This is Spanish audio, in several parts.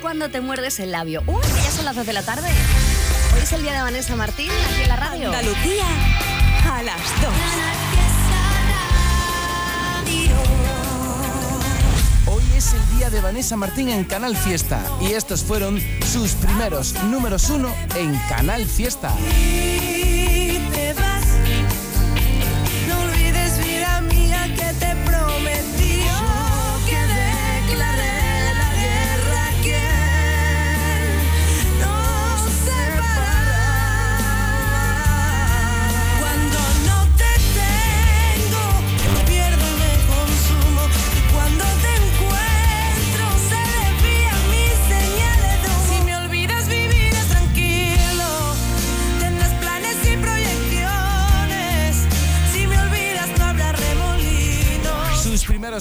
cuando te muerdes el labio. ¡Uh, que ya son las 2 de la tarde! Hoy es el día de Vanessa Martín, aquí en la radio. Andalucía a las 2. Hoy es el día de Vanessa Martín en Canal Fiesta y estos fueron sus primeros números uno en Canal Fiesta.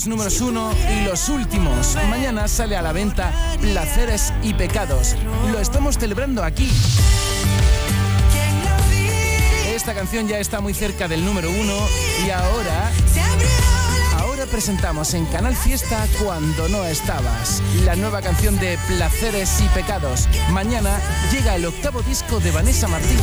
Primeros números uno y los últimos. Mañana sale a la venta Placeres y Pecados. Lo estamos celebrando aquí. Esta canción ya está muy cerca del número uno y ahora Ahora presentamos en Canal Fiesta Cuando no estabas, la nueva canción de Placeres y Pecados. Mañana llega el octavo disco de Vanessa Martín.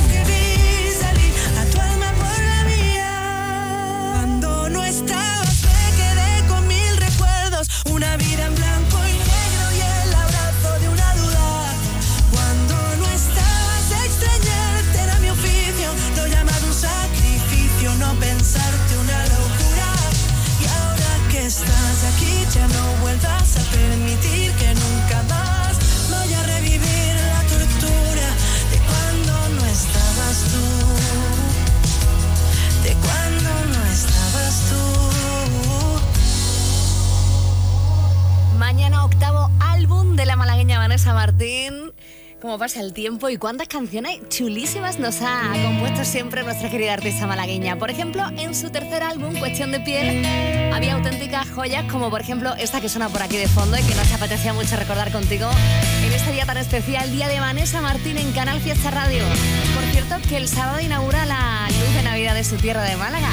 Martín. ¿Cómo pasa el tiempo y cuántas canciones chulísimas nos ha compuesto siempre nuestra querida artista malagueña? Por ejemplo, en su tercer álbum, Cuestión de Piel, había auténticas joyas como por ejemplo esta que suena por aquí de fondo y que nos apetecía mucho recordar contigo en este día tan especial, Día de Vanessa Martín en Canal Fiesta Radio. Por cierto, que el sábado inaugura la luz de Navidad de su tierra de Málaga.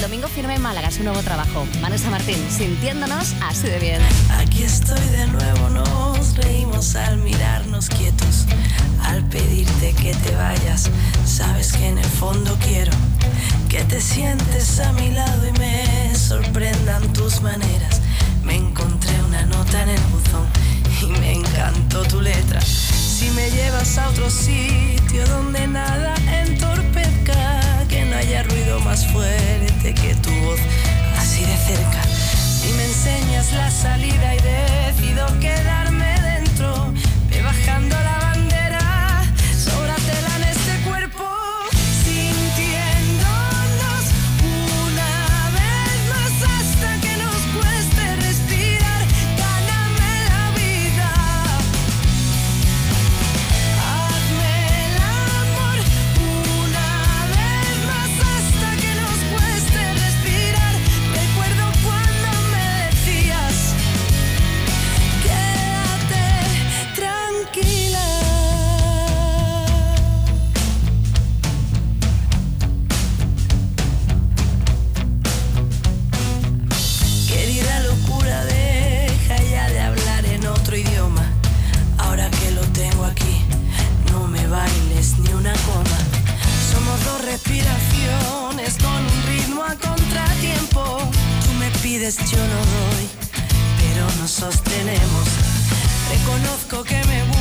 El domingo firma en Málaga su nuevo trabajo. Vanessa Martín, sintiéndonos así de bien. Aquí estoy de nuevo, nos reímos al mirarnos quietos, al pedirte que te vayas. Sabes que en el fondo quiero que te sientes a mi lado y me sorprendan tus maneras. Me encontré una nota en el buzón y me encantó tu letra. Si me llevas a otro sitio donde nada entorpezca, haya ruido más fuerte que tu voz, así de cerca. Si me enseñas la salida y decido quedarme yo no doy, pero nos sostenemos. Reconozco que me gusta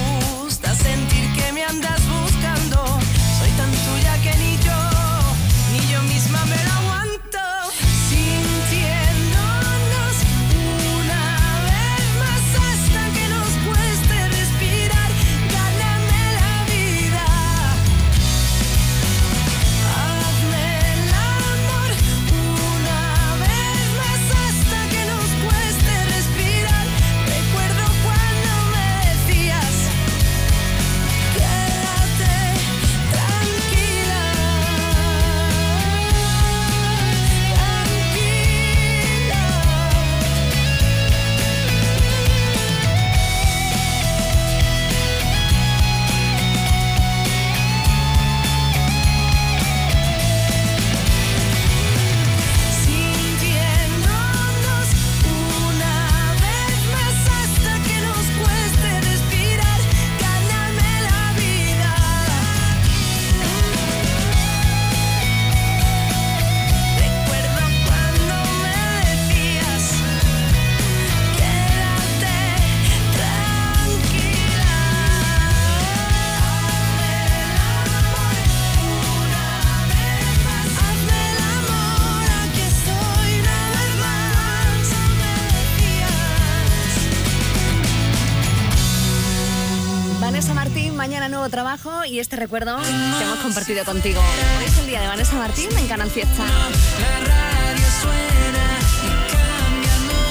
recuerdo que hemos compartido contigo. Hoy es el día de Vanessa Martín en Canal Fiesta.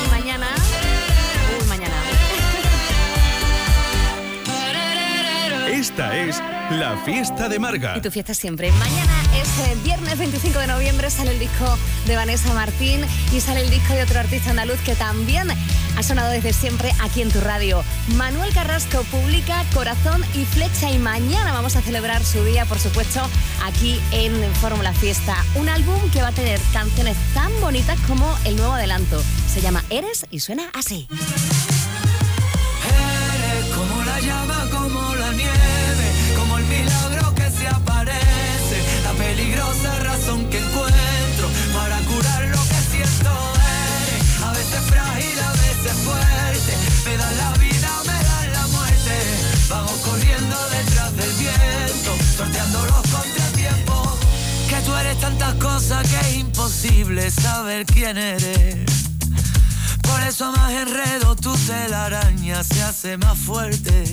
Y mañana... Uy, mañana. Esta es la fiesta de Marga. Y tu fiesta siempre. Mañana es eh, viernes 25 de noviembre, sale el disco de Vanessa Martín y sale el disco de otro artista andaluz que también ha sonado desde siempre aquí en tu radio. Manuel Carrasco publica Corazón y Flecha y mañana vamos a celebrar su día, por supuesto, aquí en Fórmula Fiesta. Un álbum que va a tener canciones tan bonitas como el nuevo adelanto. Se llama Eres y suena así. Que es imposible saber quién eres. Por eso más enredo tu telaraña se hace más fuerte.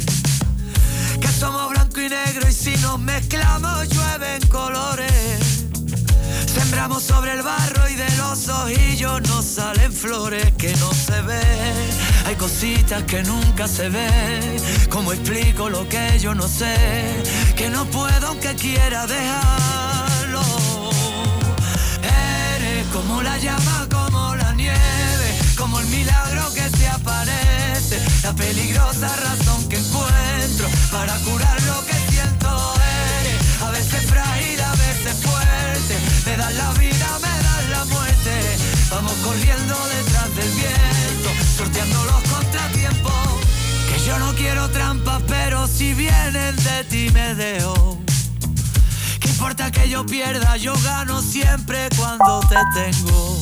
Que somos blanco y negro y si nos mezclamos llueven colores. Sembramos sobre el barro y de los ojillos nos salen flores que no se ven. Hay cositas que nunca se ven. ¿Cómo explico lo que yo no sé? Que no puedo aunque quiera dejarlo. Como la llama, como la nieve, como el milagro que se aparece, la peligrosa razón que encuentro para curar lo que siento. Eres a veces frágil, a veces fuerte, me das la vida, me das la muerte. Vamos corriendo detrás del viento, sorteando los contratiempos. Que yo no quiero trampas, pero si vienen de ti me dejo. ¿Qué importa que yo pierda? Yo gano siempre cuando te tengo.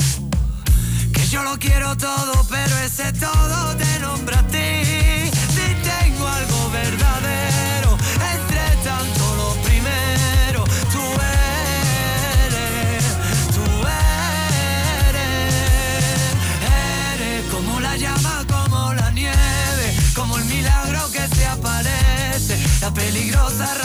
Que yo lo quiero todo, pero ese todo te nombra a ti. Si tengo algo verdadero, entre tanto lo primero, tú eres, tú eres, eres como la llama, como la nieve, como el milagro que se aparece, la peligrosa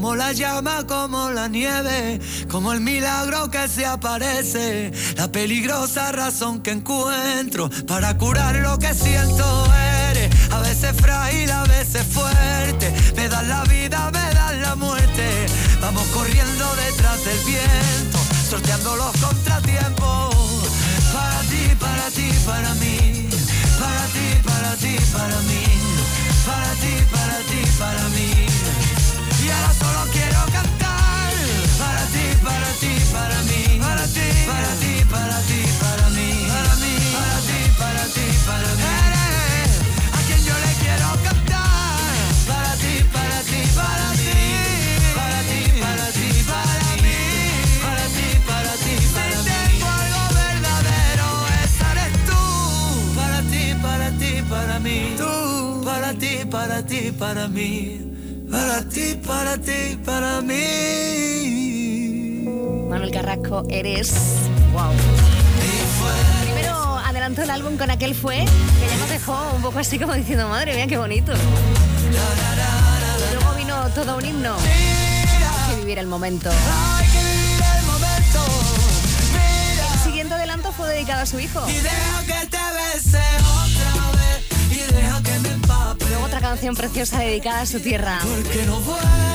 como la llama, como la nieve, como el milagro que se aparece, la peligrosa razón que encuentro para curar lo que siento. Eres a veces frágil, a veces fuerte, me das la vida, me das la muerte. Vamos corriendo detrás del viento, sorteando los contratiempos. Para ti, para ti, para mí. Para ti, para ti, para mí. Para ti, para ti, para mí. Y ahora solo quiero cantar. Para ti, para ti, para mí. Para ti, para ti, para ti, para mí. Para mí, para ti, para ti, para mí. Eres a quien yo le quiero cantar. Para ti, para ti, para ti. Para ti, para ti, para mí. Para ti, para ti, para mí. Tengo algo verdadero, esa eres tú. Para ti, para ti, para mí. Tú, para ti, para ti, para mí. Para ti, para ti, para mí. Manuel Carrasco, eres. ¡Wow! Primero adelantó el álbum con aquel fue, que ya nos dejó un poco así como diciendo, madre mía, qué bonito. Luego vino todo un himno. Hay que vivir el momento. Hay que vivir el momento. Mira. El siguiente adelanto fue dedicado a su hijo. Y deja que te bese otra vez y deja que. Luego otra canción preciosa dedicada a su tierra. Porque no vuelve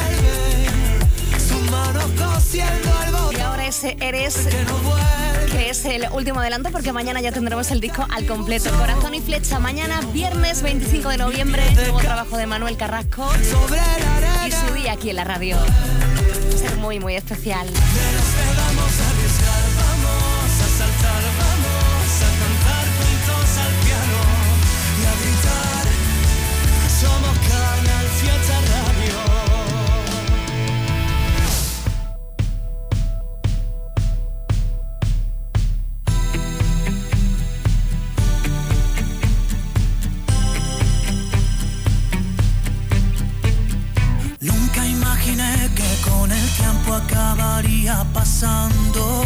el Y ahora ese eres que no vuelve. que es el último adelanto porque mañana ya tendremos el disco al completo. Corazón y flecha, mañana viernes 25 de noviembre, nuevo trabajo de Manuel Carrasco y su día aquí en la radio. Es hermoso. muy, muy especial. Pasando.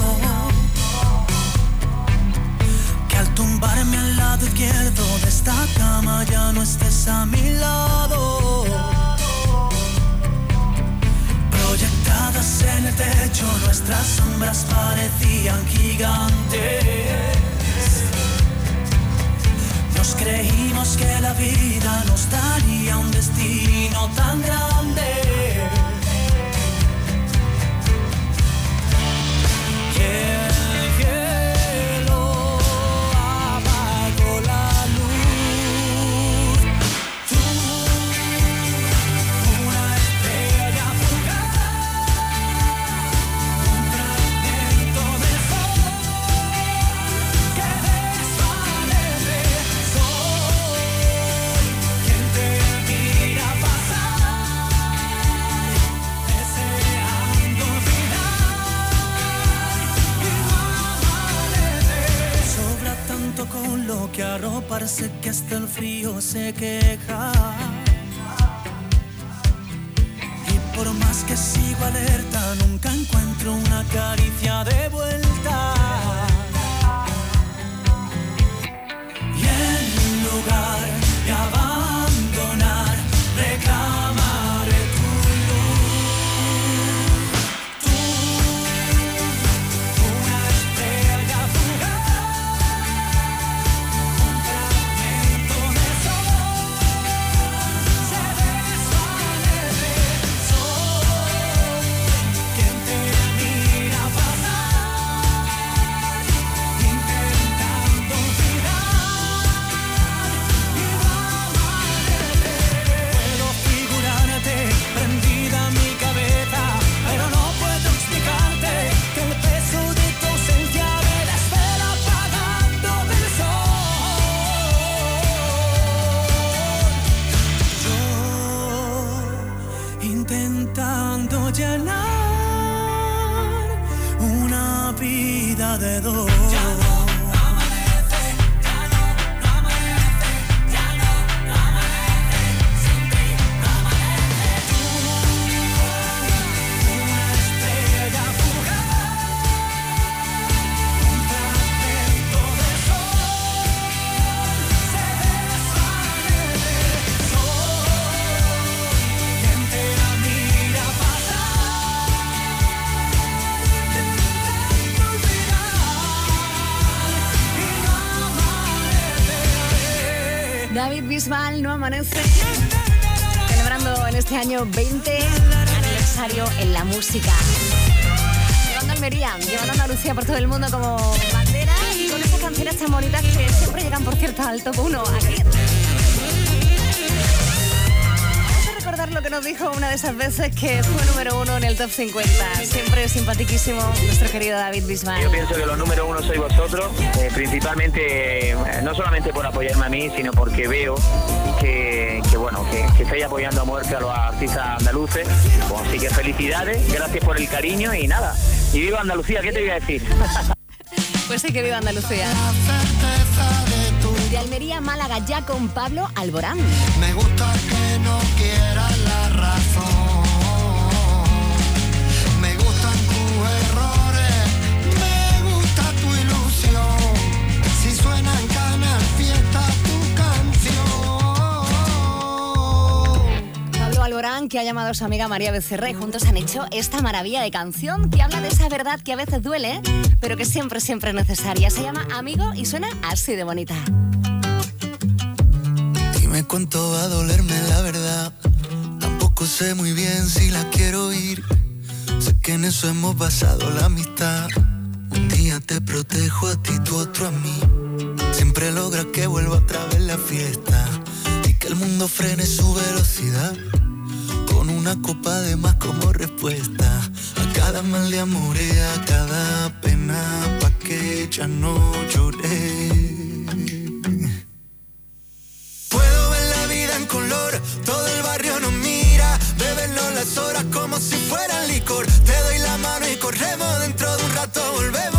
Que al tumbarme al lado izquierdo de esta cama ya no estés a mi lado. Proyectadas en el techo, nuestras sombras parecían gigantes. Nos creímos que la vida nos daría un destino tan grande. Que arroparse que hasta el frío se queja. Y por más que sigo alerta, nunca encuentro una caricia de vuelta. Por todo el mundo como bandera y con esas canciones tan bonitas que siempre llegan, por cierto, al top 1 aquí. Vamos a recordar lo que nos dijo una de esas veces que fue número uno en el top 50. Siempre simpaticísimo nuestro querido David Bisbal. Yo pienso que los número uno sois vosotros, eh, principalmente, eh, no solamente por apoyarme a mí, sino porque veo que, bueno, que, estáis apoyando a muerte a los artistas andaluces. Así que felicidades, gracias por el cariño y nada. Y viva Andalucía, ¿qué te voy a decir? Pues sí que viva Andalucía. De Almería a Málaga ya con Pablo Alborán. Me gusta que no quieras que ha llamado a su amiga María Becerra y juntos han hecho esta maravilla de canción que habla de esa verdad que a veces duele, pero que siempre, siempre es necesaria. Se llama Amigo y suena así de bonita. Dime cuánto va a dolerme la verdad. Tampoco sé muy bien si la quiero oír. Sé que en eso hemos basado la amistad. Un día te protejo a ti, tú otro a mí. Siempre logras que vuelva otra vez la fiesta. Y que el mundo frene su velocidad. Con una copa de más como respuesta. A cada mal de amor a cada pena pa' que ya no lloré. Puedo ver la vida en color, todo el barrio nos mira, bebernos las horas como si fueran licor. Te doy la mano y corremos, dentro de un rato volvemos,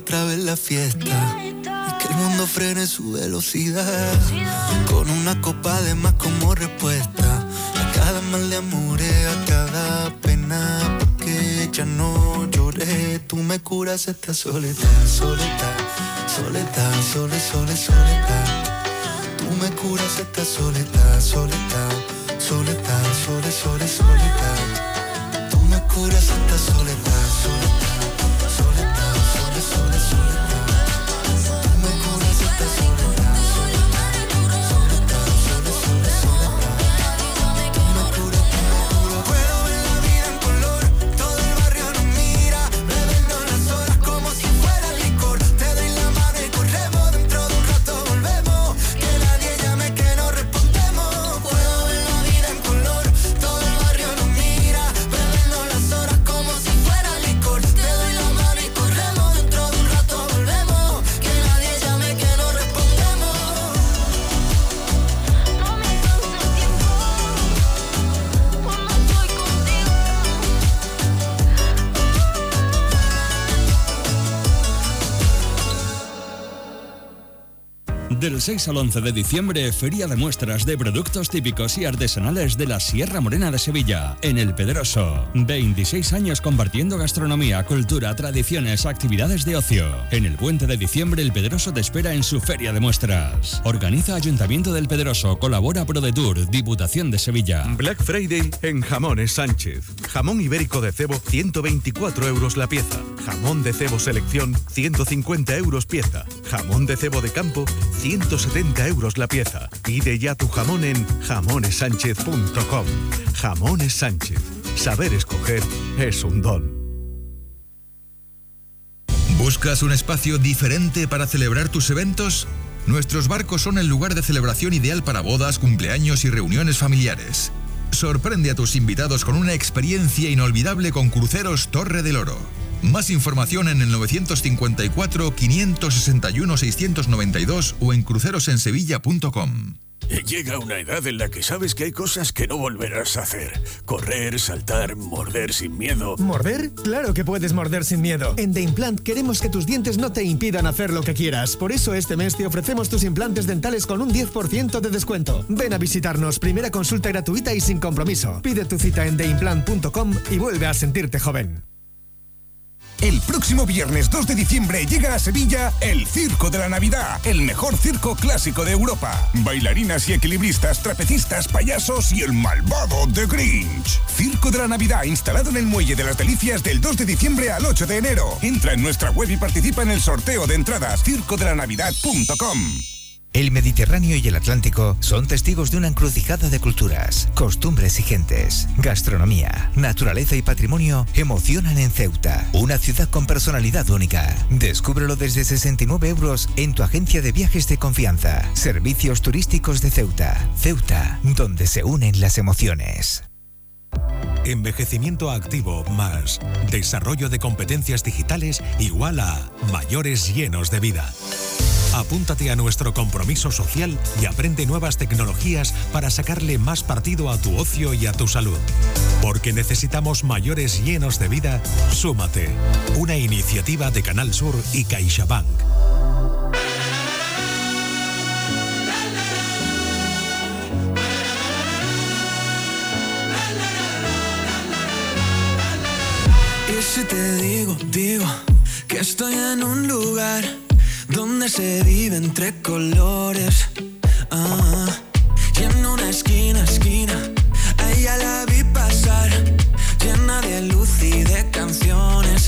otra vez la fiesta y que el mundo frene su velocidad con una copa de más como respuesta a cada mal de amor, a cada pena porque ya no lloré. Tú me curas esta soledad, soledad, soledad, sole, sole, soledad. Tú me curas esta soledad, soledad, soledad, sole, sole, soledad. Tú me curas esta soledad, soledad, 6 al 11 de diciembre, Feria de Muestras de Productos Típicos y Artesanales de la Sierra Morena de Sevilla, en El Pedroso. 26 años compartiendo gastronomía, cultura, tradiciones, actividades de ocio. En el puente de diciembre, El Pedroso te espera en su Feria de Muestras. Organiza Ayuntamiento del Pedroso, colabora ProDetour, Diputación de Sevilla. Black Friday en Jamones Sánchez. Jamón ibérico de cebo, 124 euros la pieza. Jamón de cebo selección, 150 euros pieza. Jamón de cebo de campo, 170 euros la pieza. Pide ya tu jamón en jamonesánchez.com. Jamones Sánchez. Saber escoger es un don. ¿Buscas un espacio diferente para celebrar tus eventos? Nuestros barcos son el lugar de celebración ideal para bodas, cumpleaños y reuniones familiares. Sorprende a tus invitados con una experiencia inolvidable con Cruceros Torre del Oro. Más información en el 954 561 692 o en crucerosensevilla.com. Llega una edad en la que sabes que hay cosas que no volverás a hacer. Correr, saltar, morder sin miedo. ¿Morder? Claro que puedes morder sin miedo. En The Implant queremos que tus dientes no te impidan hacer lo que quieras. Por eso este mes te ofrecemos tus implantes dentales con un 10% de descuento. Ven a visitarnos, primera consulta gratuita y sin compromiso. Pide tu cita en theimplant.com y vuelve a sentirte joven. El próximo viernes 2 de diciembre llega a Sevilla el Circo de la Navidad, el mejor circo clásico de Europa. Bailarinas y equilibristas, trapecistas, payasos y el malvado The Grinch. Circo de la Navidad instalado en el Muelle de las Delicias del 2 de diciembre al 8 de enero. Entra en nuestra web y participa en el sorteo de entradas circodelanavidad.com. El Mediterráneo y el Atlántico son testigos de una encrucijada de culturas, costumbres y gentes. Gastronomía, naturaleza y patrimonio emocionan en Ceuta, una ciudad con personalidad única. Descúbrelo desde 69 euros en tu agencia de viajes de confianza. Servicios turísticos de Ceuta. Ceuta, donde se unen las emociones. Envejecimiento activo más desarrollo de competencias digitales igual a mayores llenos de vida. Apúntate a nuestro compromiso social y aprende nuevas tecnologías para sacarle más partido a tu ocio y a tu salud. Porque necesitamos mayores llenos de vida, súmate. Una iniciativa de Canal Sur y CaixaBank. Y si te digo, digo que estoy en un lugar donde se vive entre colores. Ah, y en una esquina, esquina, ella la vi pasar, llena de luz y de canciones.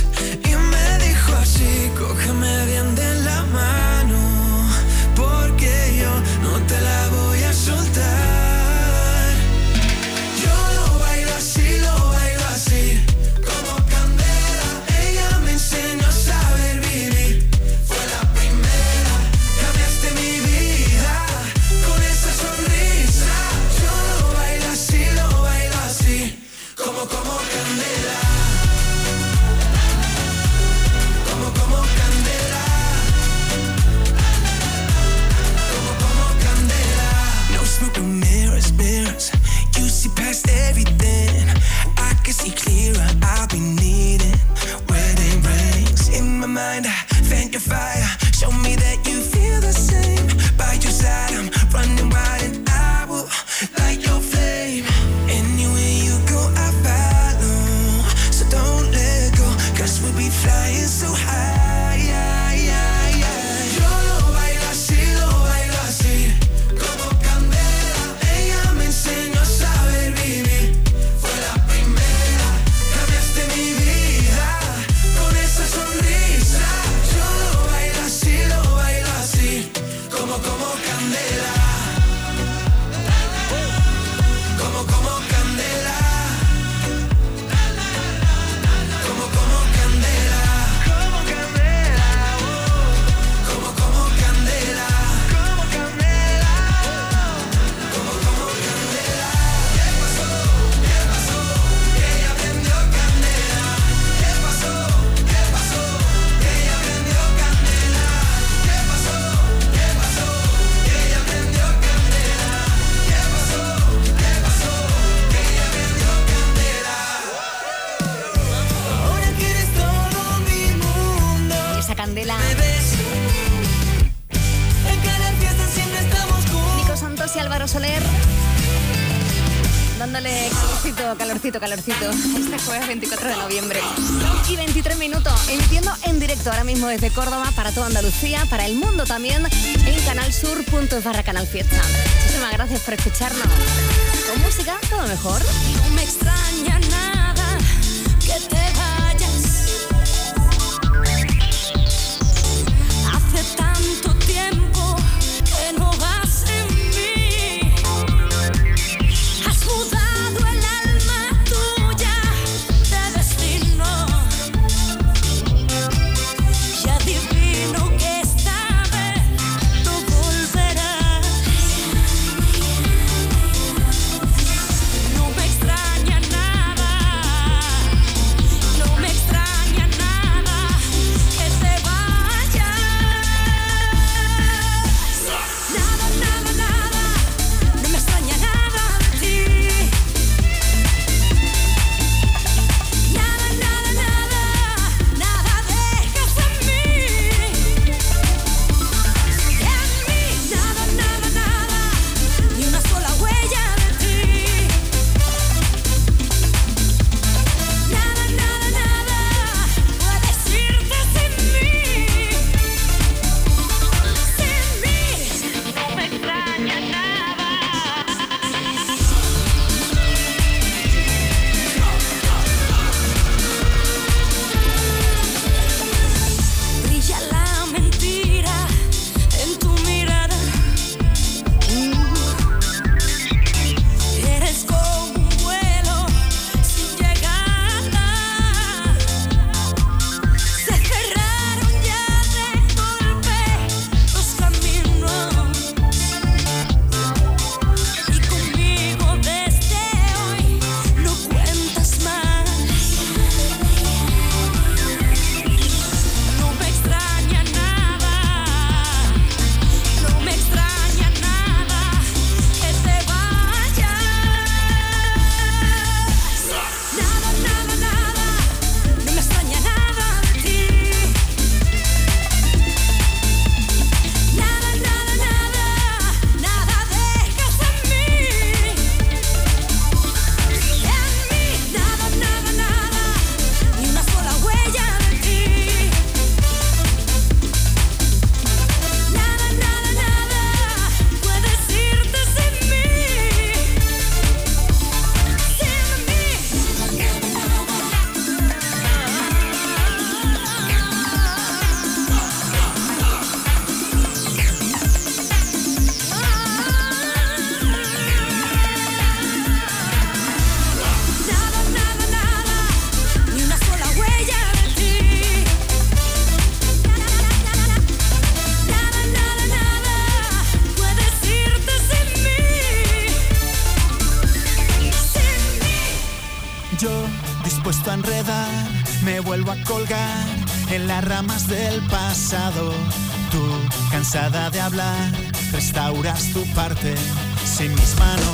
See clearer. I've been needing wedding rings in my mind. I thank your fire. Show me that Para el mundo también, en canalsur.es barra canal fiesta. Muchísimas gracias por escucharnos. Con música, todo mejor. Cansada de hablar, restauras tu parte sin mis manos.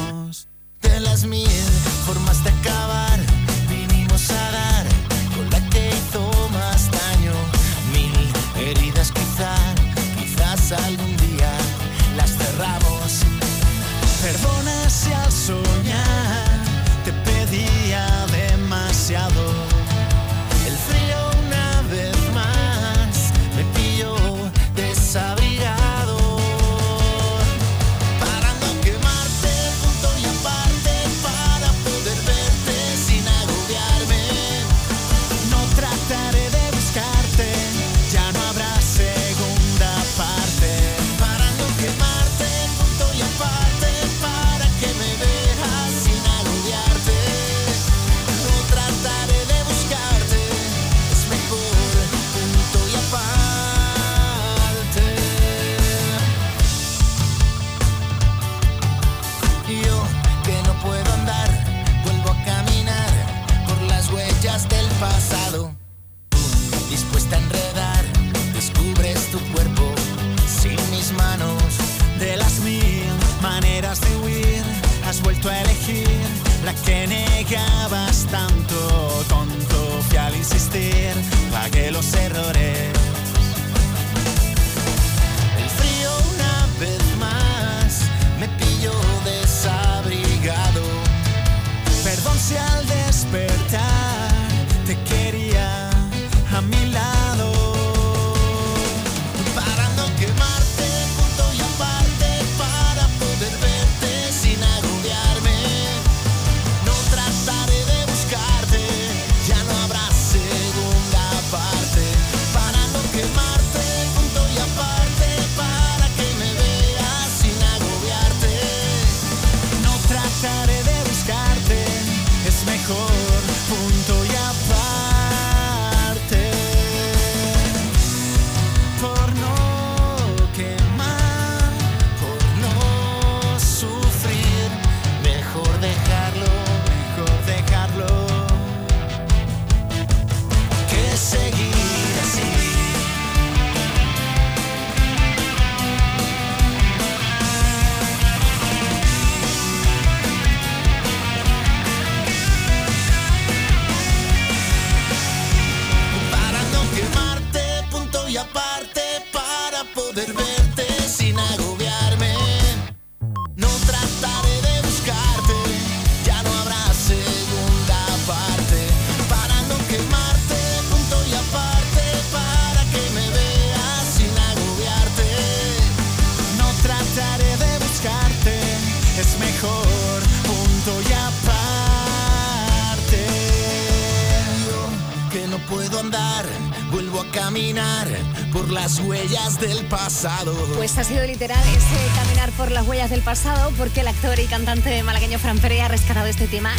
Vuelvo a caminar por las huellas del pasado. Pues ha sido literal ese caminar por las huellas del pasado porque el actor y cantante malagueño Fran Pérez ha rescatado este tema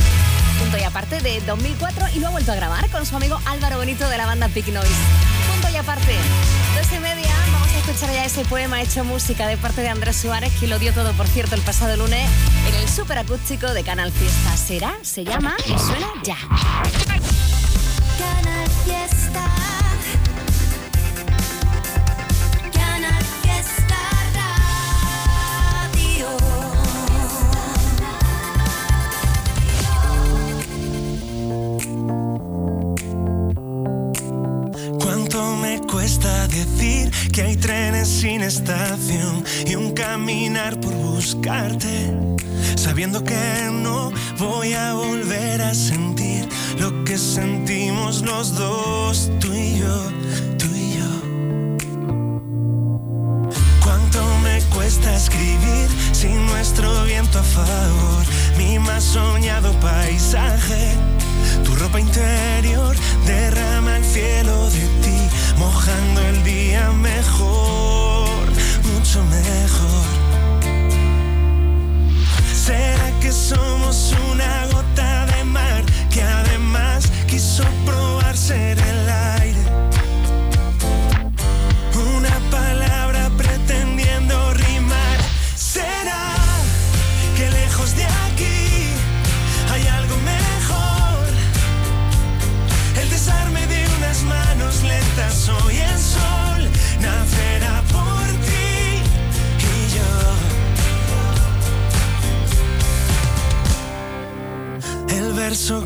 punto y aparte de 2004 y lo ha vuelto a grabar con su amigo Álvaro Bonito de la banda Big Noise. Punto y aparte, dos y media, vamos a escuchar ya ese poema hecho música de parte de Andrés Suárez que lo dio todo, por cierto, el pasado lunes en el super acústico de Canal Fiesta. Será, se llama y suena ya. Canal Fiesta. Decir que hay trenes sin estación y un caminar por buscarte? Sabiendo que no voy a volver a sentir lo que sentimos los dos, tú y yo, tú y yo. ¿Cuánto me cuesta escribir sin nuestro viento a favor? Mi más soñado paisaje. Tu ropa interior derrama el cielo de ti, mojando el día mejor, mucho mejor. ¿Será que somos una gota de mar que además quiso probar ser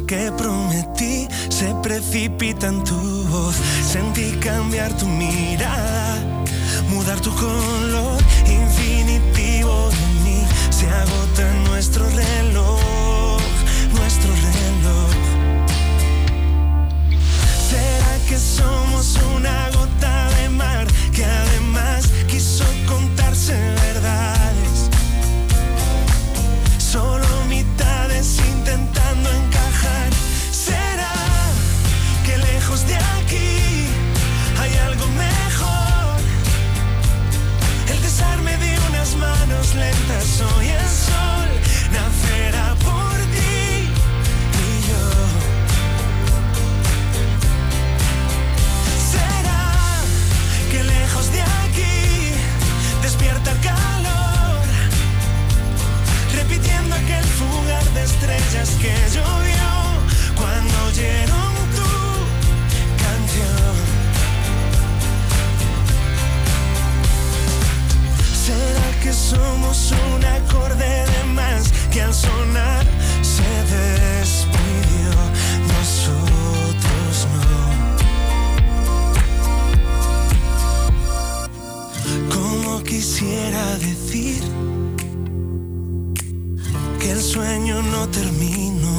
que prometí se precipita en tu voz. Sentí cambiar tu mirada, mudar tu color infinitivo de mí. Se agota nuestro reloj, nuestro reloj. ¿Será que somos una estrellas que llovió cuando oyeron tu canción. ¿Será que somos un acorde de más que al sonar se despidió? Nosotros no. Como quisiera decir sueño no terminó.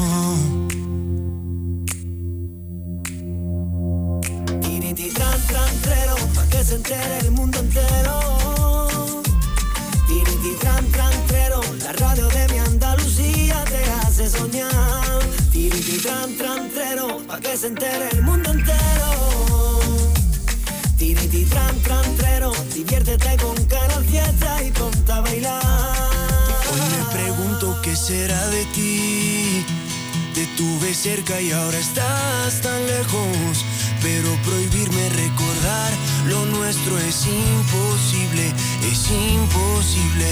Tiriti tran tran trero, pa' que se entere el mundo entero. Tiriti tran tran trero, la radio de mi Andalucía te hace soñar. Tiriti tran tran trero, pa' que se entere el mundo entero. Tiriti tran tran trero, diviértete con Canal Fiesta y ponte a bailar. Hoy me pregunto qué será de ti. Te tuve cerca y ahora estás tan lejos. Pero prohibirme recordar lo nuestro es imposible, es imposible.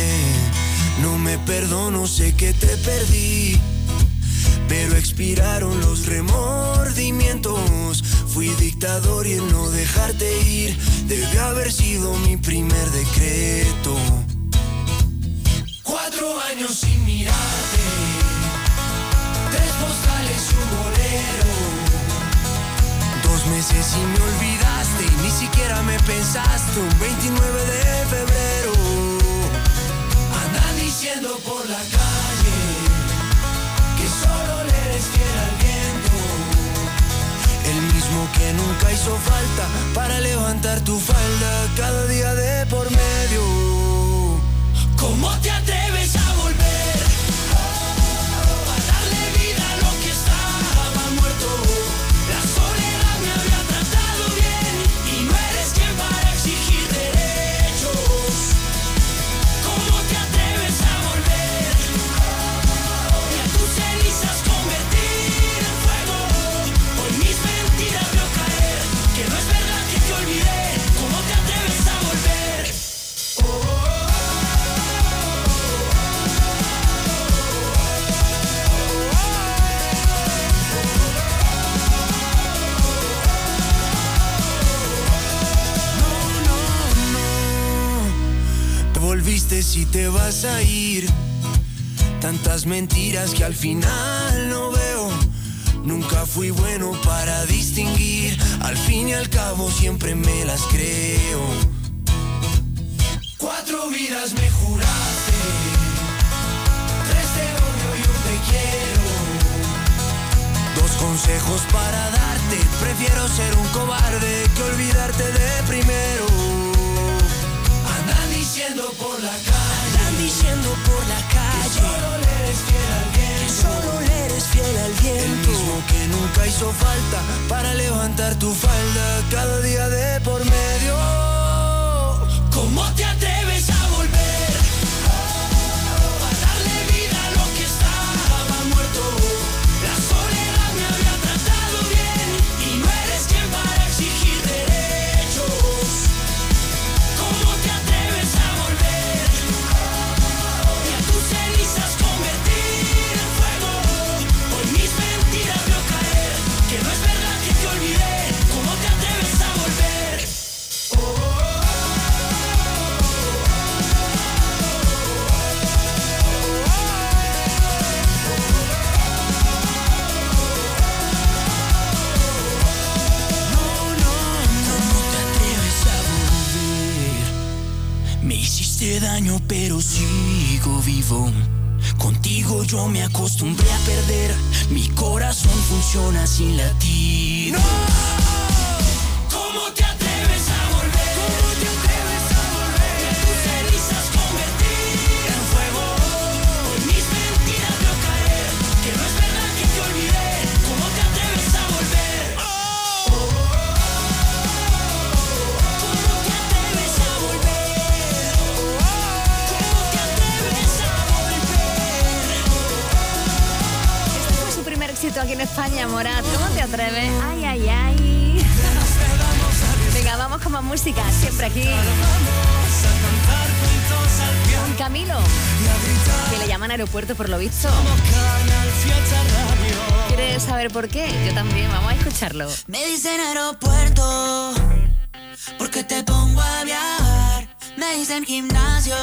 No me perdono, sé que te perdí. Pero expiraron los remordimientos. Fui dictador y el no dejarte ir debe haber sido mi primer decreto. Años sin mirarte, tres postales un bolero. Dos meses y me olvidaste y ni siquiera me pensaste. Un 29 de febrero, andan diciendo por la calle que solo le eres fiel al viento. El mismo que nunca hizo falta para levantar tu falda cada día de por medio. ¿Cómo te atreves si te vas a ir. Tantas mentiras que al final no veo. Nunca fui bueno para distinguir. Al fin y al cabo siempre me las creo. Cuatro vidas me juraste. Tres de odio y un te quiero. Dos consejos para darte. Prefiero ser un cobarde que olvidarte de primero. Por la calle. Andan diciendo por la calle. Que solo le eres fiel al viento. solo le eres fiel al viento. El mismo que nunca hizo falta para levantar tu falda cada día de por medio. ¿Cómo te atreves Contigo yo me acostumbré a perder. Mi corazón funciona sin latir. ¿Cómo te aquí en España, Morat. ¿Cómo te atreves? Ay, ay, ay. Venga, vamos con más música, siempre aquí. Con Camilo, que le llaman aeropuerto por lo visto. ¿Quieres saber por qué? Yo también, vamos a escucharlo. Me dicen aeropuerto porque te pongo a viajar. Me dicen gimnasio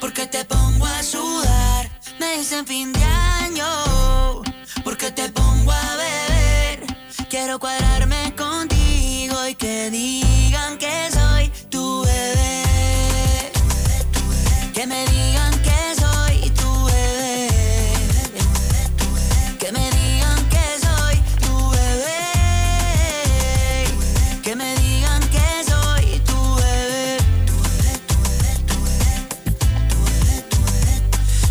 porque te pongo a sudar. Me dicen fin de año porque te pongo a beber. Quiero cuadrarme contigo y que digan que soy tu bebé. Que me digan que soy tu bebé. Que me digan que soy tu bebé. Que me digan que soy tu bebé.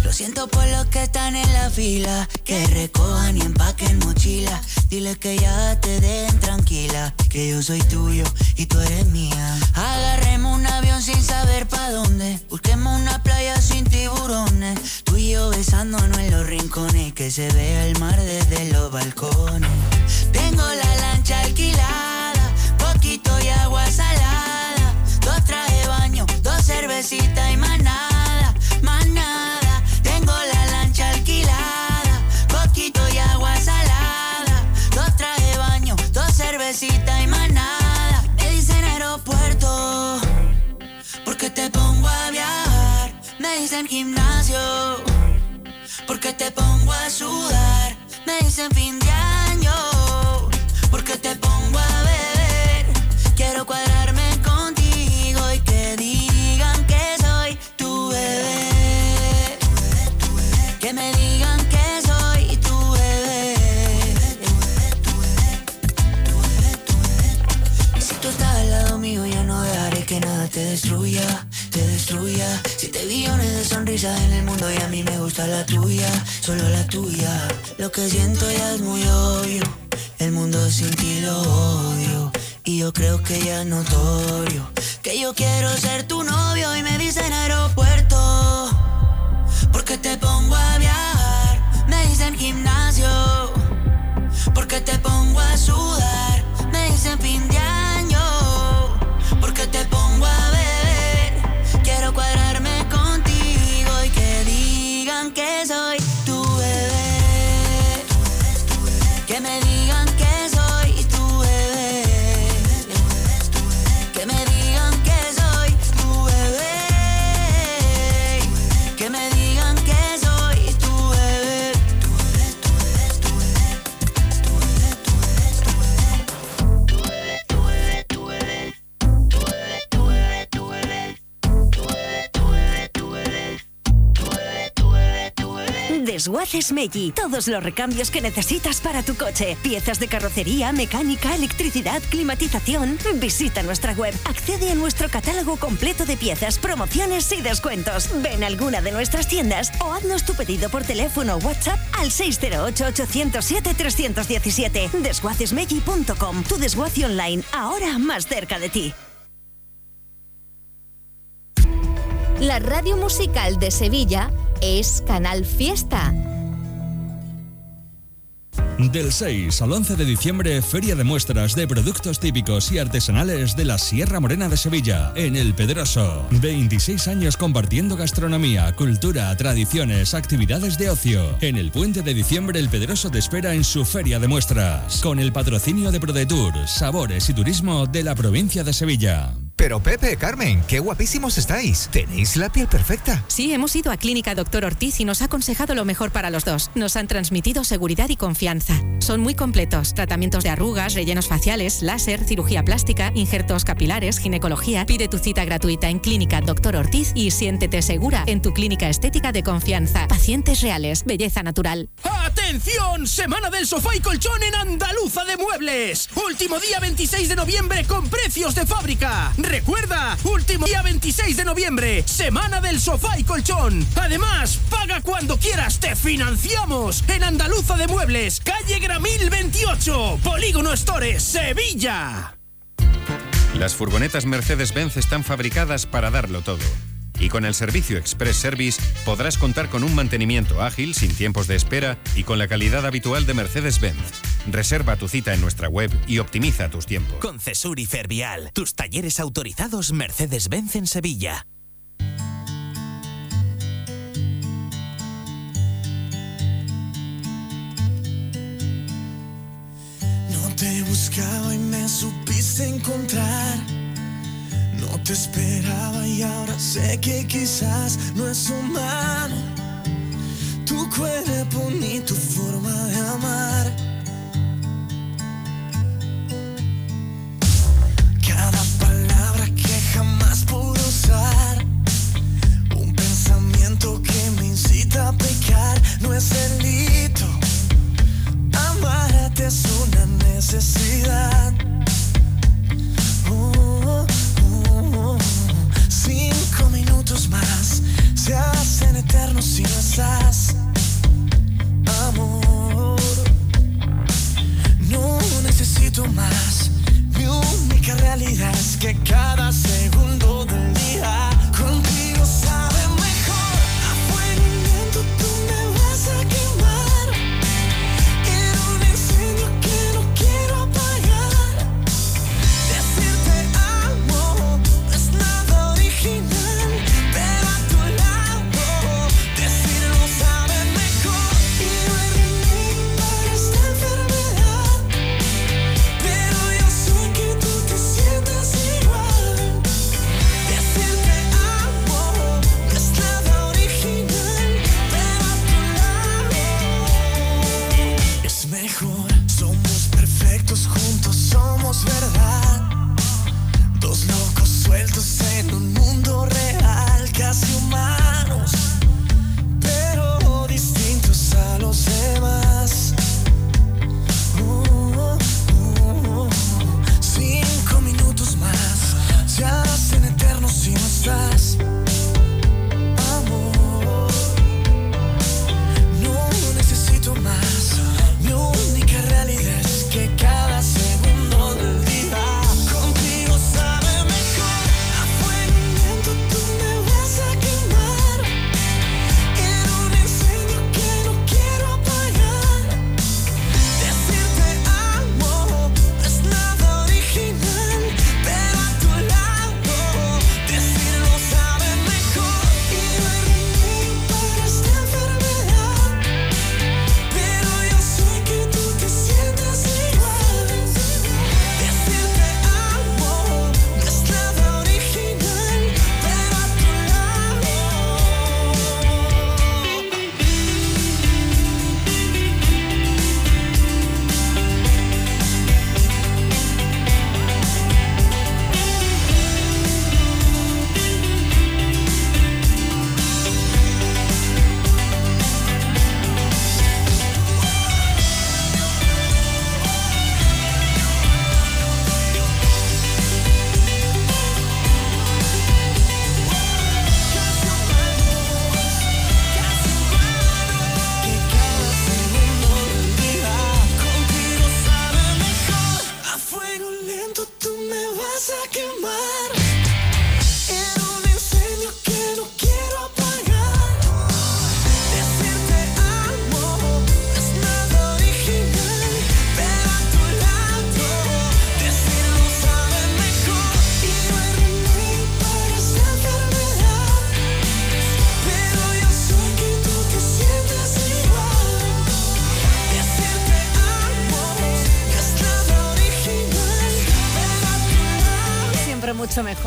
Lo siento por los que están en la fila. Que recojan y empaquen mochila. Dile que ya te den tranquila. Que yo soy tuyo y tú eres mía. Agarremos un avión sin saber pa' dónde. Busquemos una playa sin tiburones. Tú y yo besándonos en los rincones. Que se vea el mar desde los balcones. Tengo la lancha alquilada. Poquito y agua salada. Dos traje baño, dos cervecitas y más te pongo a sudar. Me dicen fin de año porque te pongo a beber. Quiero cuadrarme contigo y que digan que soy tu bebé. Que me digan que soy tu bebé. Y si tú estás al lado mío, ya no dejaré que nada te destruya, te destruya. De sonrisas en el mundo y a mí me gusta la tuya, solo la tuya. Lo que siento ya es muy obvio, el mundo sin ti lo odio. Y yo creo que ya es notorio que yo quiero ser tu novio y me dicen aeropuerto porque te pongo a viajar. Me dicen gimnasio porque te pongo a sudar. Me dicen fin de año Desguaces Meggi. Todos los recambios que necesitas para tu coche. Piezas de carrocería, mecánica, electricidad, climatización. Visita nuestra web. Accede a nuestro catálogo completo de piezas, promociones y descuentos. Ven a alguna de nuestras tiendas o haznos tu pedido por teléfono o WhatsApp al 608-807-317. Desguacesmeggi.com. Tu desguace online, ahora más cerca de ti. La radio musical de Sevilla es Canal Fiesta. Del 6 al 11 de diciembre, Feria de Muestras de Productos Típicos y Artesanales de la Sierra Morena de Sevilla, en El Pedroso. 26 años compartiendo gastronomía, cultura, tradiciones, actividades de ocio. En el puente de diciembre, El Pedroso te espera en su Feria de Muestras, con el patrocinio de ProDetour, Sabores y Turismo de la provincia de Sevilla. Pero Pepe, Carmen, qué guapísimos estáis. Tenéis la piel perfecta. Sí, hemos ido a Clínica Doctor Ortiz y nos ha aconsejado lo mejor para los dos. Nos han transmitido seguridad y confianza. Son muy completos. Tratamientos de arrugas, rellenos faciales, láser, cirugía plástica, injertos capilares, ginecología. Pide tu cita gratuita en Clínica Doctor Ortiz y siéntete segura en tu clínica estética de confianza. Pacientes reales, belleza natural. ¡Atención! Semana del sofá y colchón en Andaluza de Muebles. Último día 26 de noviembre con precios de fábrica. Recuerda, último día 26 de noviembre, semana del sofá y colchón. Además, paga cuando quieras, te financiamos. En Andaluza de Muebles, calle Gramil 28, Polígono Stores, Sevilla. Las furgonetas Mercedes-Benz están fabricadas para darlo todo. Y con el servicio Express Service podrás contar con un mantenimiento ágil, sin tiempos de espera y con la calidad habitual de Mercedes-Benz. Reserva tu cita en nuestra web y optimiza tus tiempos. Con Cesur y Fervial, tus talleres autorizados Mercedes-Benz en Sevilla. No te buscaba y me supiste encontrar. No te esperaba y ahora sé que quizás no es humano. Tu cuerpo ni tu forma de amar. Cada palabra que jamás pude usar. Un pensamiento que me incita a pecar. No es delito. Amarte es una necesidad. Cinco minutos más se hacen eternos si no estás. Amor, no necesito más. Mi única realidad es que cada segundo del día contigo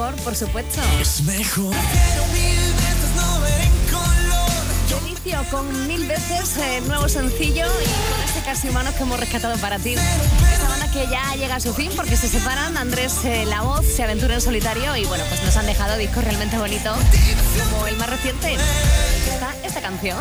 mejor, por supuesto. Es mejor. Inicio con mil veces eh, nuevo sencillo y con este casi humano que hemos rescatado para ti. Esta banda que ya llega a su fin porque se separan, Andrés eh, La Voz se aventura en solitario y bueno, pues nos han dejado discos realmente bonitos como el más reciente. Está esta canción.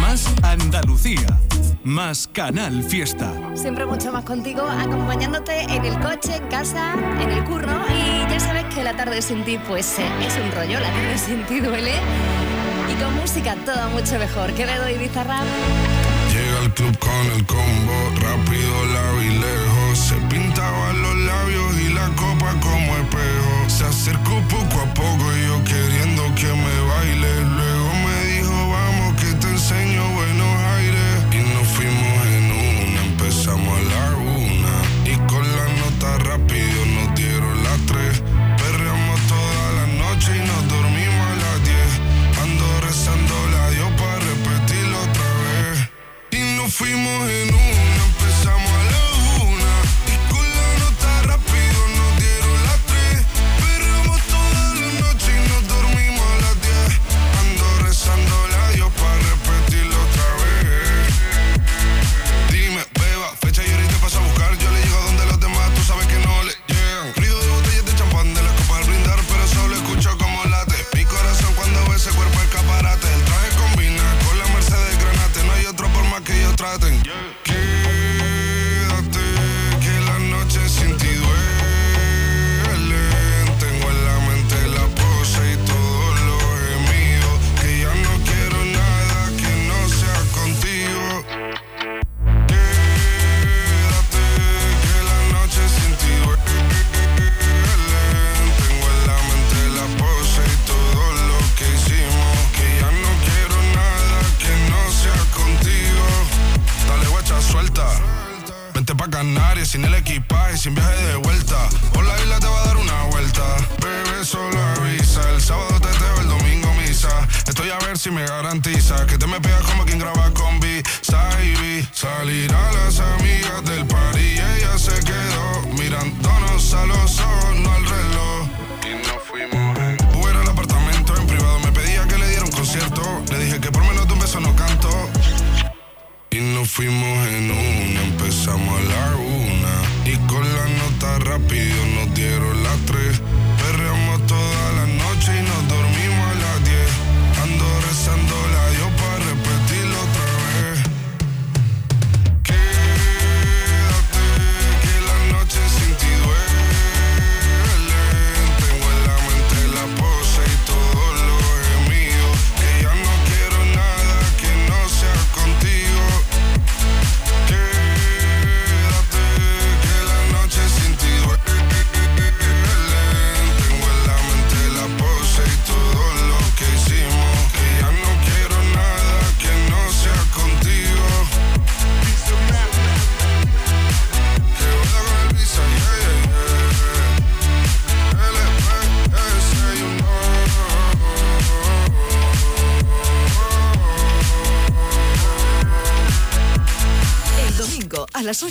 Más Andalucía más Canal Fiesta. Siempre mucho más contigo, acompañándote en el coche, en casa, en el curro. Y ya sabes que la tarde sin ti, pues eh, es un rollo, la tarde sin ti duele. Y con música todo mucho mejor. Quevedo y Bizarrap. Llega al club con el combo, rápido, la lejos. Se pintaban los labios y la copa como espejo. Se acercó poco a poco y yo queriendo que me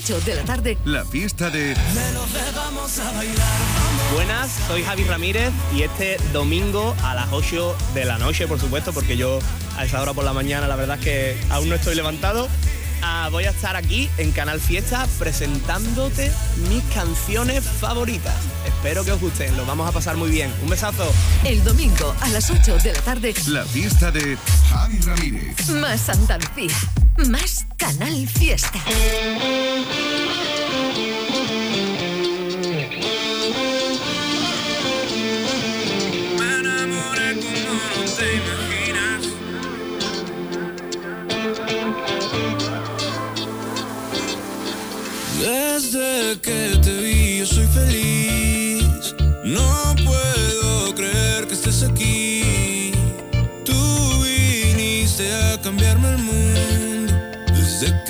de la tarde. La fiesta de... Buenas, soy Javi Ramírez y este domingo a las 8 de la noche, por supuesto, porque yo a esa hora por la mañana la verdad es que aún no estoy levantado. Ah, voy a estar aquí en Canal Fiesta presentándote mis canciones favoritas. Espero que os gusten, lo vamos a pasar muy bien. Un besazo. El domingo a las 8 de la tarde. La fiesta de Javi Ramírez. Más Andalucía. Más Canal Fiesta.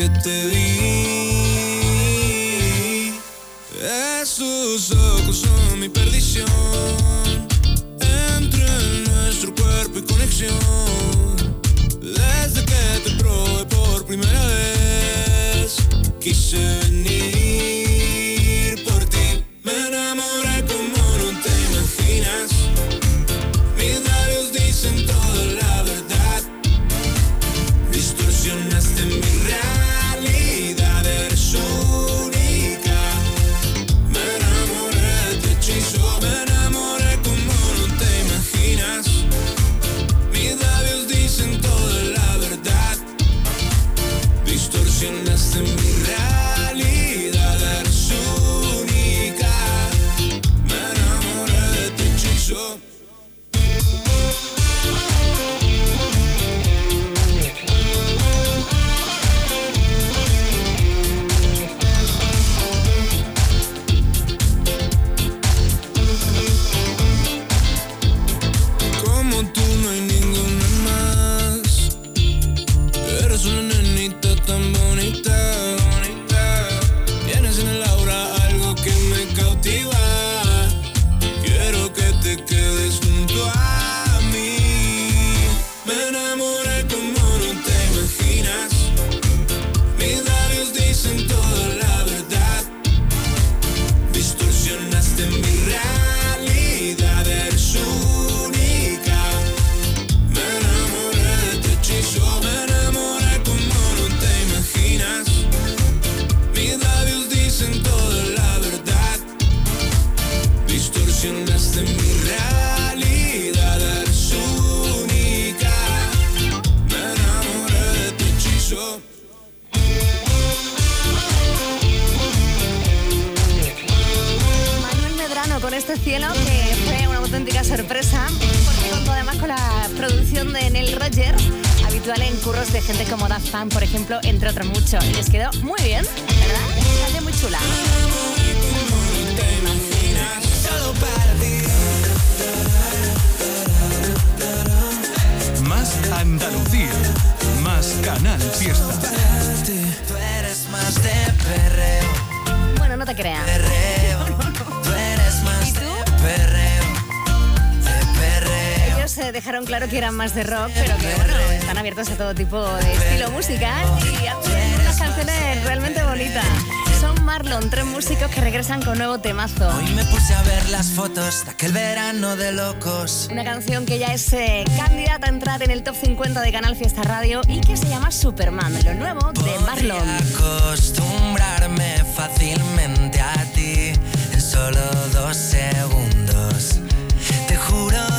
que te di. de rock, pero que bueno, están abiertos a todo tipo de estilo musical y hacen unas canciones realmente bonitas. Son Marlon, tres músicos que regresan con nuevo temazo. Hoy me puse a ver las fotos de aquel verano de locos. Una canción que ya es eh, candidata a entrar en el top 50 de Canal Fiesta Radio y que se llama Superman, lo nuevo de Marlon. Acostumbrarme fácilmente a ti en solo dos segundos. Te juro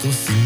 tout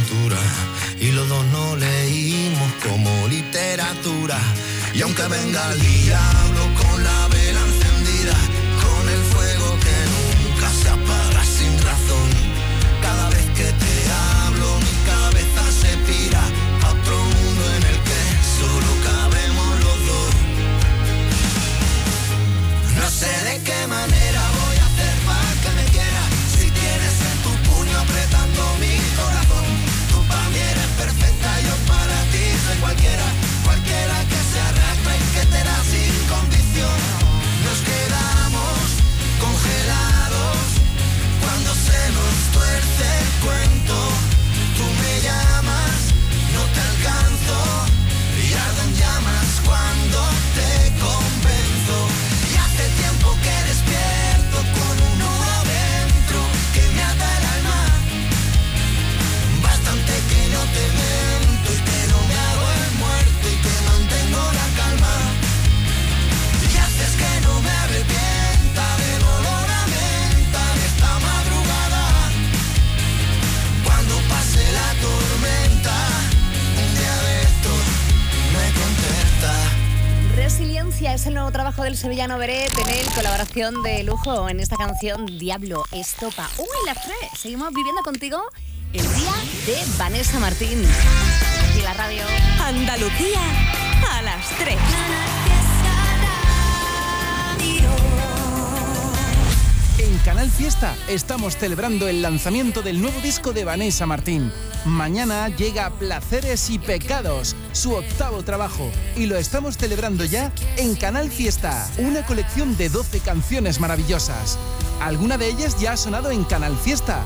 Beret en el colaboración de lujo en esta canción Diablo Estopa. Uy, las tres. Seguimos viviendo contigo el día de Vanessa Martín. En la radio. Andalucía a las 3. Canal Fiesta estamos celebrando el lanzamiento del nuevo disco de Vanessa Martín. Mañana llega Placeres y Pecados, su octavo trabajo, y lo estamos celebrando ya en Canal Fiesta, una colección de 12 canciones maravillosas. Alguna de ellas ya ha sonado en Canal Fiesta.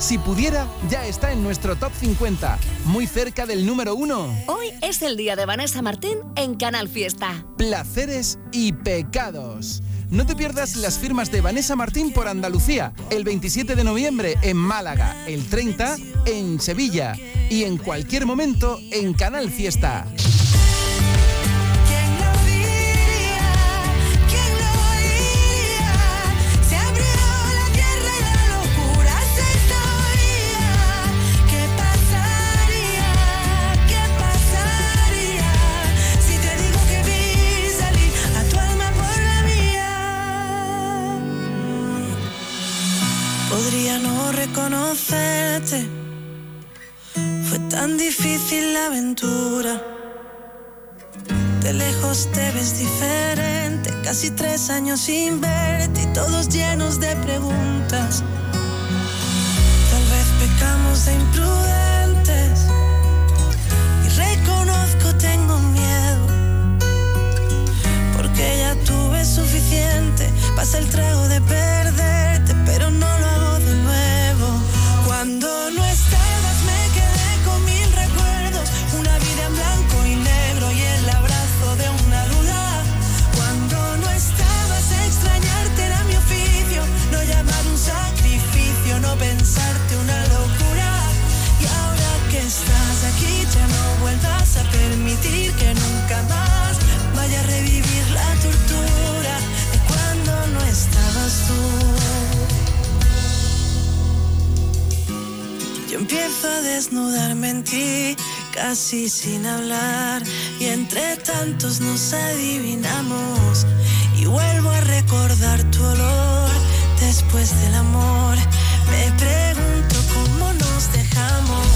Si pudiera, ya está en nuestro top 50, muy cerca del número 1. Hoy es el día de Vanessa Martín en Canal Fiesta. Placeres y pecados. No te pierdas las firmas de Vanessa Martín por Andalucía, el 27 de noviembre en Málaga, el 30 en Sevilla y en cualquier momento en Canal Fiesta. Podría no reconocerte. Fue tan difícil la aventura. De lejos te ves diferente, casi tres años sin verte y todos llenos de preguntas. Tal vez pecamos de imprudentes y reconozco tengo miedo, porque ya tuve suficiente, pasa el trago de perderte, Cuando empiezo a desnudarme en ti, casi sin hablar, y entre tantos nos adivinamos. Y vuelvo a recordar tu olor después del amor. Me pregunto cómo nos dejamos.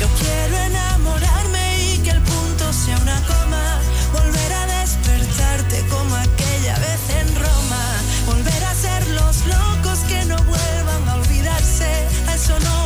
Yo quiero enamorarme y que el punto sea una coma. Volver a despertarte como aquella vez en Roma. Volver a ser los locos que no vuelvan a olvidarse. Eso no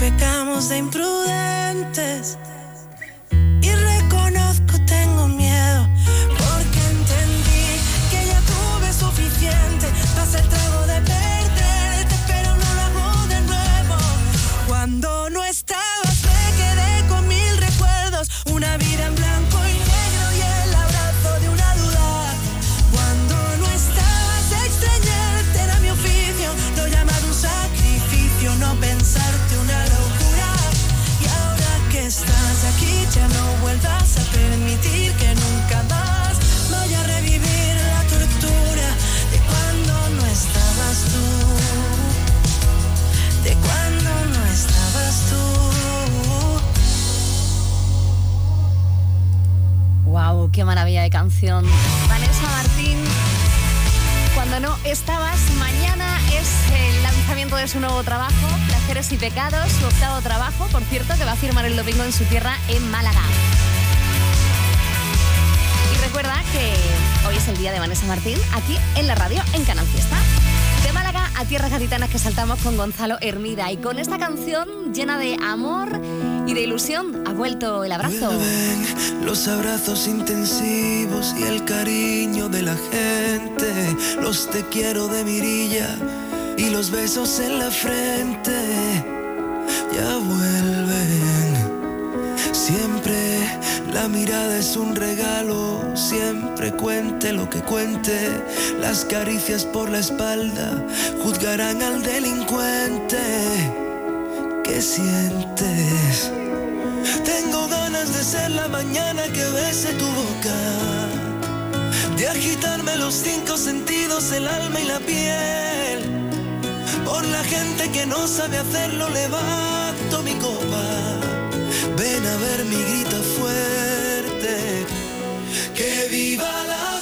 pecamos de imprudentes. ¡Qué maravilla de canción! Vanessa Martín. Cuando no estabas, mañana es el lanzamiento de su nuevo trabajo, Placeres y Pecados, su octavo trabajo, por cierto, que va a firmar el domingo en su tierra, en Málaga. Y recuerda que hoy es el día de Vanessa Martín, aquí en la radio, en Canal Fiesta. De Málaga a tierras gaditanas que saltamos con Gonzalo Hermida y con esta canción llena de amor y de ilusión vuelto el abrazo. Vuelven los abrazos intensivos y el cariño de la gente, los te quiero de mirilla y los besos en la frente. ya vuelven. Siempre la mirada es un regalo, siempre cuente lo que cuente. Las caricias por la espalda juzgarán al delincuente. ¿Qué sientes? Tengo ganas de ser la mañana que bese tu boca. De agitarme los cinco sentidos, el alma y la piel. Por la gente que no sabe hacerlo, levanto mi copa. Ven a ver mi grita fuerte. Que viva la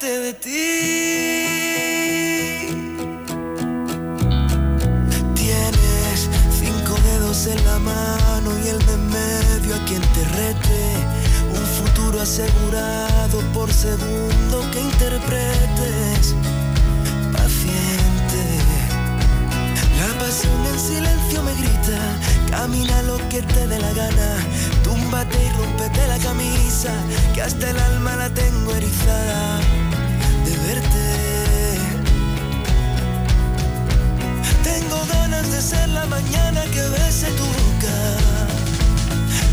de ti. Tienes cinco dedos en la mano y el de medio a quien te rete. Un futuro asegurado por segundo que interpretes. Paciente. La pasión en silencio me grita. Camina lo que te dé la gana. Y rompete la camisa. Que hasta el alma la tengo erizada de verte. Tengo ganas de ser la mañana que bese tu boca.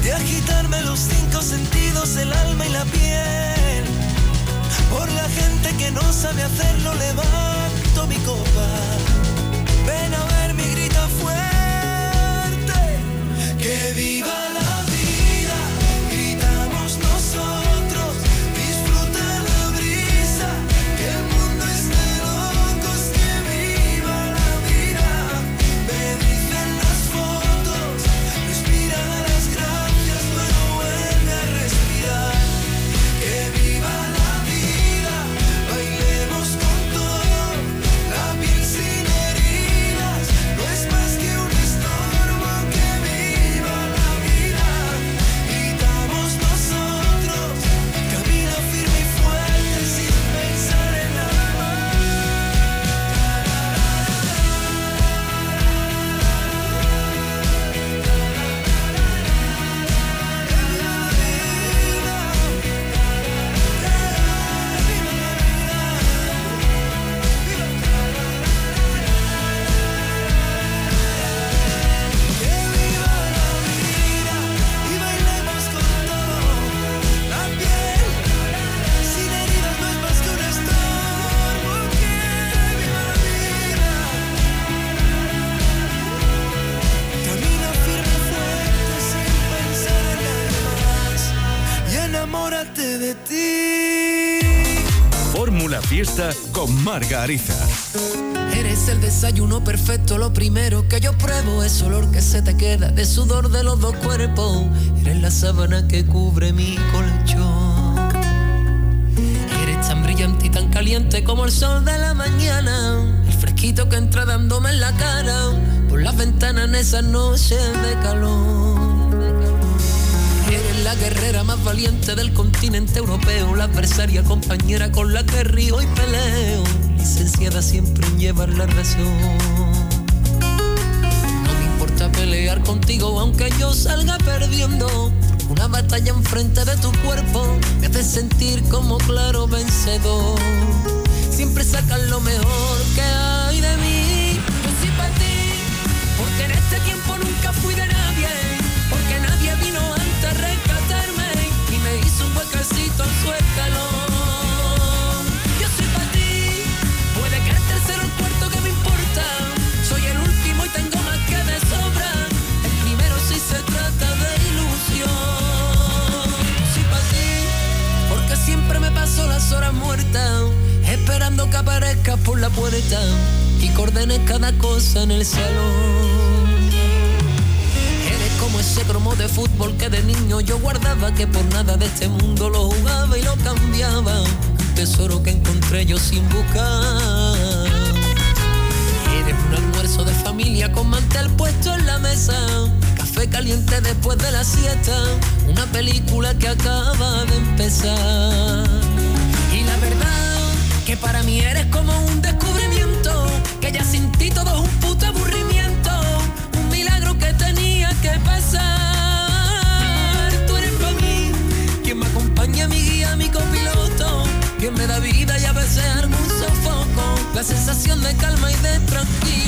De agitarme los cinco sentidos, el alma y la piel. Por la gente que no sabe hacerlo, levanto mi copa. Ven a ver mi grita fuerte. Que viva la con Marga Ariza. Eres el desayuno perfecto, lo primero que yo pruebo es olor que se te queda de sudor de los dos cuerpos. Eres la sábana que cubre mi colchón. Eres tan brillante y tan caliente como el sol de la mañana. El fresquito que entra dándome en la cara por las ventanas en esas noches de calor. Eres la guerrera más valiente del continente europeo, la adversaria compañera con la que río y peleo, licenciada siempre en llevar la razón. No me importa pelear contigo aunque yo salga perdiendo. Una batalla enfrente de tu cuerpo me hace sentir como claro vencedor. Siempre sacas lo mejor que hay por la puerta y que ordenes cada cosa en el salón. Eres como ese cromo de fútbol que de niño yo guardaba, que por nada de este mundo lo jugaba y lo cambiaba. tesoro que encontré yo sin buscar. Eres un almuerzo de familia con mantel puesto en la mesa. Café caliente después de la siesta. Una película que acaba de empezar. Que para mí eres como un descubrimiento. Que ya sin ti todo es un puto aburrimiento. Un milagro que tenía que pasar. Tú eres para mí quien me acompaña, mi guía, mi copiloto. Quien me da vida y a veces arma un sofoco. La sensación de calma y de tranquilidad.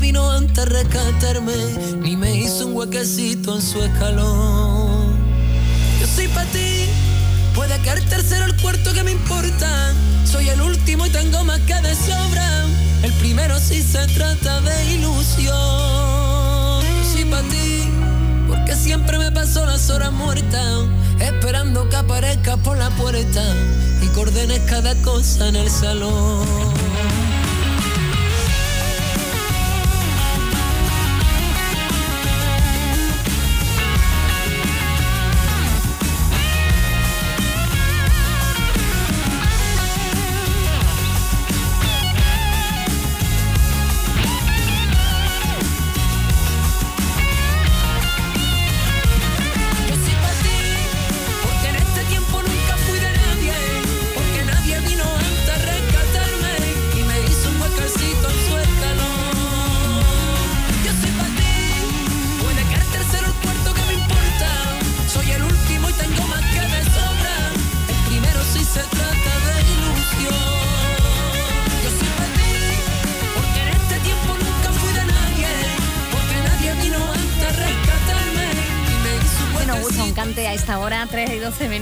Vino antes a rescatarme, ni me hizo un huequecito en su escalón. Yo soy para ti, puede que el tercero o el cuarto que me importa. Soy el último y tengo más que de sobra. El primero si se trata de ilusión. Yo soy para ti, porque siempre me paso las horas muertas, esperando que aparezca por la puerta y que ordenes cada cosa en el salón.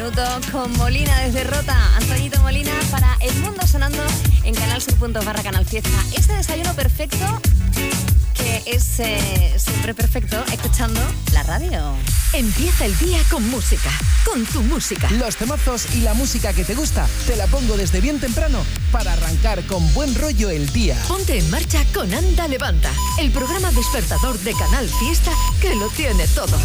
Y 12 minutos, con Molina desde Rota. Antoñito Molina para El Mundo Sonando en canalsur.es barra canal fiesta. Este desayuno perfecto que es eh, siempre perfecto escuchando la radio. Empieza el día con música, con tu música. Los temazos y la música que te gusta te la pongo desde bien temprano para arrancar con buen rollo el día. Ponte en marcha con Anda Levanta, el programa despertador de Canal Fiesta que lo tiene todo.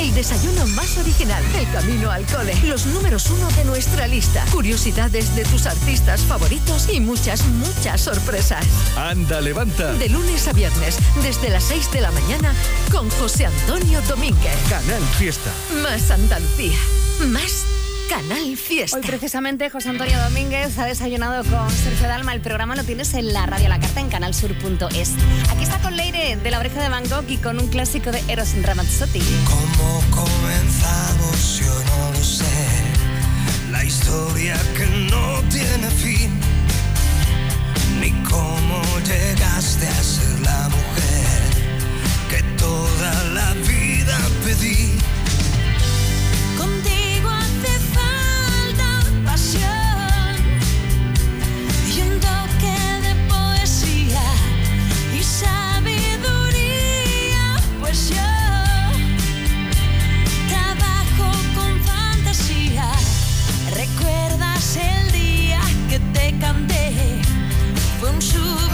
El desayuno más original, el camino al cole, los números uno de nuestra lista, curiosidades de tus artistas favoritos y muchas, muchas sorpresas. Anda, levanta. De lunes a viernes, desde las 6 de la mañana, con José Antonio Domínguez. Canal Fiesta. Más Andalucía, más Canal Fiesta. Hoy precisamente José Antonio Domínguez ha desayunado con Sergio Dalma. El programa lo tienes en la radio a la carta en canalsur.es. Aquí está con Leire de la oreja de Van Gogh y con un clásico de Eros Ramazzotti. ¿Cómo comenzamos? Yo no lo sé. La historia que no tiene fin. Ni cómo llegaste a ser la mujer que toda la vida pedí. Don't you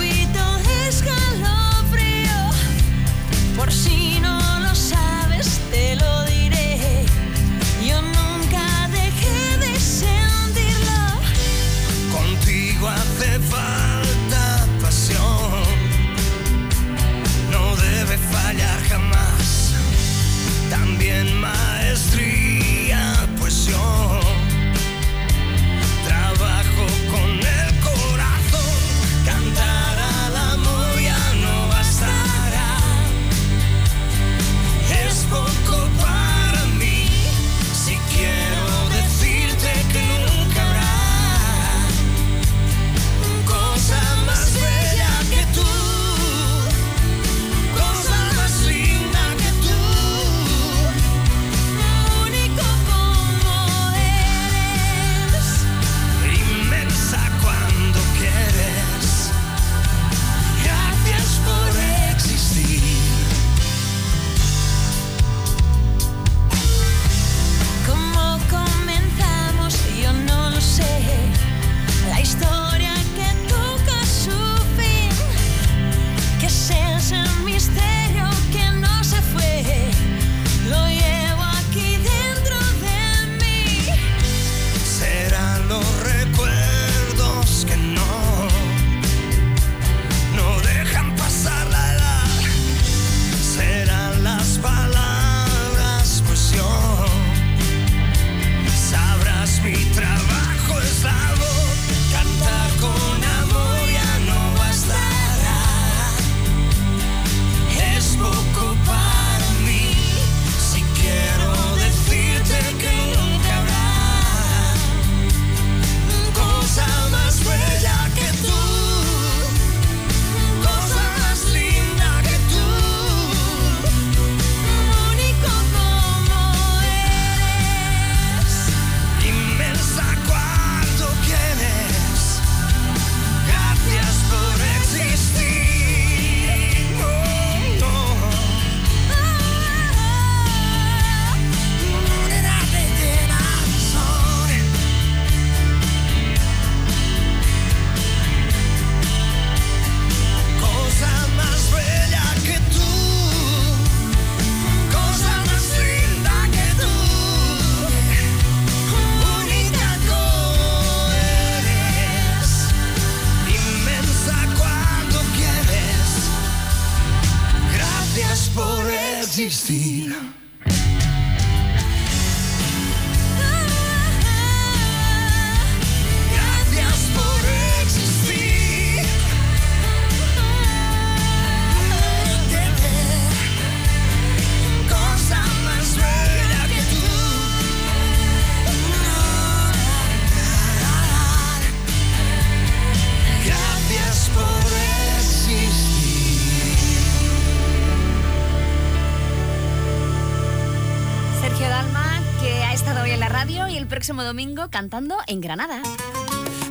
domingo cantando en Granada.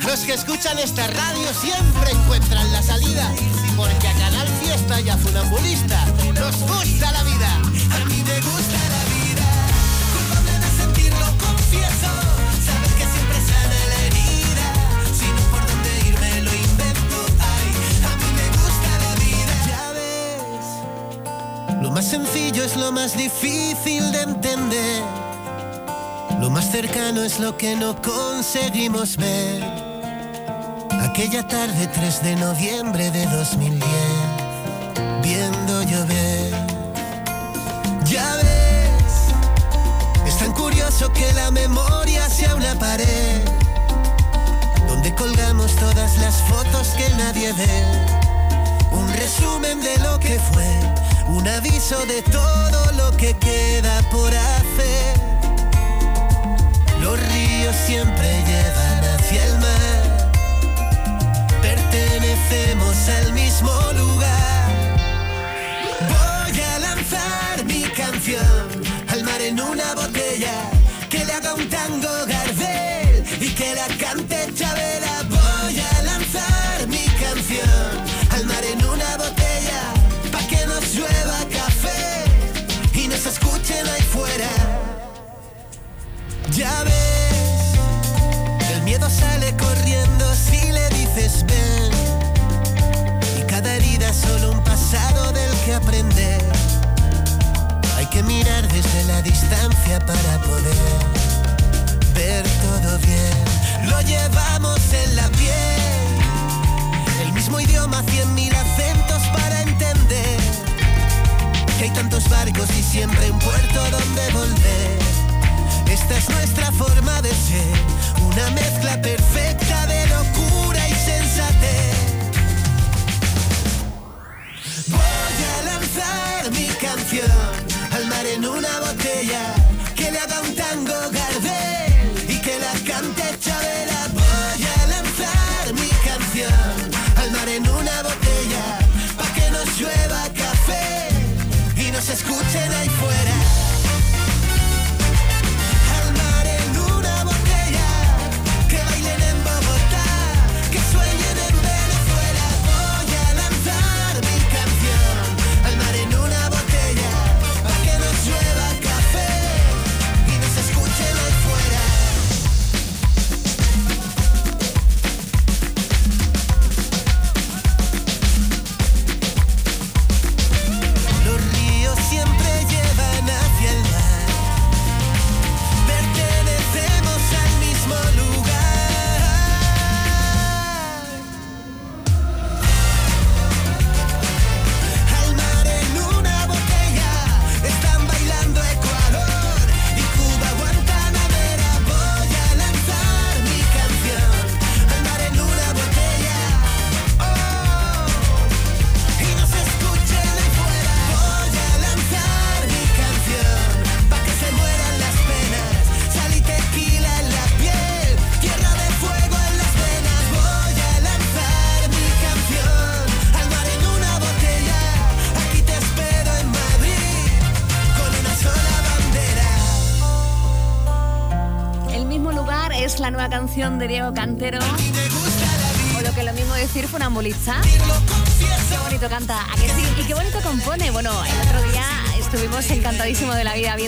Los que escuchan esta radio siempre encuentran la salida, porque a Canal Fiesta y a Funambulista nos gusta la vida. A mí me gusta la vida, culpable de sentirlo, confieso. Sabes que siempre sana la herida, si no por dónde irme lo invento. Ay, a mí me gusta la vida. Ya ves, lo más sencillo es lo más difícil de entender. Cercano es lo que no conseguimos ver. Aquella tarde 3 de noviembre de 2010, viendo llover. Ya ves, es tan curioso que la memoria sea una pared donde colgamos todas las fotos que nadie ve. Un resumen de lo que fue, un aviso de todo lo que queda por hacer. Los ríos siempre llevan hacia el mar pertenecemos al mismo lugar. Voy a lanzar mi canción al mar en una botella que le haga un tango Gardel y que la Hay que mirar desde la distancia para poder ver todo bien. Lo llevamos en la piel. El mismo idioma, cien mil acentos para entender. Que hay tantos barcos y siempre un puerto donde volver. Esta es nuestra forma de ser, una mezcla perfecta de locura y sensatez. Lanzar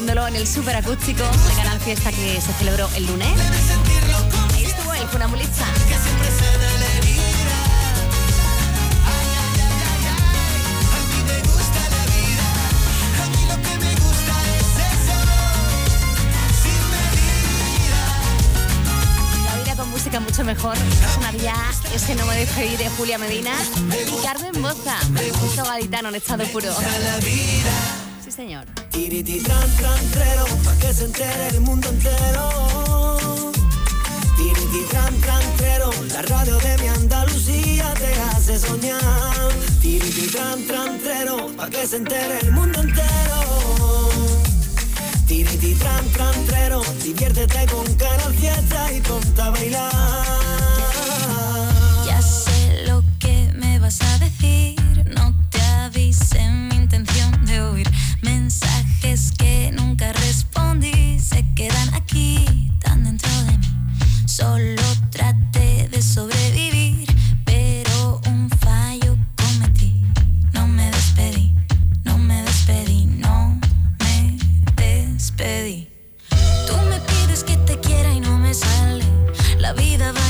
en el super acústico de Canal Fiesta que se celebró el lunes. Ahí estuvo el funambulista. Mucho mejor. Sonaría ese no me despedí de Julia Medina y Carmen Boza. Mucho gaditano en estado puro. Sí, señor. Tiriti tran tran trero, pa' que se entere el mundo entero. Tiriti tran tran trero, la radio de mi Andalucía te hace soñar. Tiriti tran tran trero, pa' que se entere el mundo entero. Tiriti tran tran trero, diviértete con Canal Fiesta y ponte a bailar. Ya sé lo que me vas a decir, La vida va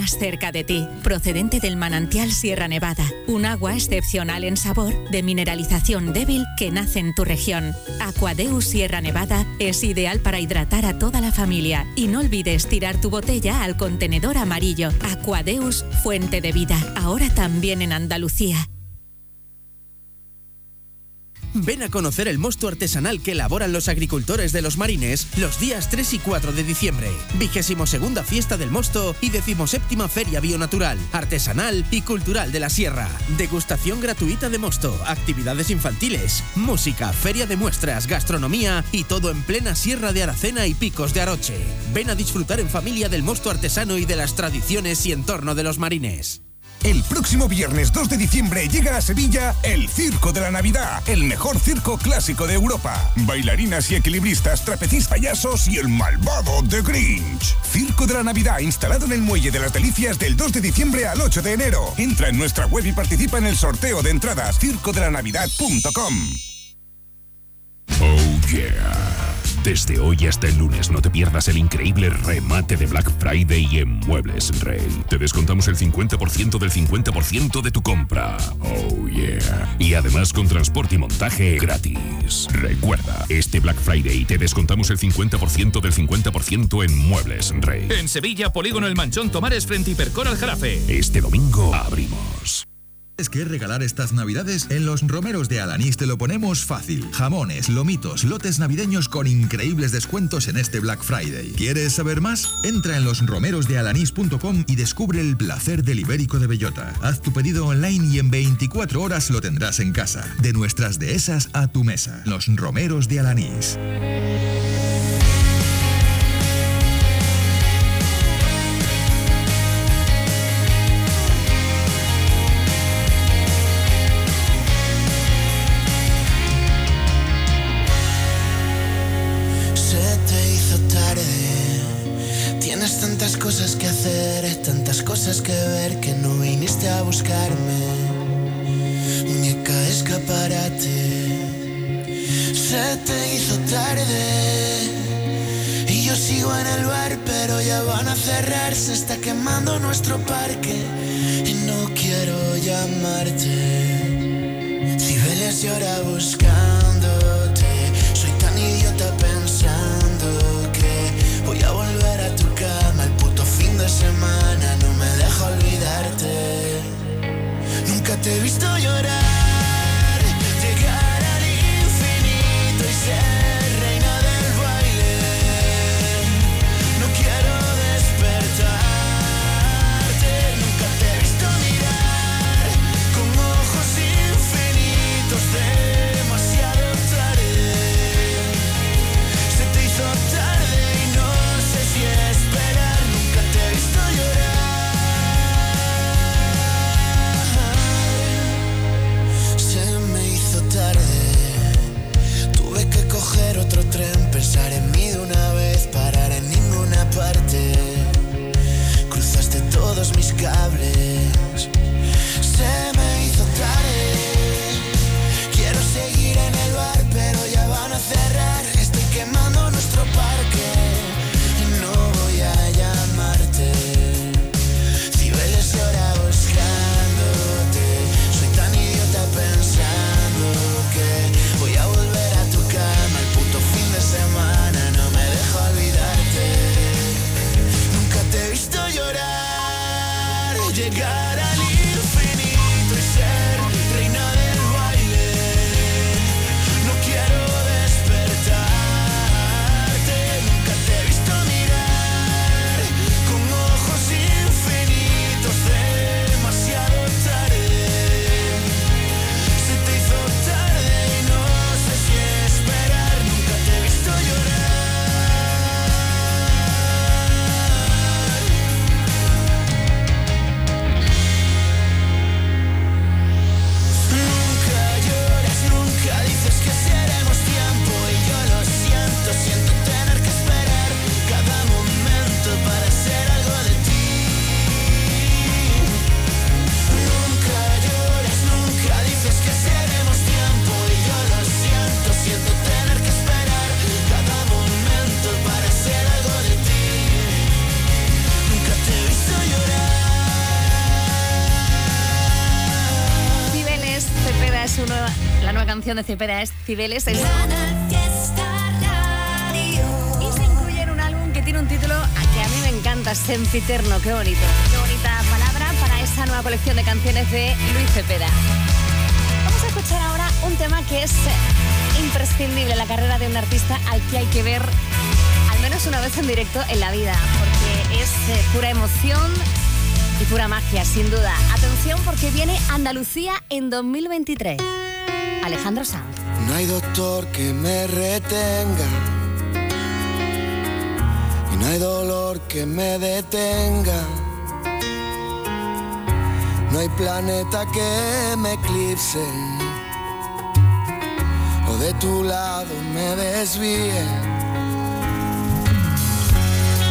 más cerca de ti, procedente del manantial Sierra Nevada, un agua excepcional en sabor, de mineralización débil que nace en tu región. Aquadeus Sierra Nevada es ideal para hidratar a toda la familia y no olvides tirar tu botella al contenedor amarillo. Aquadeus, fuente de vida, ahora también en Andalucía. Ven a conocer el mosto artesanal que elaboran los agricultores de los marines los días 3 y 4 de diciembre. Vigésimo segunda fiesta del mosto y decimoséptima feria bionatural, artesanal y cultural de la sierra. Degustación gratuita de mosto, actividades infantiles, música, feria de muestras, gastronomía y todo en plena sierra de Aracena y picos de Aroche. Ven a disfrutar en familia del mosto artesano y de las tradiciones y entorno de los marines. El próximo viernes 2 de diciembre llega a Sevilla el Circo de la Navidad, el mejor circo clásico de Europa. Bailarinas y equilibristas, trapecis payasos y el malvado The Grinch. Circo de la Navidad instalado en el Muelle de las Delicias del 2 de diciembre al 8 de enero. Entra en nuestra web y participa en el sorteo de entradas circodelannavidad.com. Oh yeah. Desde hoy hasta el lunes no te pierdas el increíble remate de Black Friday en Muebles Rey. Te descontamos el 50% del 50% de tu compra. Oh yeah. Y además con transporte y montaje gratis. Recuerda, este Black Friday te descontamos el 50% del 50% en Muebles Rey. En Sevilla, Polígono El Manchón Tomares frente Hipercor al Jarafe. Este domingo abrimos. ¿Es que regalar estas navidades? En los romeros de Alanís te lo ponemos fácil. Jamones, lomitos, lotes navideños con increíbles descuentos en este Black Friday. ¿Quieres saber más? Entra en losromerosdealanís.com y descubre el placer del ibérico de bellota. Haz tu pedido online y en 24 horas lo tendrás en casa. De nuestras dehesas a tu mesa. Los romeros de Alanís. Cerrar. Se está quemando nuestro parque. Y no quiero llamarte. Cibeles llora canción de Cepeda es Cibeles. Es... Y se incluye en un álbum que tiene un título que a mí me encanta, Sempiterno. Qué bonito. Qué bonita palabra para esa nueva colección de canciones de Luis Cepeda. Vamos a escuchar ahora un tema que es imprescindible en la carrera de un artista al que hay que ver al menos una vez en directo en la vida, porque es eh, pura emoción y pura magia, sin duda. Atención porque viene Andalucía en 2023. Alejandro Sanz. No hay doctor que me retenga. Y no hay dolor que me detenga. No hay planeta que me eclipse. O de tu lado me desvíe.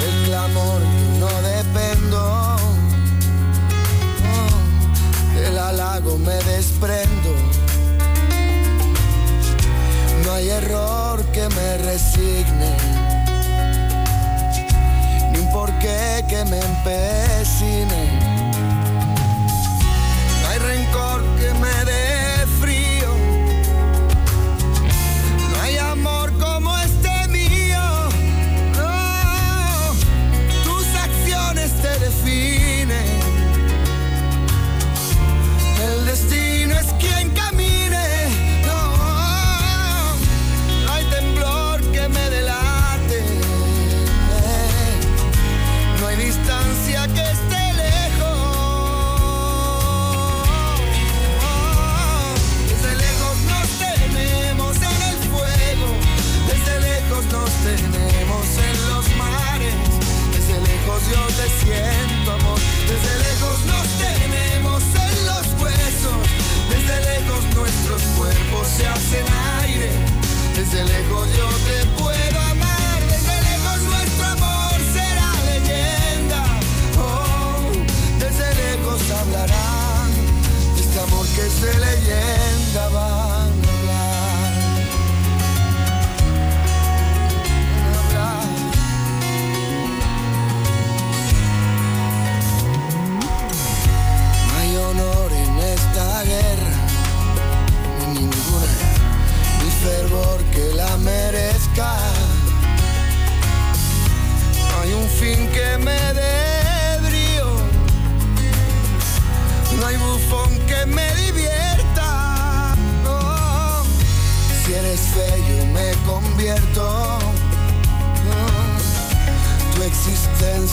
Del clamor yo no dependo. Del halago me desprendo. Hay error que me resigne, ni un porqué que me empecine.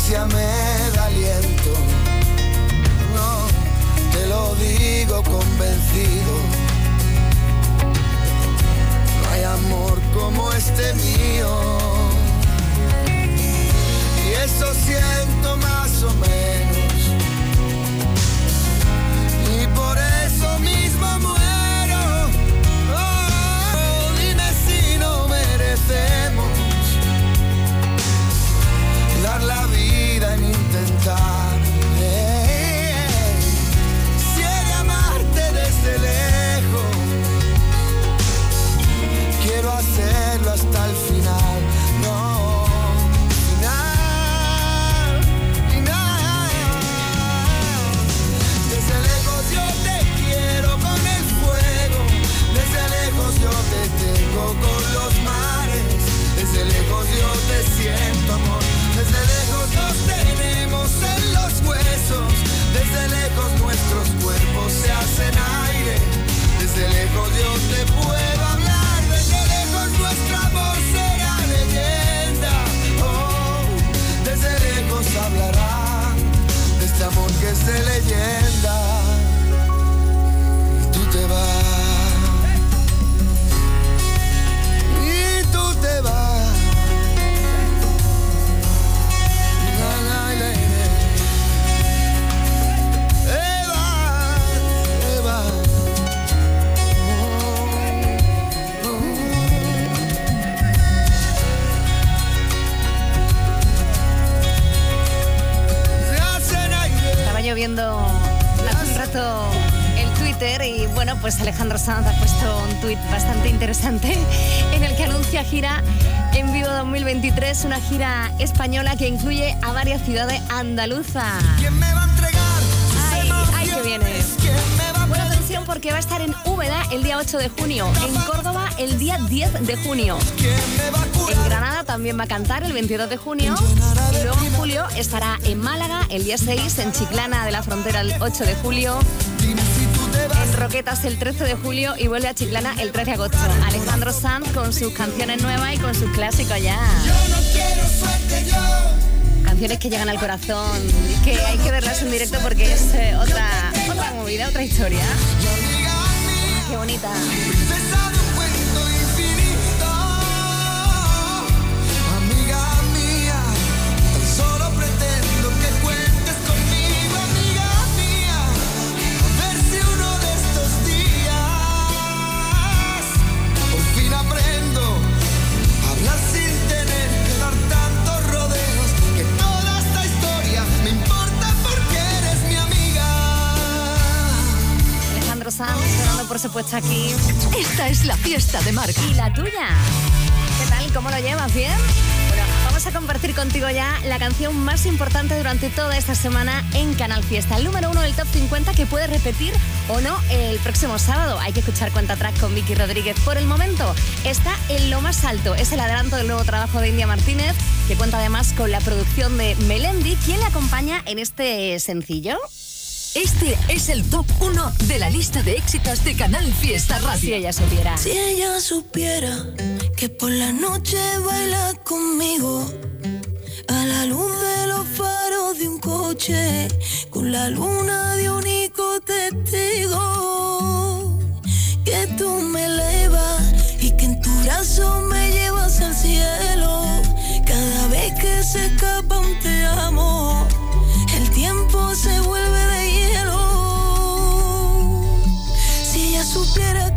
Me da aliento no, te lo digo convencido. No hay amor como este mío. Y eso siento más o menos. Twitter y bueno, pues Alejandro Sanz ha puesto un tuit bastante interesante en el que anuncia gira en vivo 2023, una gira española que incluye a varias ciudades andaluzas. ¿Quién me va a entregar Ay, ay, que viene. Bueno, atención porque va a estar en Úbeda el día 8 de junio, en Córdoba el día 10 de junio. En Granada también va a cantar el 22 de junio. Y luego en julio estará en Málaga el día 6, en Chiclana de la Frontera el 8 de julio. Roquetas el 13 de julio y vuelve a Chiclana el 13 de agosto. Alejandro Sanz con sus canciones nuevas y con sus clásicos ya. Canciones que llegan al corazón, que hay que verlas en directo porque es eh, otra, otra movida, otra historia. Qué bonita. Supuesto aquí. Esta es la fiesta de Marga. ¿Y la tuya? ¿Qué tal? ¿Cómo lo llevas? ¿Bien? Bueno, vamos a compartir contigo ya la canción más importante durante toda esta semana en Canal Fiesta. El número uno del Top 50 que puede repetir o no el próximo sábado. Hay que escuchar cuenta atrás con Vicky Rodríguez. Por el momento está en lo más alto. Es el adelanto del nuevo trabajo de India Martínez, que cuenta además con la producción de Melendi, quien le acompaña en este sencillo. Este es el top 1 de la lista de éxitos de Canal Fiesta Radio. Si ella supiera. Si ella supiera que por la noche baila conmigo a la luz de los faros de un coche con la luna de único testigo que tú me elevas y que en tu brazo me llevas al cielo cada vez que se escapa un te amo el tiempo se vuelve si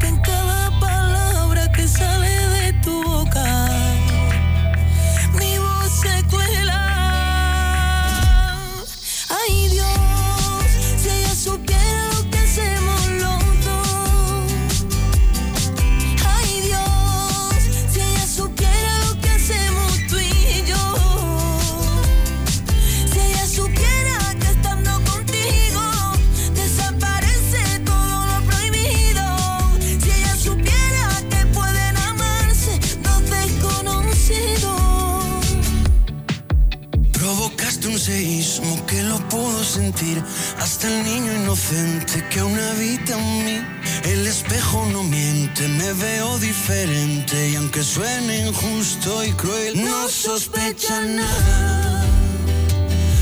miente, me veo diferente y aunque suene injusto y cruel, no sospecha nada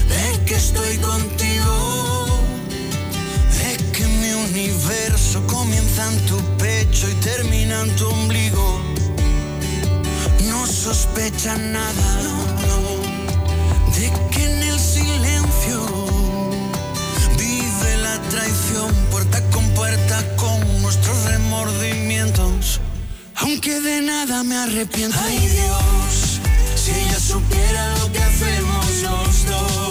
de que estoy contigo. De que mi universo comienza en tu pecho y termina en tu ombligo. No sospecha nada, de que en el silencio vive la traición puerta con puerta con. Aunque de nada me arrepiento. Ay Dios, si ella supiera lo que hacemos los dos.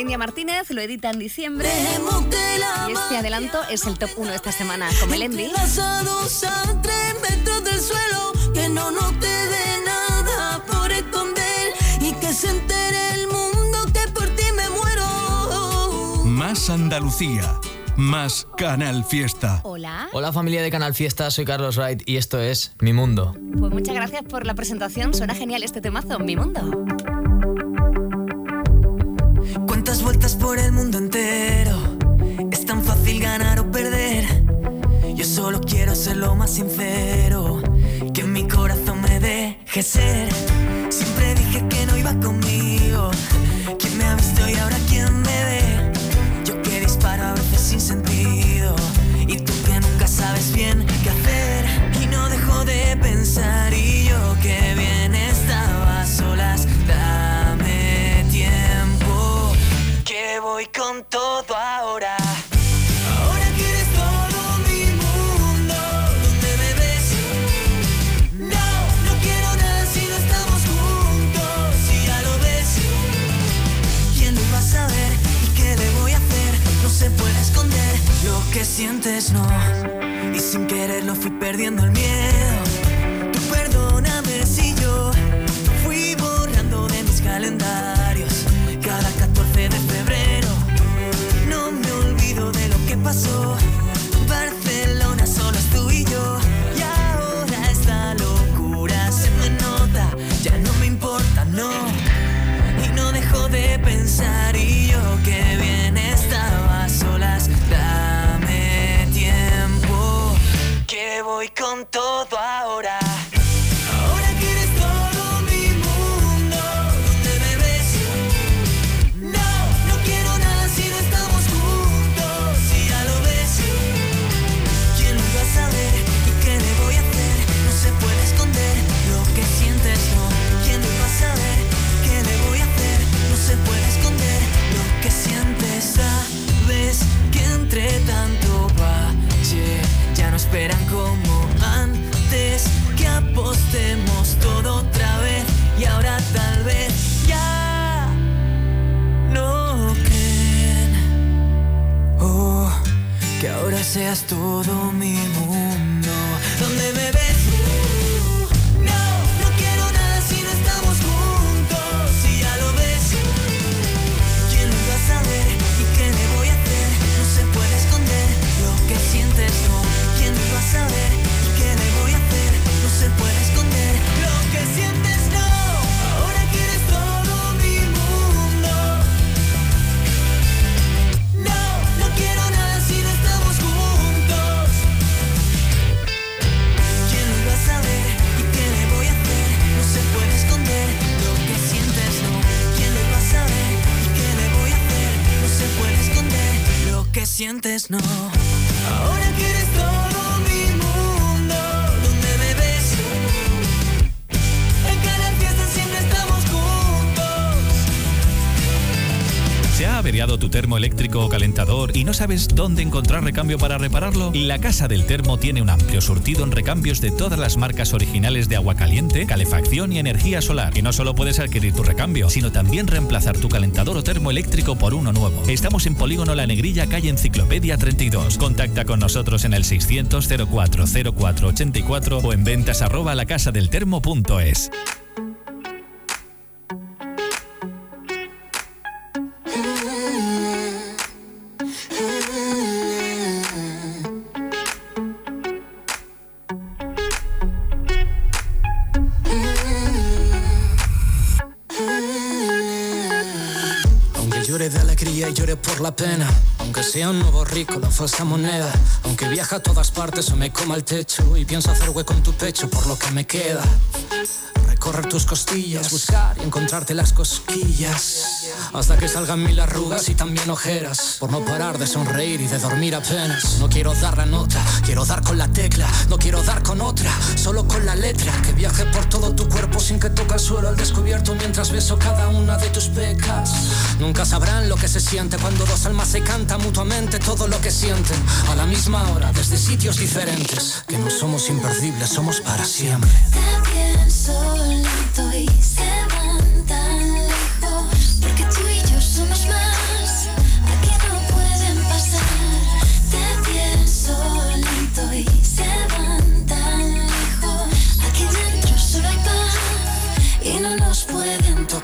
India Martínez, lo edita en diciembre. Y este adelanto es el top 1 esta semana con Melendi. Lanzados a tres metros del suelo, que no nos te dé nada por esconder y que se entere el mundo que por ti me muero. Más Andalucía. Más Canal Fiesta. Hola. Hola familia de Canal Fiesta, soy Carlos Wright y esto es Mi Mundo. Pues muchas gracias por la presentación, suena genial este temazo, Mi Mundo. Es tan fácil ganar o perder. Yo solo quiero ser lo más sincero. Que mi corazón me deje ser. Siempre dije que no iba conmigo. ¿Quién me ha visto y ahora quién me ve? Yo que disparo a veces sin sentido. Y tú que nunca sabes bien qué hacer. Y no dejo de pensar. Perdiendo todo ahora. Seas todo mi mundo. Sientes, no. Averiado tu termo eléctrico o calentador y no sabes dónde encontrar recambio para repararlo? La Casa del Termo tiene un amplio surtido en recambios de todas las marcas originales de agua caliente, calefacción y energía solar. Y no solo puedes adquirir tu recambio, sino también reemplazar tu calentador o termo eléctrico por uno nuevo. Estamos en Polígono La Negrilla, calle Enciclopedia 32. Contacta con nosotros en el 600 04 04 84 o en ventas arroba lacasadeltermo.es. sea un nuevo rico, la falsa moneda. Aunque viaja a todas partes o me coma el techo Y pienso hacer hueco en tu pecho por lo que me queda. Recorrer tus costillas, buscar y encontrarte las cosquillas Hasta que salgan mil arrugas y también ojeras. Por no parar de sonreír y de dormir apenas. No quiero dar la nota, quiero dar con la tecla. No quiero dar con otra, solo con la letra. Que viaje por todo tu cuerpo sin que toque el suelo al descubierto Mientras beso cada una de tus pecas. Nunca sabrán lo que se siente cuando dos almas se cantan mutuamente todo lo que sienten. A la misma hora, desde sitios diferentes. Que no somos imperdibles, somos para siempre. Lento y se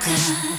Yeah.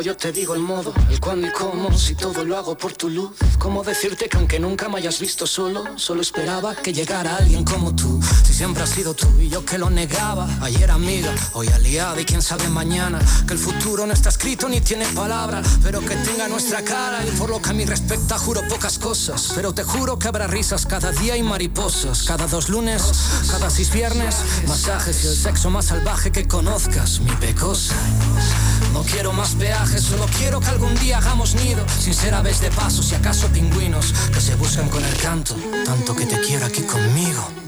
Yo te digo el modo, el cuándo y cómo, si todo lo hago por tu luz. ¿Cómo decirte que aunque nunca me hayas visto solo, solo esperaba que llegara alguien como tú? Si siempre has sido tú y yo que lo negaba. Ayer amiga, hoy aliada y quién sabe mañana. Que el futuro no está escrito ni tiene palabra, pero que tenga nuestra cara. Y por lo que a mí respecta, juro pocas cosas. Pero te juro que habrá risas cada día y mariposas. Cada dos lunes, cada seis viernes, masajes y el sexo más salvaje que conozcas, mi pecosa. No quiero más peajes, solo quiero que algún día hagamos nido. Sin ser aves de paso, si acaso pingüinos que se buscan con el canto. Tanto que te quiero aquí conmigo.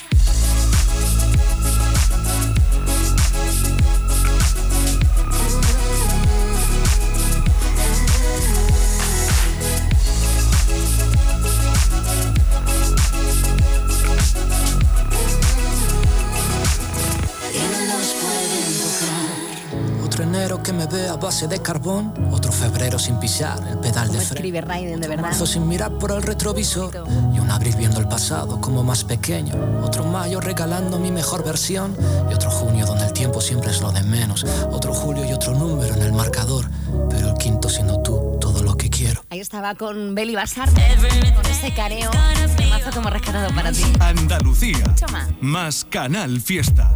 Que me ve a base de carbón. Otro febrero sin pisar el pedal de ¿Cómo freno. escribe Raiden, de verdad? Marzo sin mirar por el retrovisor y un abril viendo el pasado como más pequeño. Otro mayo regalando mi mejor versión y otro junio donde el tiempo siempre es lo de menos. Otro julio y otro número en el marcador, pero el quinto siendo tú todo lo que quiero. Ahí estaba con Beli Basar, con ese careo, mazo que hemos rescatado para ti. Andalucía. Choma. Más Canal Fiesta.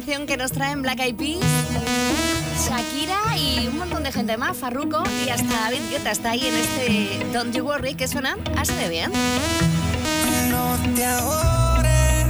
Que nos traen Black Eyed Peas, Shakira y un montón de gente más, Farruko y hasta David Guetta está ahí en este Don't You Worry, que suena así de bien. No te ahores,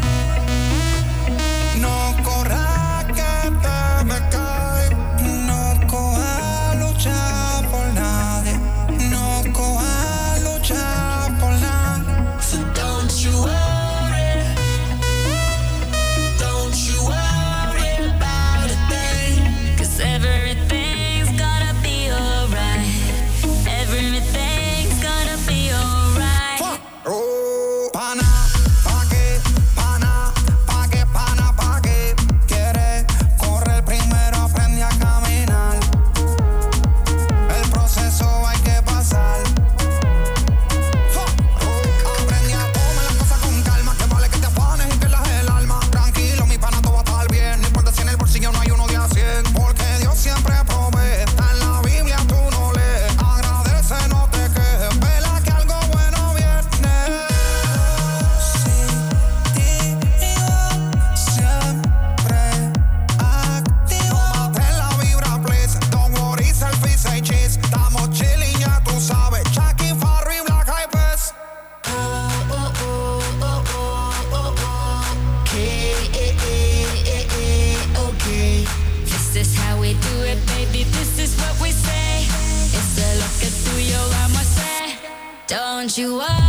Don't you worry.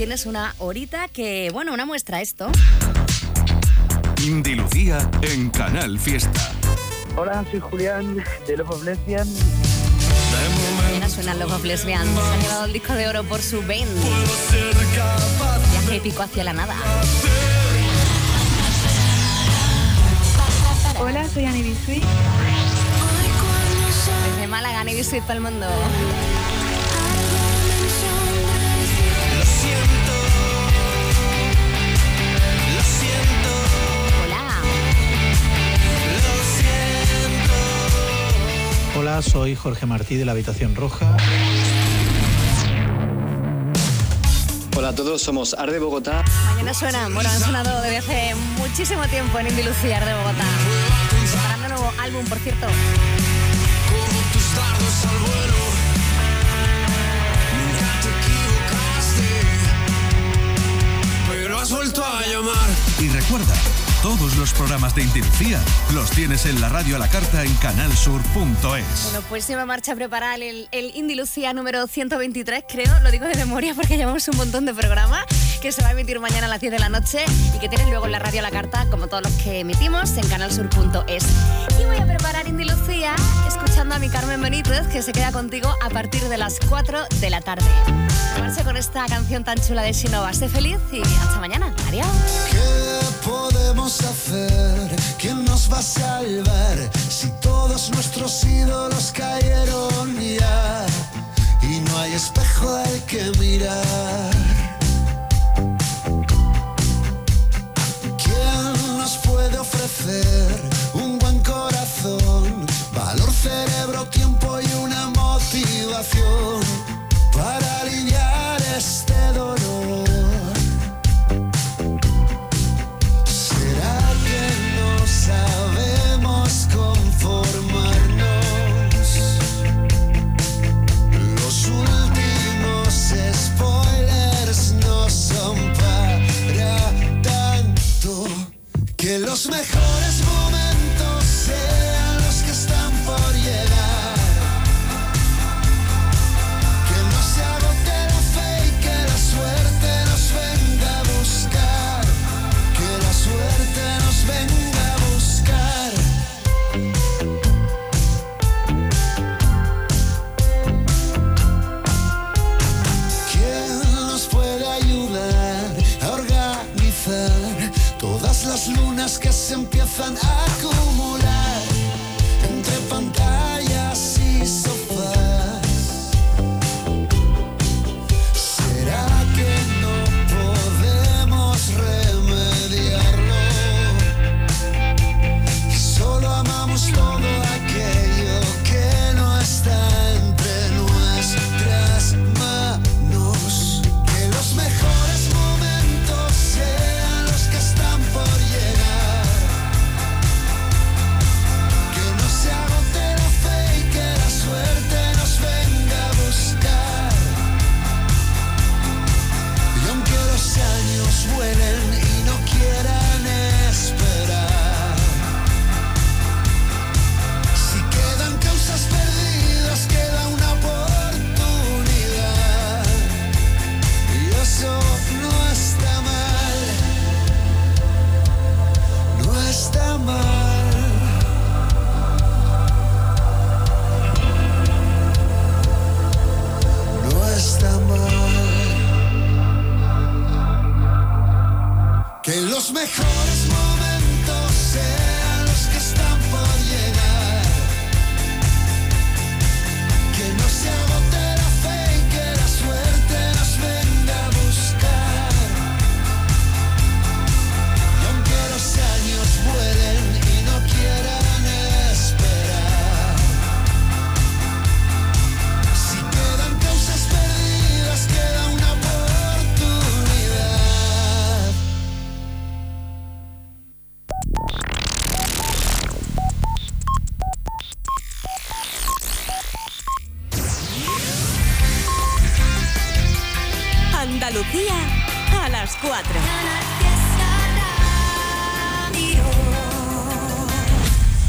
Tienes una horita que, bueno, una muestra esto. Indy Lucía en Canal Fiesta. Hola, soy Julián de Love of Lesbian. Mañana suenan los of. Se han llevado el disco de oro por su band. Viaje épico hacia la nada. Hola, soy Annie. Desde Málaga, Annie Biscuit para el mundo. Hola, soy Jorge Martí de la Habitación Roja. Hola a todos, somos Arde Bogotá. Mañana suenan, bueno, han sonado desde hace muchísimo tiempo en Indy Lucía de Bogotá. Preparando nuevo álbum, por cierto. Como tus dardos al vuelo. Nunca te equivocaste. Pero has vuelto a llamar. Y recuerda, todos los programas de Indy Lucía los tienes en la radio a la carta en canalsur.es. Bueno, pues se va a marcha a preparar el, el Indy Lucía número 123, creo. Lo digo de memoria porque llevamos un montón de programas que se va a emitir mañana a las 10 de la noche y que tienes luego en la radio a la carta, como todos los que emitimos, en canalsur.es. Y voy a preparar Indy Lucía escuchando a mi Carmen Benítez, que se queda contigo a partir de las 4 de la tarde. Marcha con esta canción tan chula de Shinova. Sé feliz y hasta mañana. Adiós. ¿Qué podemos hacer? ¿Quién nos va a salvar si todos nuestros ídolos cayeron ya? Y no hay espejo al que mirar. Se Andalucía a las 4.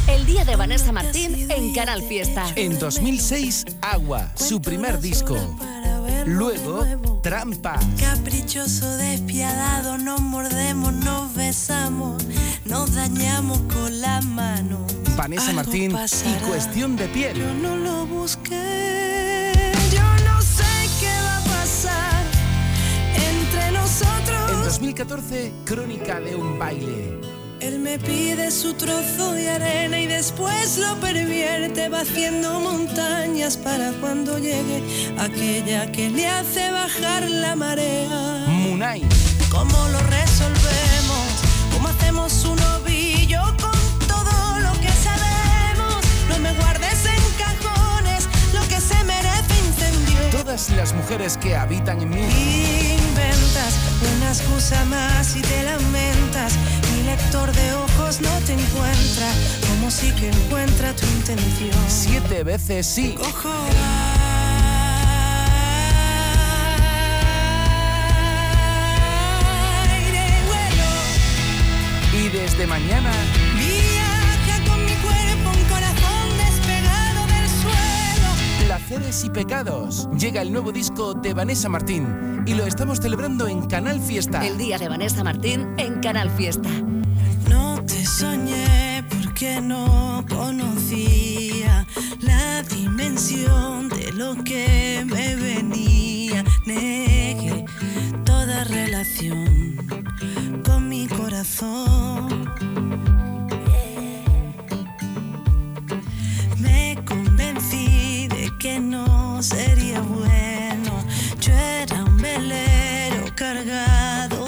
El día de Vanessa Martín en Canal Fiesta. En 2006, Agua, su primer disco. Luego, Trampa. Caprichoso, despiadado, nos mordemos, nos besamos, nos dañamos con la mano. Vanessa Martín y. Cuestión de piel. Yo no lo busqué, 2014, Crónica de un baile. Él me pide su trozo de arena y después lo pervierte, va haciendo montañas para cuando llegue aquella que le hace bajar la marea. Munay. ¿Cómo lo resolvemos? ¿Cómo hacemos un ovillo con todo lo que sabemos? No me guardes en cajones lo que se merece incendio. Todas las mujeres que habitan en mí. Una excusa más y te lamentas. Mi lector de ojos no te encuentra, como si que encuentra tu intención. Siete veces sí. Cojo aire, vuelo. Y desde mañana, Placeres y Pecados. Llega el nuevo disco de Vanessa Martín y lo estamos celebrando en Canal Fiesta. El día de Vanessa Martín en Canal Fiesta. No te soñé porque no conocía la dimensión de lo que me venía. Negué toda relación con mi corazón. Convencí de que no sería bueno. Yo era un velero cargado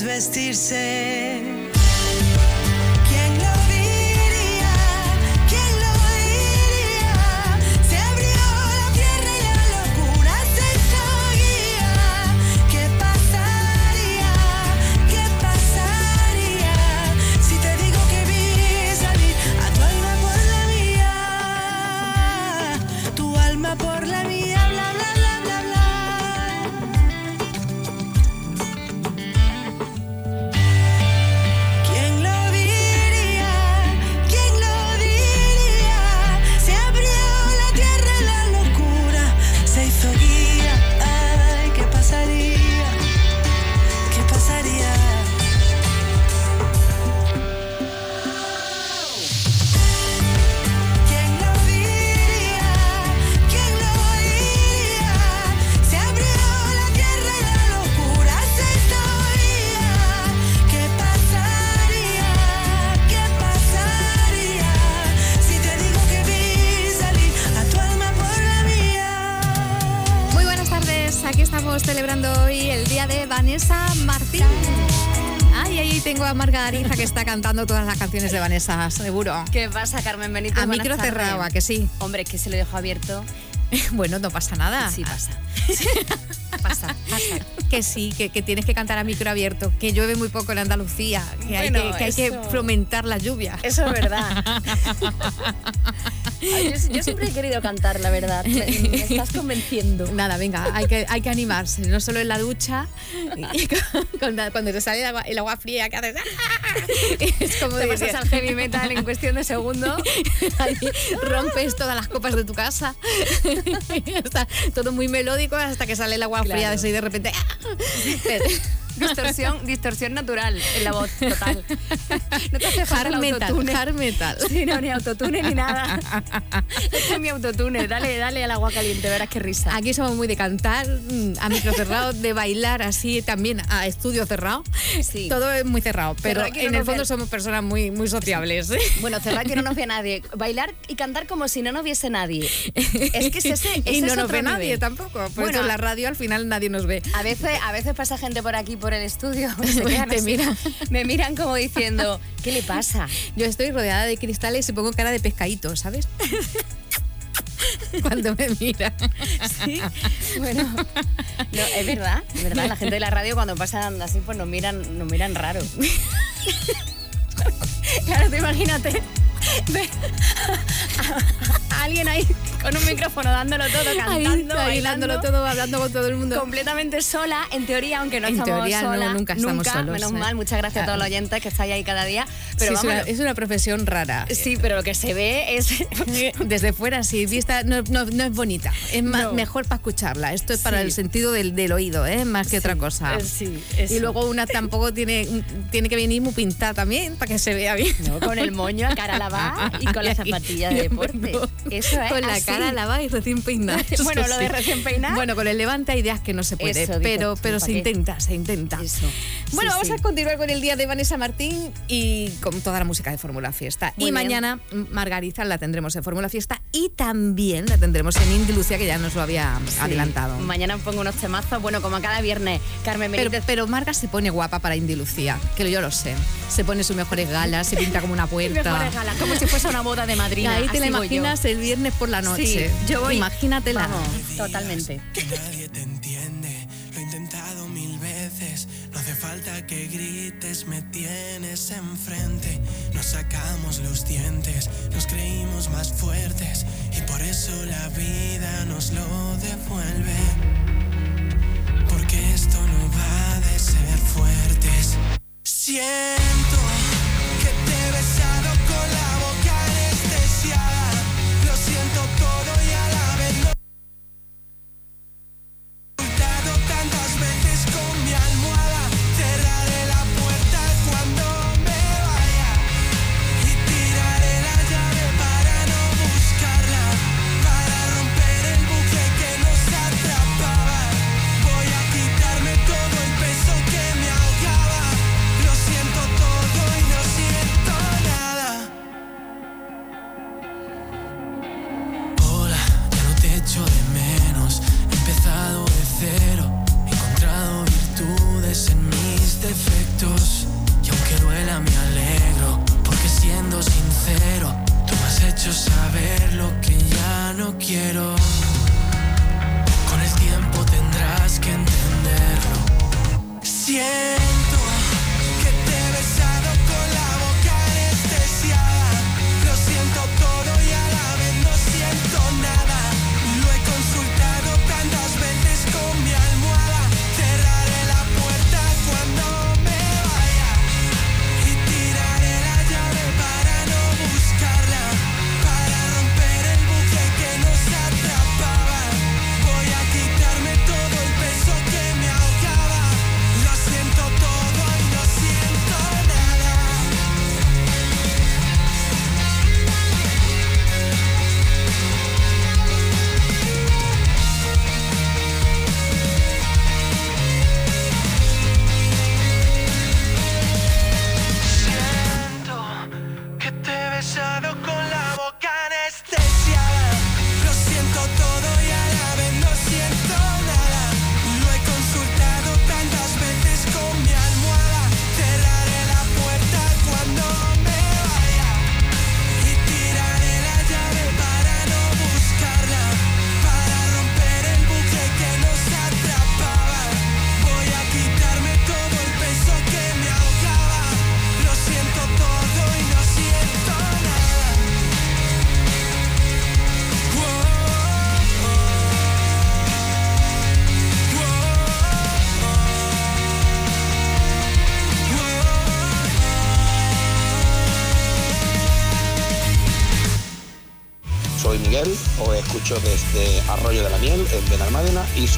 para desvestirse. Cantando todas las canciones de Vanessa, seguro. ¿Qué pasa, Carmen Benito? A Buenas micro cerrado, ¿a que sí? Hombre, es que se lo dejo abierto. Bueno, no pasa nada. Sí, pasa. pasa, pasa. Que sí, que, que tienes que cantar a micro abierto, que llueve muy poco en Andalucía, que, hay, Bueno, que, que hay que fomentar la lluvia. Eso es verdad. Ay, yo, yo siempre he querido cantar, la verdad. Me, me estás convenciendo. Nada, venga, hay que, hay que animarse, no solo en la ducha, y con- con- cuando te sale el agua, el agua fría, que haces... Es como Te pasas al heavy metal en cuestión de segundos. Ahí rompes todas las copas de tu casa. Está todo muy melódico hasta que sale el agua fría Claro. de eso y de repente. Distorsión, distorsión natural en la voz, total. No te hace falta Hard metal, hard metal. Sí, no, ni autotune ni nada. Este es mi autotune. Dale, dale al agua caliente, verás qué risa. Aquí somos muy de cantar mm, a micro cerrado, de bailar así también a estudio cerrado. Sí. Todo es muy cerrado, pero Cerrado que no en el fondo vean. somos personas muy, muy sociables. Bueno, cerrar que no nos ve nadie. Bailar y cantar como si no nos viese nadie. Es que es ese, y ese no es nos ve nadie nivel. tampoco. Por Bueno, eso en la radio al final nadie nos ve. A veces, a veces pasa gente por aquí, por el estudio, se quedan Te así. miran. me miran como diciendo, ¿qué le pasa? Yo estoy rodeada de cristales y pongo cara de pescadito, ¿sabes? Cuando me mira. Sí, bueno, no, es verdad, es verdad. La gente de la radio cuando pasan así, pues nos miran, nos miran raro. Claro, tú imagínate a alguien ahí con un micrófono dándolo todo, cantando, dándolo todo, hablando con todo el mundo. completamente sola, en teoría, aunque no En estamos teoría, no, sola, nunca estamos solos, menos ¿eh? mal, muchas gracias a todos los oyentes que estáis ahí cada día. Pero Sí, es, una, es una profesión rara. sí, pero lo que se ve es Desde fuera, sí, vista no, no- no es bonita. Es No. mejor para escucharla. Esto es para Sí. el sentido del, del oído, ¿eh? más que otra cosa. eh, sí, y luego una tampoco tiene, tiene que venir muy pintada también para que se vea bien. No, con el moño a cara lavada y con las zapatillas de deporte. Eso es Con la así. cara lavada y recién peinada. Bueno, lo de recién peinada. Bueno, con el levante hay ideas que no se puede, Eso, pero, pero ¿pa' se intenta, se intenta. Eso. Bueno, Sí, vamos sí. a continuar con el día de Vanessa Martín y con toda la música de Fórmula Fiesta. Muy y bien. mañana mm, Margarita la tendremos en Fórmula Fiesta y también la tendremos en Indy Lucia, que ya nos lo había Sí. adelantado. Mañana pongo unos temazos, bueno, como cada viernes. Carmen Pero, Benítez. pero Marga se pone guapa para Indy Lucía, que yo lo sé. Se pone sus mejores galas, se pinta como una puerta. Mejores galas, como si fuese una boda de madrina. Ahí te la yo. imaginas el viernes por la noche. Sí, yo voy. Imagínatela. Vamos, totalmente. que nadie te entiende. Lo he intentado mil veces. No hace falta que grites, me tienes enfrente. Nos sacamos los dientes, nos creímos más fuertes. Y por eso la vida nos lo devuelve. Porque esto no va de ser fuertes. Siento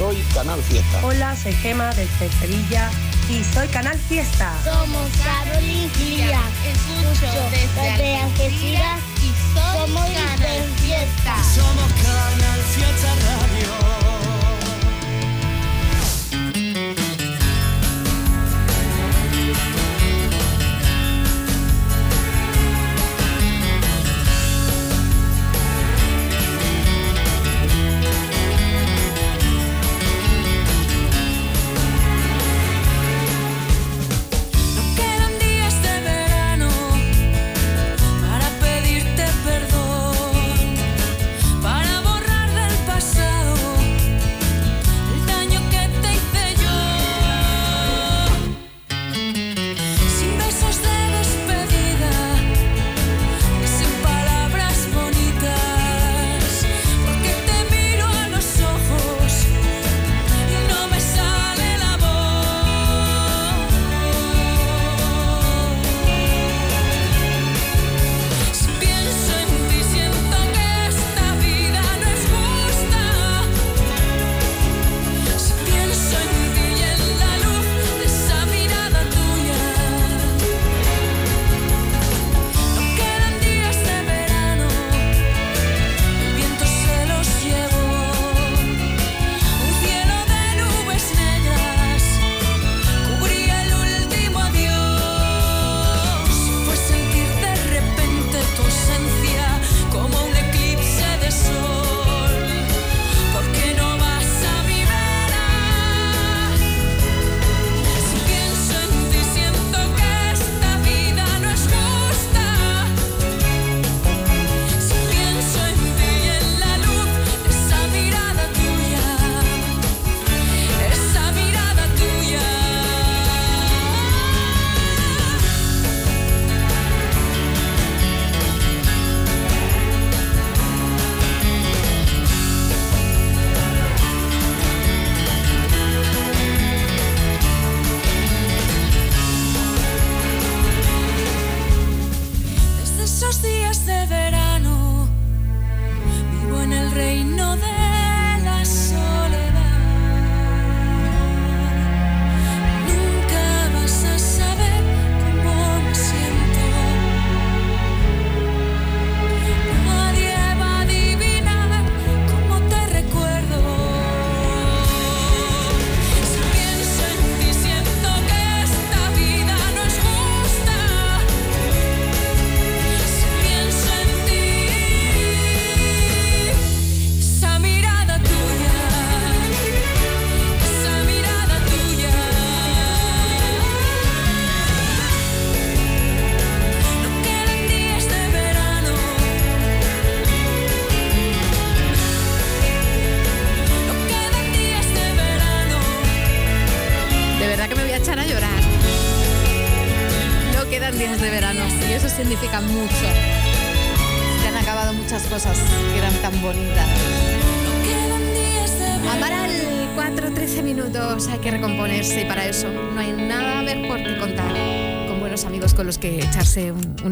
soy Canal Fiesta. Hola, soy Gema desde Sevilla y soy Canal Fiesta. Somos Carolina Díaz, escucho desde, desde Algeciras y soy somos Canal Fiesta. Somos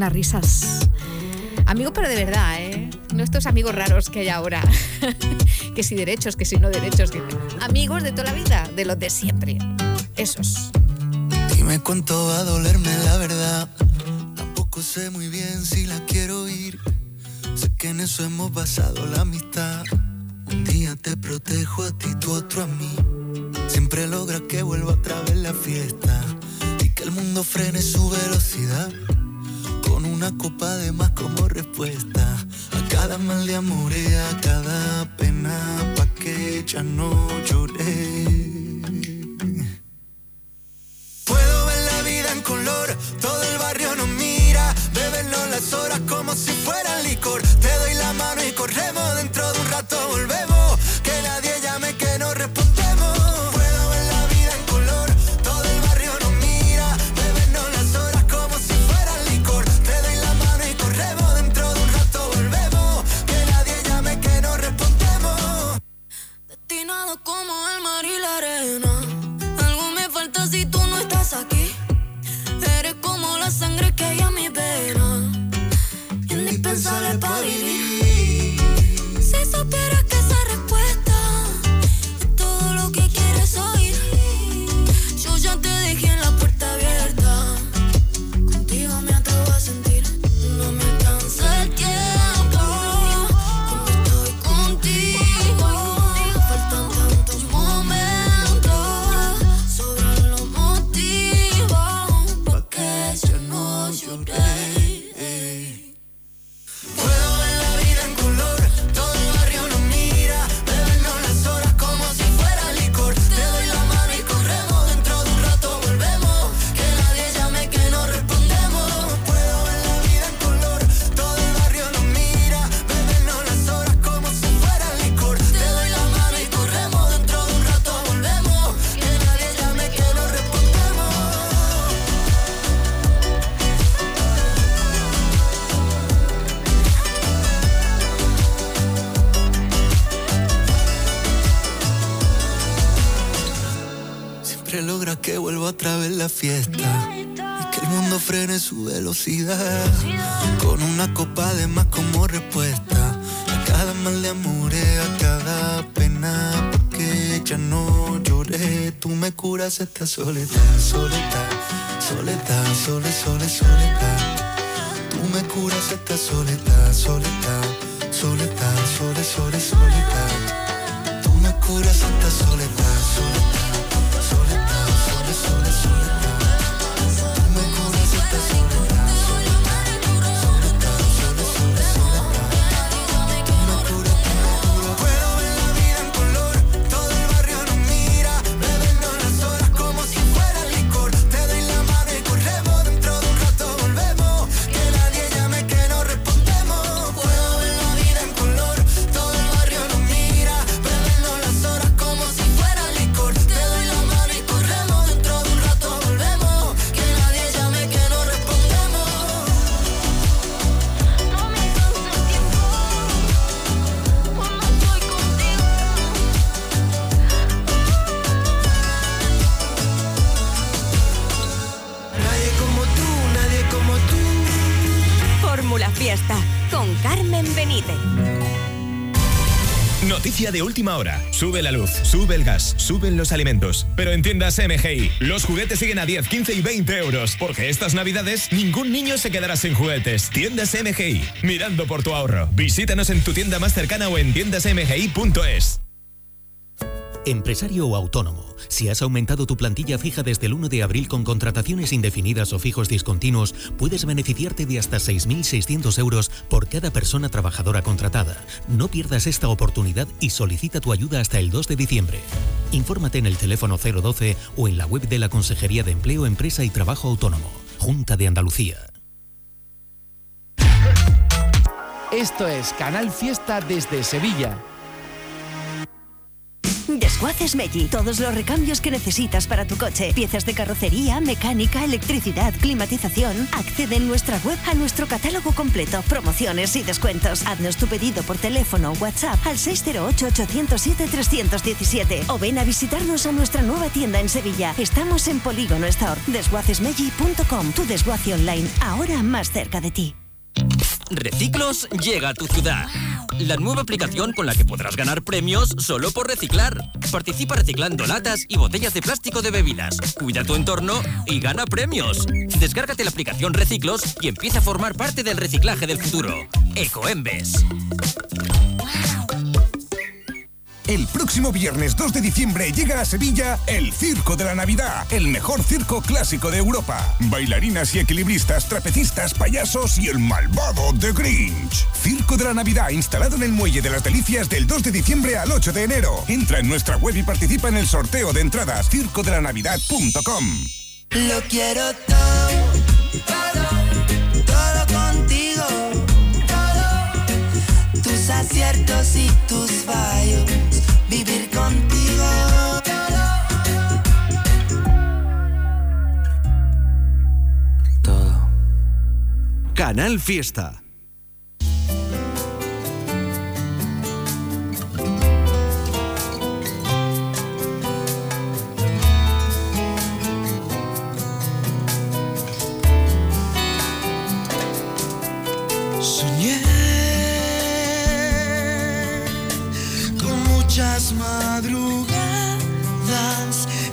unas risas. Amigos, pero de verdad, ¿eh? No estos amigos raros que hay ahora. que si derechos, que si no derechos. Que... Amigos de toda la vida, de los de siempre. Esos. Dime cuánto va a dolerme la verdad. Tampoco sé muy bien si la quiero ir. Sé que en eso hemos basado la amistad. soledad, soledad, soledad, soledad, sole, sole, soledad. Tú me curas esta soledad, soledad, soledad, sole, sole, soledad. Tú me curas esta soledad, soledad, soledad, sole, sole, soledad. hora. Sube la luz, sube el gas, suben los alimentos. Pero en tiendas MGI, los juguetes siguen a 10, 15 y 20 euros, porque estas navidades ningún niño se quedará sin juguetes. Tiendas MGI, mirando por tu ahorro. Visítanos en tu tienda más cercana o en tiendasmgi.es. Empresario o autónomo, si has aumentado tu plantilla fija desde el 1 de abril con contrataciones indefinidas o fijos discontinuos, puedes beneficiarte de hasta 6.600 euros cada persona trabajadora contratada. No pierdas esta oportunidad y solicita tu ayuda hasta el 2 de diciembre. Infórmate en el teléfono 012 o en la web de la Consejería de Empleo, Empresa y Trabajo Autónomo, Junta de Andalucía. Esto es Canal Fiesta desde Sevilla Desguaces Meggi. Todos los recambios que necesitas para tu coche. Piezas de carrocería, mecánica, electricidad, climatización. Accede en nuestra web a nuestro catálogo completo, promociones y descuentos. Haznos tu pedido por teléfono o WhatsApp al 608-807-317 o ven a visitarnos a nuestra nueva tienda en Sevilla. Estamos en Polígono Store. Desguacesmeggi.com. Tu desguace online, ahora más cerca de ti. Reciclos llega a tu ciudad. La nueva aplicación con la que podrás ganar premios solo por reciclar. Participa reciclando latas y botellas de plástico de bebidas. Cuida tu entorno y gana premios. Descárgate la aplicación Reciclos y empieza a formar parte del reciclaje del futuro. Ecoembes. El próximo viernes 2 de diciembre llega a Sevilla el Circo de la Navidad, el mejor circo clásico de Europa. Bailarinas y equilibristas, trapecistas, payasos y el malvado The Grinch. Circo de la Navidad instalado en el Muelle de las Delicias del 2 de diciembre al 8 de enero. Entra en nuestra web y participa en el sorteo de entradas circodelannavidad.com. Lo quiero todo, todo, todo aciertos y tus fallos, vivir contigo. Canal Fiesta. Madrugadas,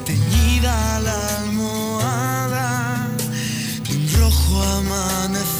teñida la almohada de un rojo amanecer.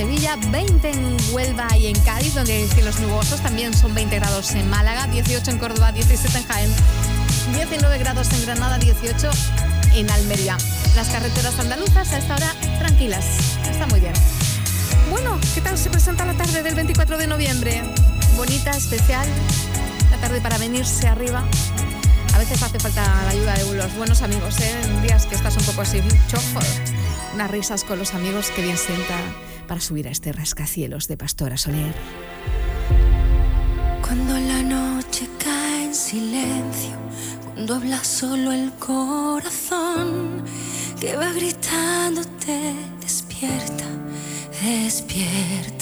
Sevilla, 20 en Huelva y en Cádiz, donde hay cielos nubosos, también son 20 grados en Málaga, 18 en Córdoba, 17 en Jaén, 19 grados en Granada, 18 en Almería. Las carreteras andaluzas a esta hora tranquilas, está muy bien. Bueno, ¿qué tal se presenta la tarde del 24 de noviembre? Bonita, especial, la tarde para venirse arriba. A veces hace falta la ayuda de los buenos amigos, ¿eh? en días que estás un poco así, chofo, unas risas con los amigos que bien sienta para subir a este rascacielos de Pastora Soler. Cuando la noche cae en silencio, cuando habla solo el corazón, que va gritándote, despierta, despierta.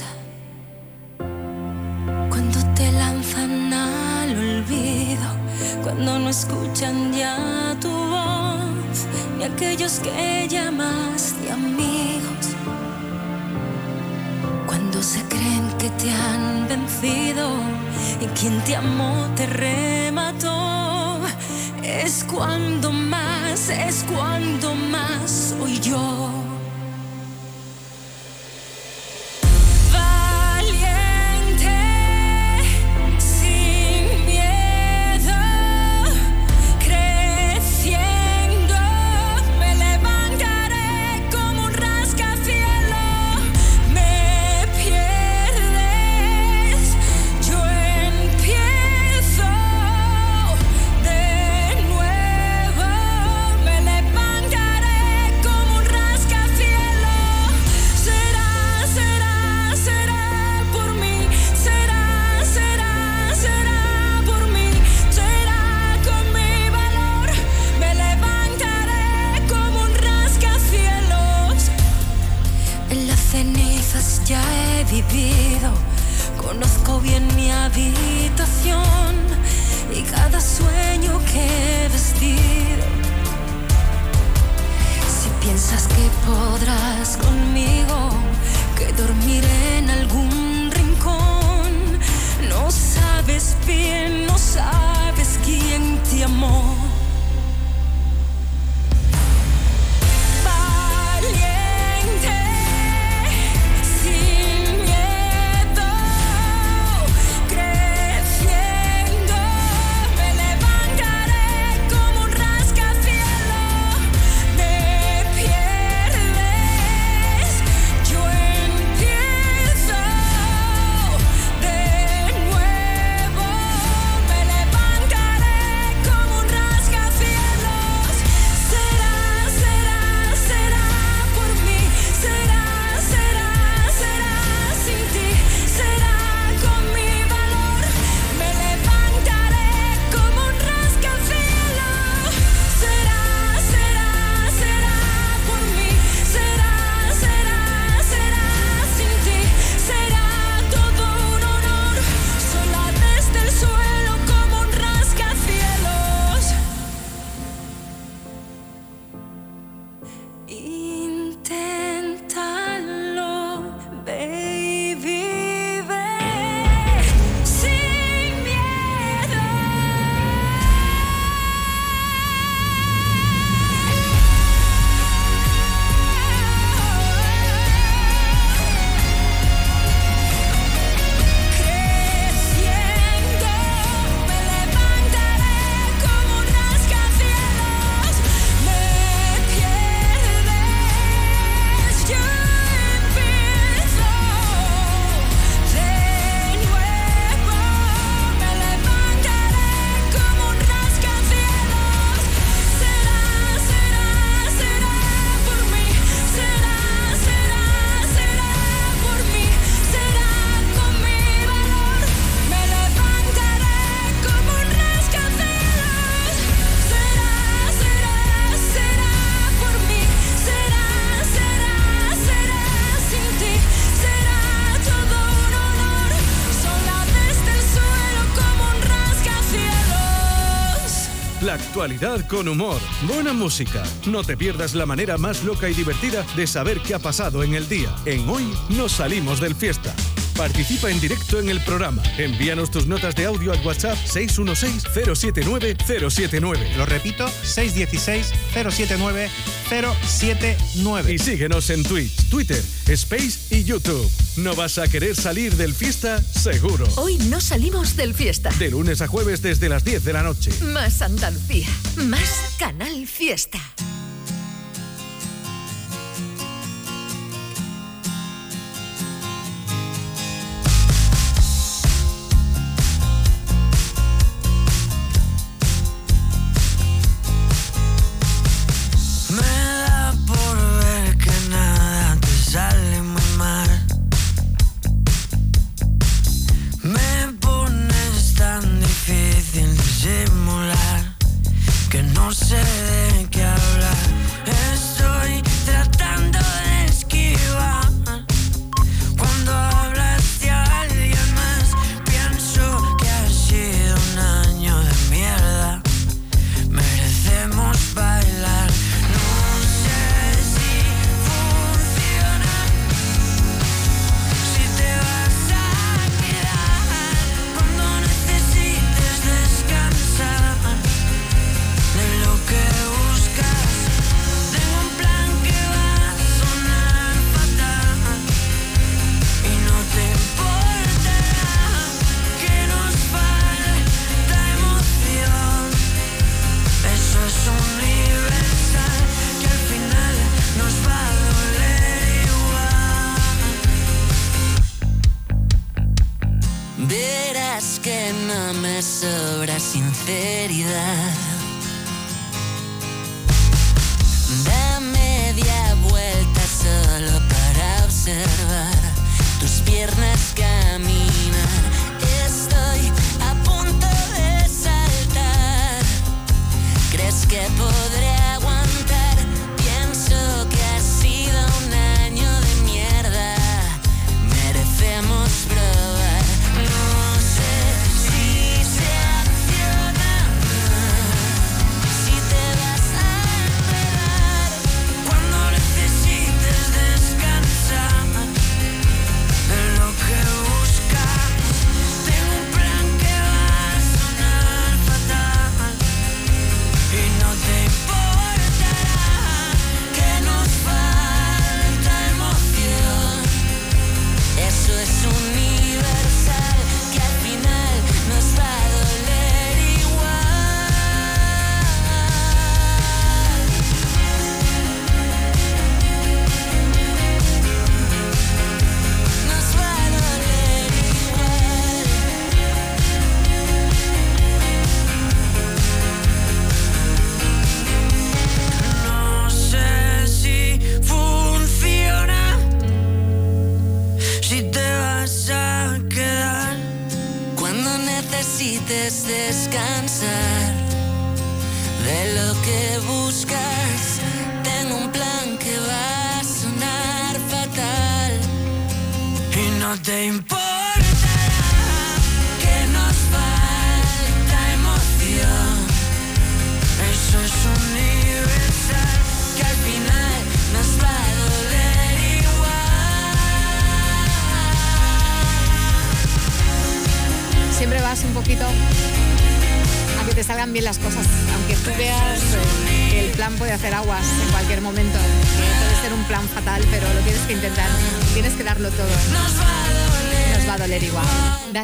Quien te amó te remató. Es cuando más, es cuando más soy yo. actualidad con humor, buena música. No te pierdas la manera más loca y divertida de saber qué ha pasado en el día. En Hoy no salimos del fiesta. Participa en directo en el programa. Envíanos tus notas de audio al WhatsApp 616-079-079. Lo repito, 616-079. 616-079-079. Y síguenos en Twitch, Twitter, Space y YouTube. No vas a querer salir del fiesta, seguro. Hoy no salimos del fiesta. De lunes a jueves desde las 10 de la noche. Más Andalucía, más Canal Fiesta.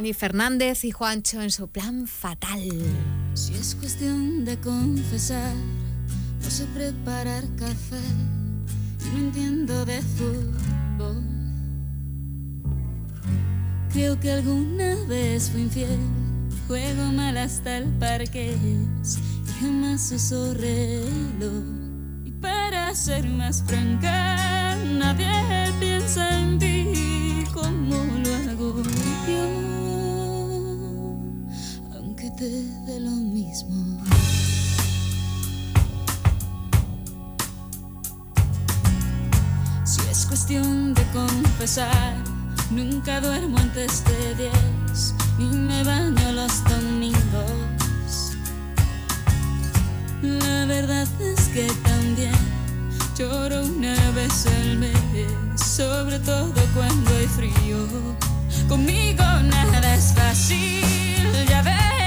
Dani Fernández y Juancho en su plan fatal. Si es cuestión de confesar, no sé preparar café y no entiendo de fútbol. Creo que alguna vez fui infiel, juego mal hasta el parque jamás uso reloj. Y para ser más franca, nadie piensa en dé lo mismo. Si es cuestión de confesar, nunca duermo antes de 10 y me baño los domingos. La verdad es que también lloro una vez al mes, sobre todo cuando hay frío. conmigo nada es fácil, ya me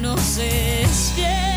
conoces bien.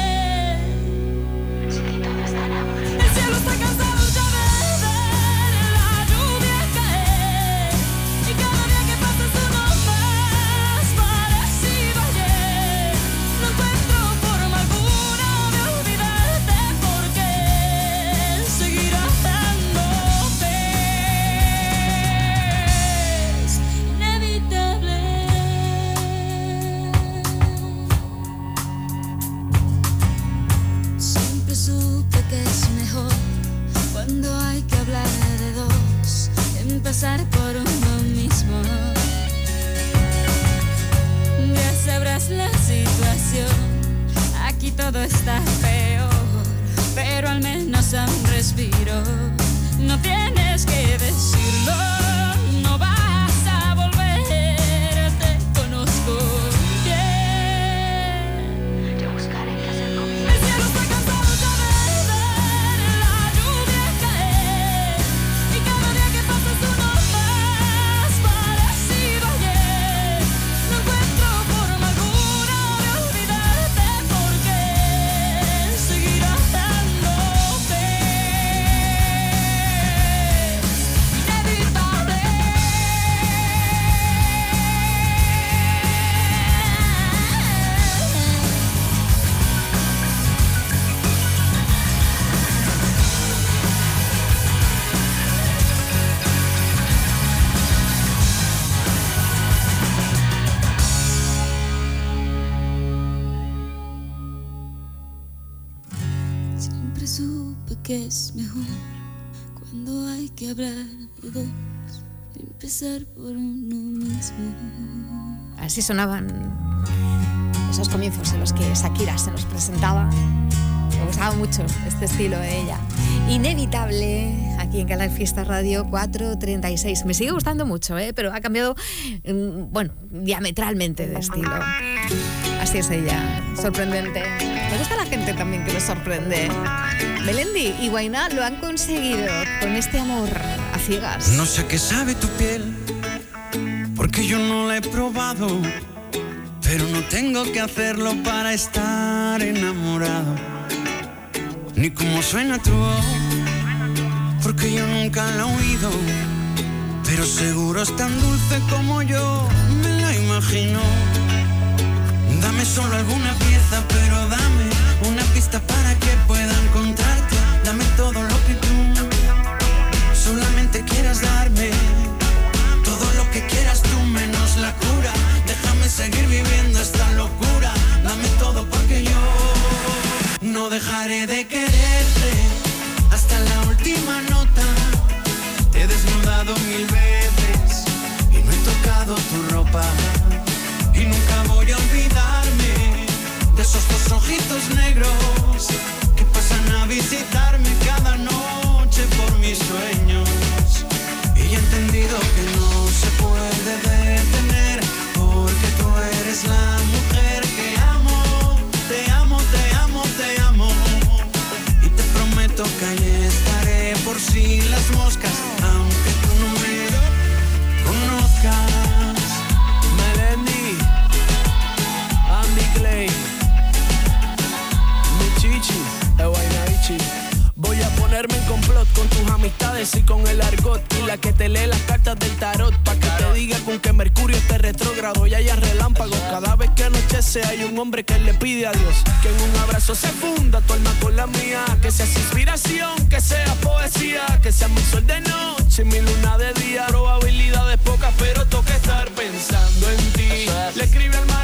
Empezar por uno mismo. Así sonaban esos comienzos en los que Shakira se nos presentaba. Me gustaba mucho este estilo de ella. Inevitable, aquí en Canal Fiesta Radio 436. Me sigue gustando mucho, ¿eh? pero ha cambiado, mm, bueno, diametralmente de estilo. Así es ella, sorprendente. Me gusta la gente también que nos sorprende. Melendi y Guainá lo han conseguido con este amor No sé qué sabe tu piel, porque yo no la he probado. Pero no tengo que hacerlo para estar enamorado. Ni cómo suena tu voz, porque yo nunca la he oído. Pero seguro es tan dulce como yo me la imagino. Dame solo alguna pieza, pero dame una pista para que pueda darme. Todo lo que quieras tú menos la cura. Déjame seguir viviendo esta locura. Dame todo porque yo no dejaré de quererte hasta la última nota. Te he desnudado mil veces y no he tocado tu ropa. Y nunca voy a olvidarme de esos dos ojitos negros que pasan a visitarme cada noche por mis sueños. Entendido que no se puede detener porque tú eres la hay un hombre que le pide a Dios que en un abrazo se funda tu alma con la mía, que seas inspiración, que sea poesía, que sea mi sol de noche, mi luna de día. Probabilidades pocas, pero toca estar pensando en ti. Le escribe al mar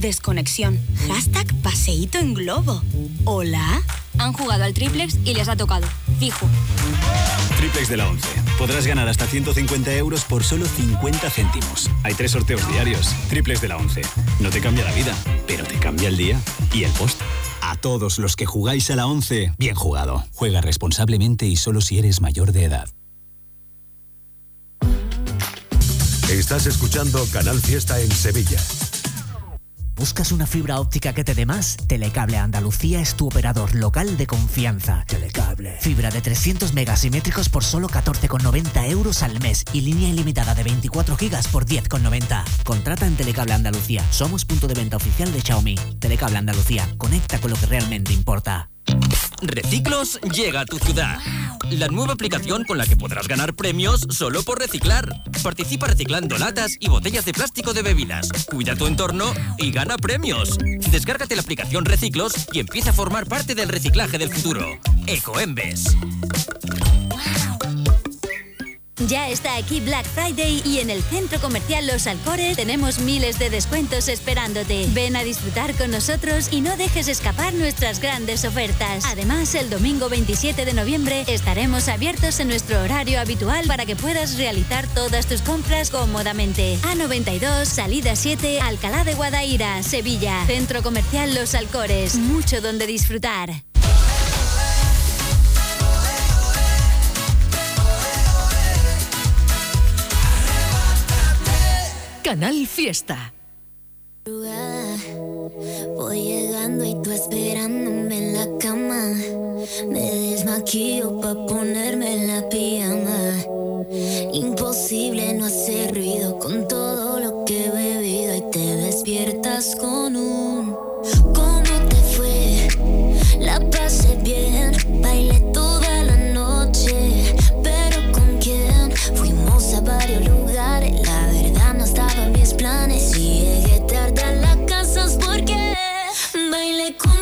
desconexión. Hashtag paseíto en globo. ¿Hola? Han jugado al triplex y les ha tocado. Fijo. Triplex de la 11. Podrás ganar hasta 150 euros por solo 50 céntimos. Hay tres sorteos diarios. Triplex de la 11. No te cambia la vida, pero te cambia el día y el post. A todos los que jugáis a la 11, bien jugado. Juega responsablemente y solo si eres mayor de edad. Estás escuchando Canal Fiesta en Sevilla. ¿Buscas una fibra óptica que te dé más? Telecable Andalucía es tu operador local de confianza. Telecable. Fibra de 300 megasimétricos por solo 14,90 euros al mes y línea ilimitada de 24 gigas por 10,90. Contrata en Telecable Andalucía. Somos punto de venta oficial de Xiaomi. Telecable Andalucía. Conecta con lo que realmente importa. Reciclos llega a tu ciudad. La nueva aplicación con la que podrás ganar premios solo por reciclar. Participa reciclando latas y botellas de plástico de bebidas. Cuida tu entorno y gana premios. Descárgate la aplicación Reciclos y empieza a formar parte del reciclaje del futuro. Ecoembes. Ya está aquí Black Friday y en el centro comercial Los Alcores tenemos miles de descuentos esperándote. Ven a disfrutar con nosotros y no dejes escapar nuestras grandes ofertas. Además, el domingo 27 de noviembre estaremos abiertos en nuestro horario habitual para que puedas realizar todas tus compras cómodamente. A92, salida 7, Alcalá de Guadaira, Sevilla. Centro comercial Los Alcores. Mucho donde disfrutar. Canal Fiesta. Voy llegando y tú esperándome en la cama. Me desmaquillo pa' ponerme la pijama. Imposible no hacer ruido con todo lo que he bebido y te despiertas con un. ¿Cómo te fue? La pasé bien, bailé toda bailé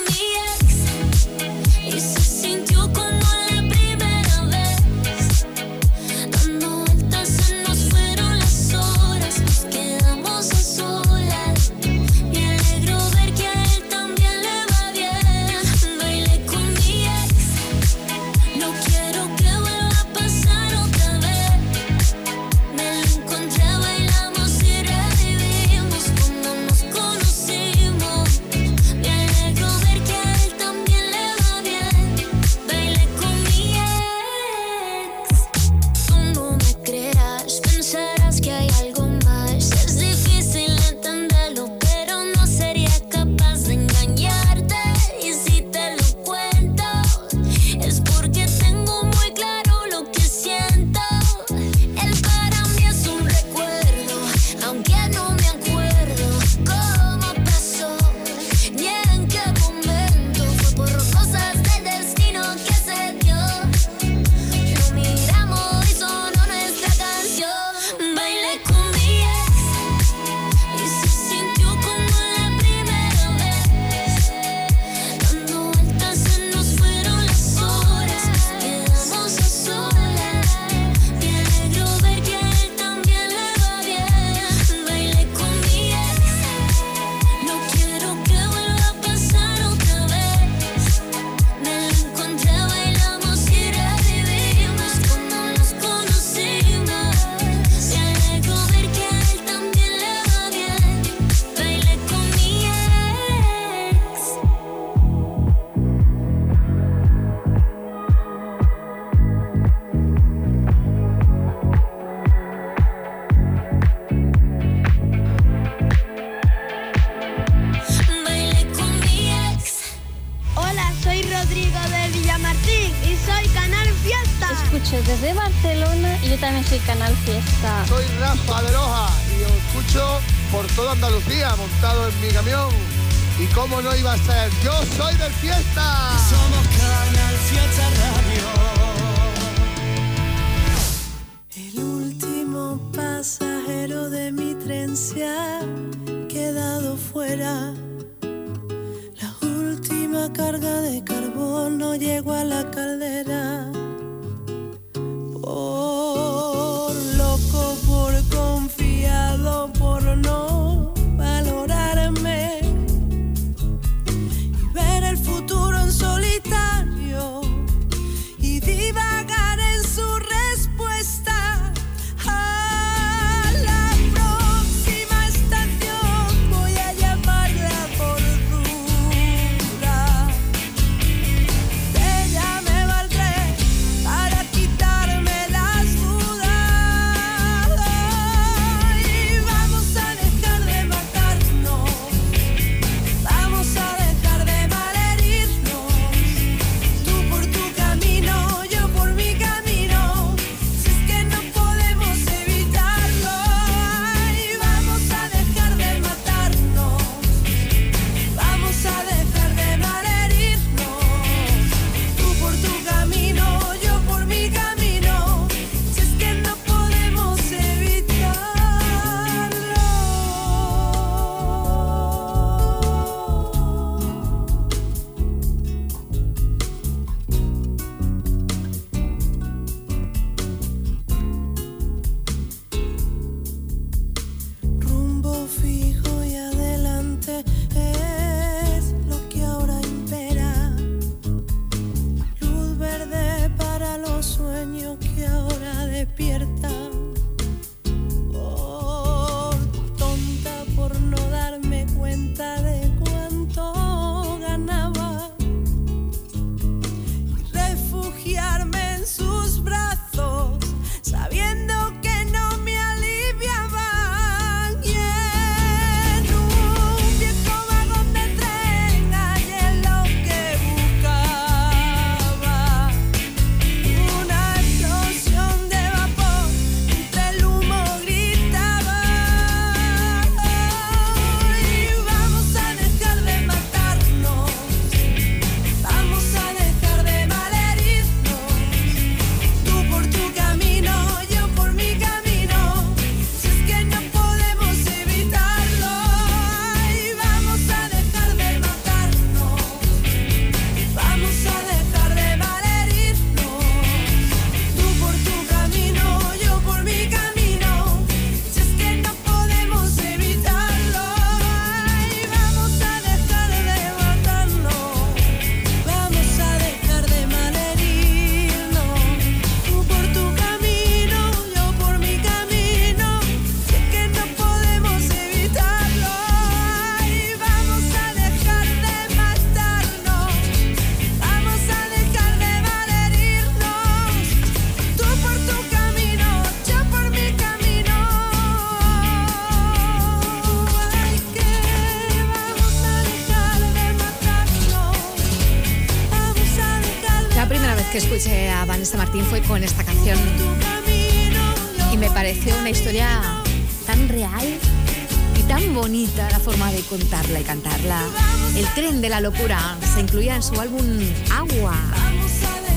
Se incluía en su álbum Agua,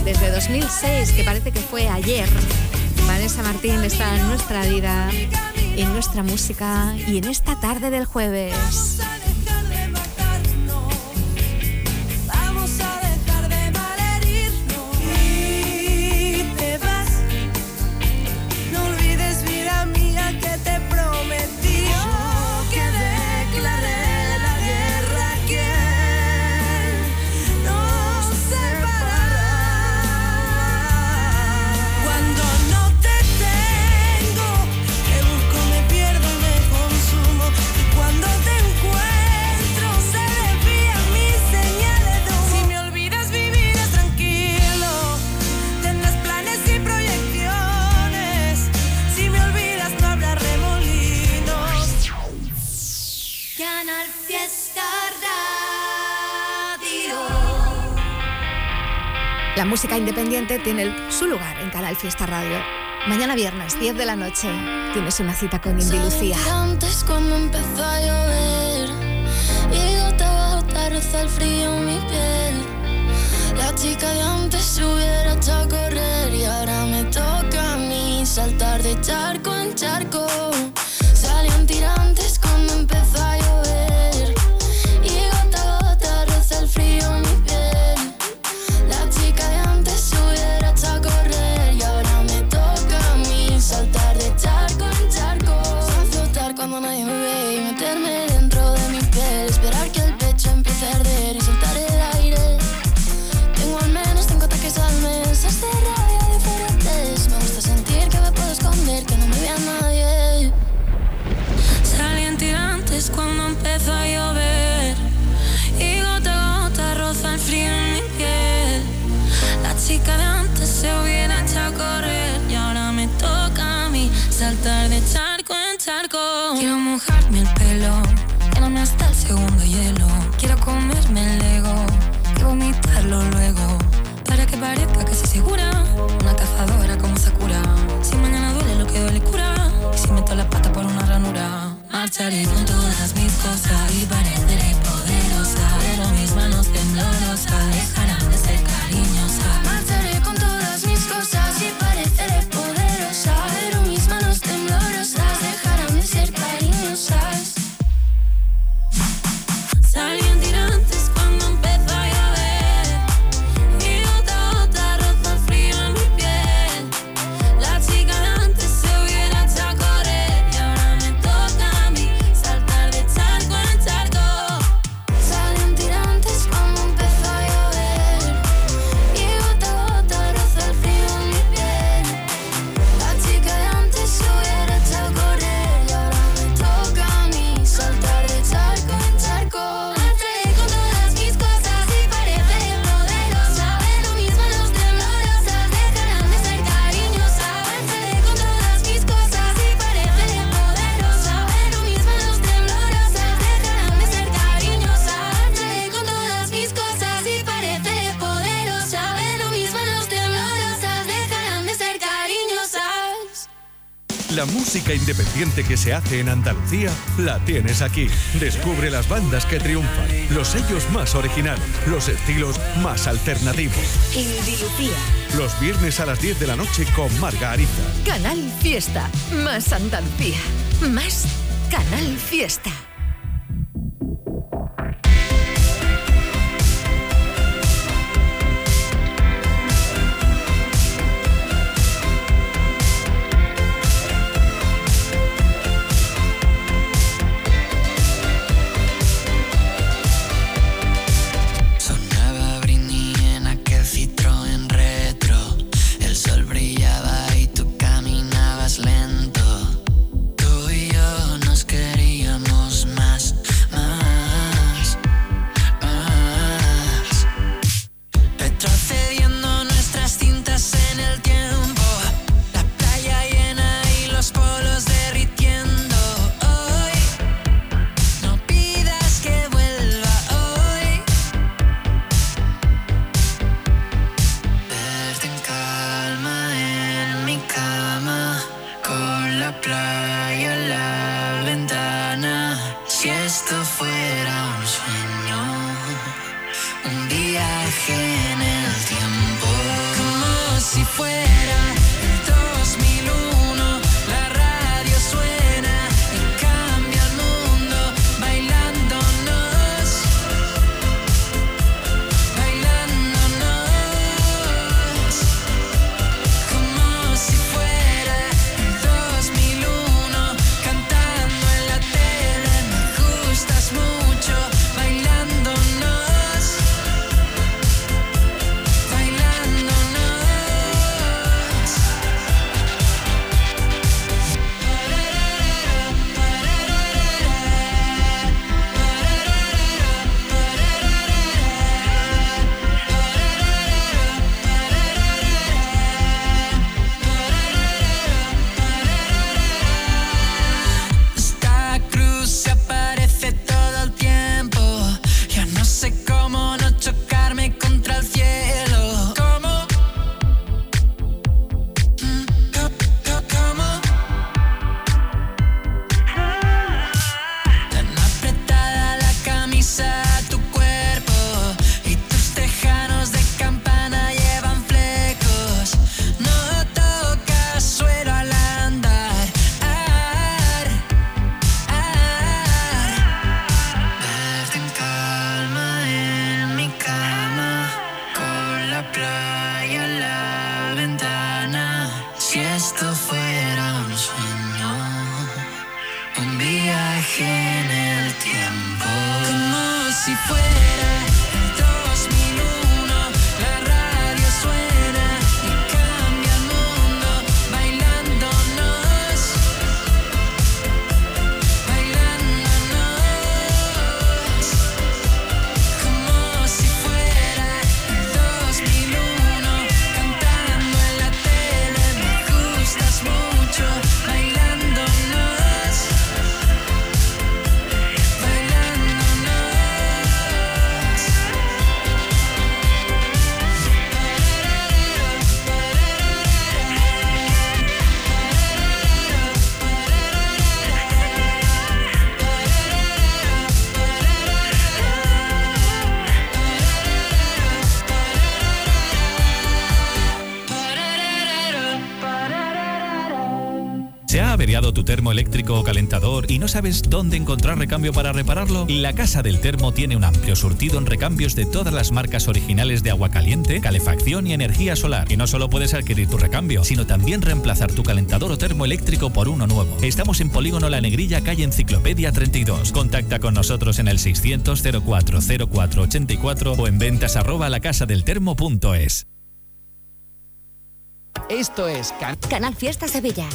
desde 2006, que parece que fue ayer. Vanessa Martín está en nuestra vida, en nuestra música y en esta tarde del jueves. tiene su lugar en Canal Fiesta Radio. Mañana viernes, 10 de la noche, tienes una cita con Indy Lucía. Antes cuando empezó a llover y gota a el frío en mi piel. La chica de antes hubiera hecho a correr y ahora me toca a mí saltar de charco en charco. salina independiente que se hace en Andalucía la tienes aquí. Descubre las bandas que triunfan, los sellos más originales, los estilos más alternativos. Indilucía. Los viernes a las 10 de la noche con Marga Ariza. Canal Fiesta. Más Andalucía. Más Canal Fiesta. Eléctrico o calentador y no sabes dónde encontrar recambio para repararlo? La Casa del Termo tiene un amplio surtido en recambios de todas las marcas originales de agua caliente, calefacción y energía solar. Y no solo puedes adquirir tu recambio, sino también reemplazar tu calentador o termo eléctrico por uno nuevo. Estamos en Polígono La Negrilla, calle Enciclopedia 32. Contacta con nosotros en el 600 04 04 84 o en ventas arroba lacasadeltermo.es. Esto es Canal Fiesta Sevilla.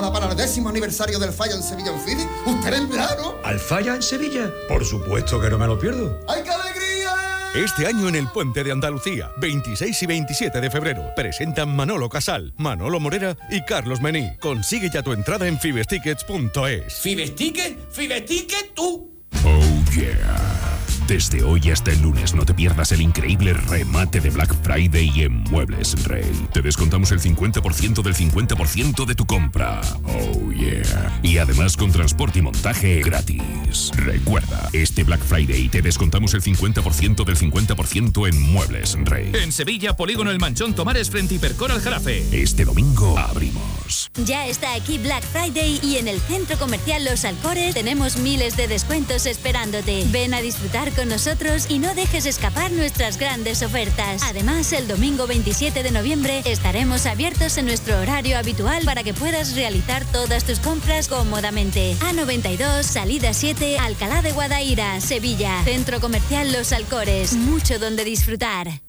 Para el décimo aniversario del Falla en Sevilla en Fidi? ¿Usted vendrá, no? ¿Al Falla en Sevilla? Por supuesto que no me lo pierdo. ¡Ay, qué alegría! Este año en el Puente de Andalucía, 26 y 27 de febrero, presentan Manolo Casal, Manolo Morera y Carlos Mení. Consigue ya tu entrada en fibestickets.es. ¿Fibesticket? ¿Fibesticket tú? Oh yeah. Desde hoy hasta el lunes no te pierdas el increíble remate de Black Friday en Muebles Rey. Te descontamos el 50% del 50% de tu compra. Oh yeah. Y además con transporte y montaje gratis. Recuerda, este Black Friday te descontamos el 50% del 50% en Muebles Rey. En Sevilla, Polígono El Manchón Tomares frente Hipercor al Jarafe. Este domingo abrimos. Ya está aquí Black Friday y en el centro comercial Los Alcores tenemos miles de descuentos esperándote. Ven a disfrutar con nosotros y no dejes escapar nuestras grandes ofertas. Además, el domingo 27 de noviembre estaremos abiertos en nuestro horario habitual para que puedas realizar todas tus compras cómodamente. A92, salida 7, Alcalá de Guadaira, Sevilla. Centro comercial Los Alcores. Mucho donde disfrutar.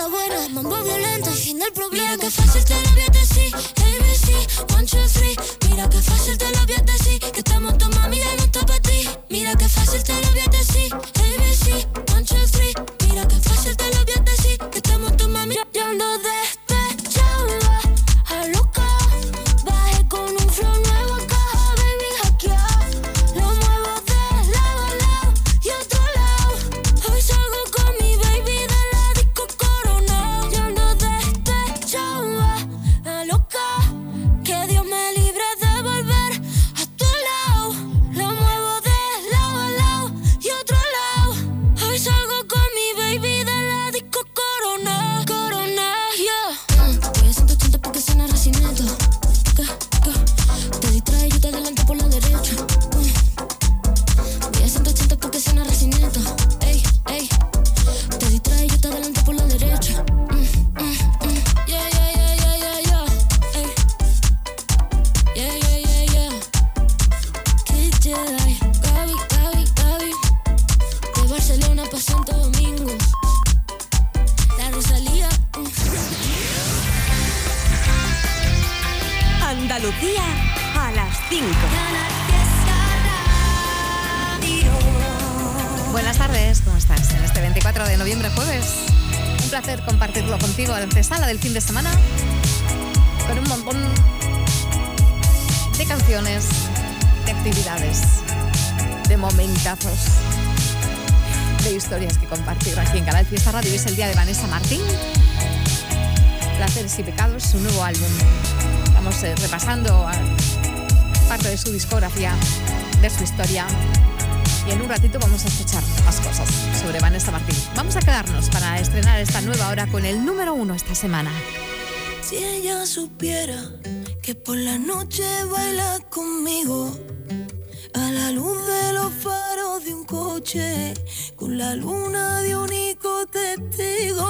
Está buena. Mambo violento, fin del problema. Mira que fácil te lo voy a decir. ABC, one, two, three. Andalucía a las 5. Buenas tardes, ¿cómo estás? En este 24 de noviembre, jueves. Un placer compartirlo contigo en la antesala del fin de semana. Con un montón de canciones, de actividades, de momentazos, de historias que compartir aquí en Canal Fiesta Radio. Es el día de Vanessa Martín. Placeres y Pecados, su nuevo álbum. Estamos eh, repasando a- parte de su discografía, de su historia. Y en un ratito vamos a escuchar más cosas sobre Vanessa Martín. Vamos a quedarnos para estrenar esta nueva hora con el número uno esta semana. Si ella supiera que por la noche baila conmigo a la luz de los faros de un coche con la luna de único testigo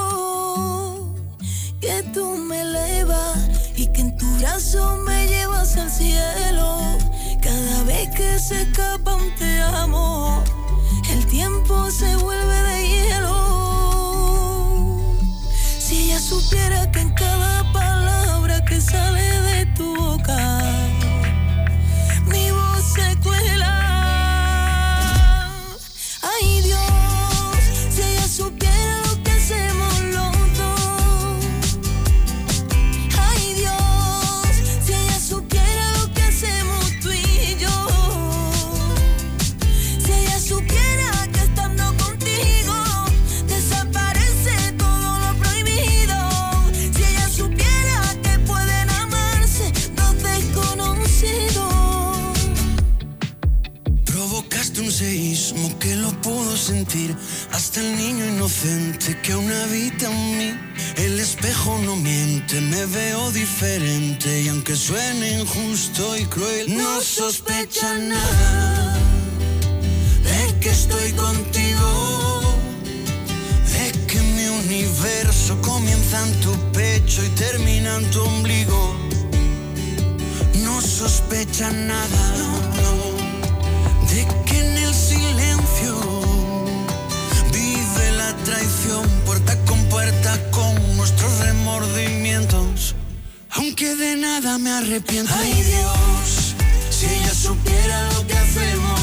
que tú me elevas y que en tu brazo me llevas al cielo cada vez que se escapa un te amo el tiempo se vuelve de hielo si ella supiera que en cada palabra que sale de tu boca, mi voz se cuela. Hasta el niño inocente que aún habita en mí. El espejo no miente, me veo diferente y aunque suene injusto y cruel, no sospecha nada de que estoy contigo. De que mi universo comienza en tu pecho y termina en tu ombligo. No sospecha nada traición puerta con puerta con nuestros remordimientos. Aunque de nada me arrepiento. Ay Dios, si ella supiera lo que hacemos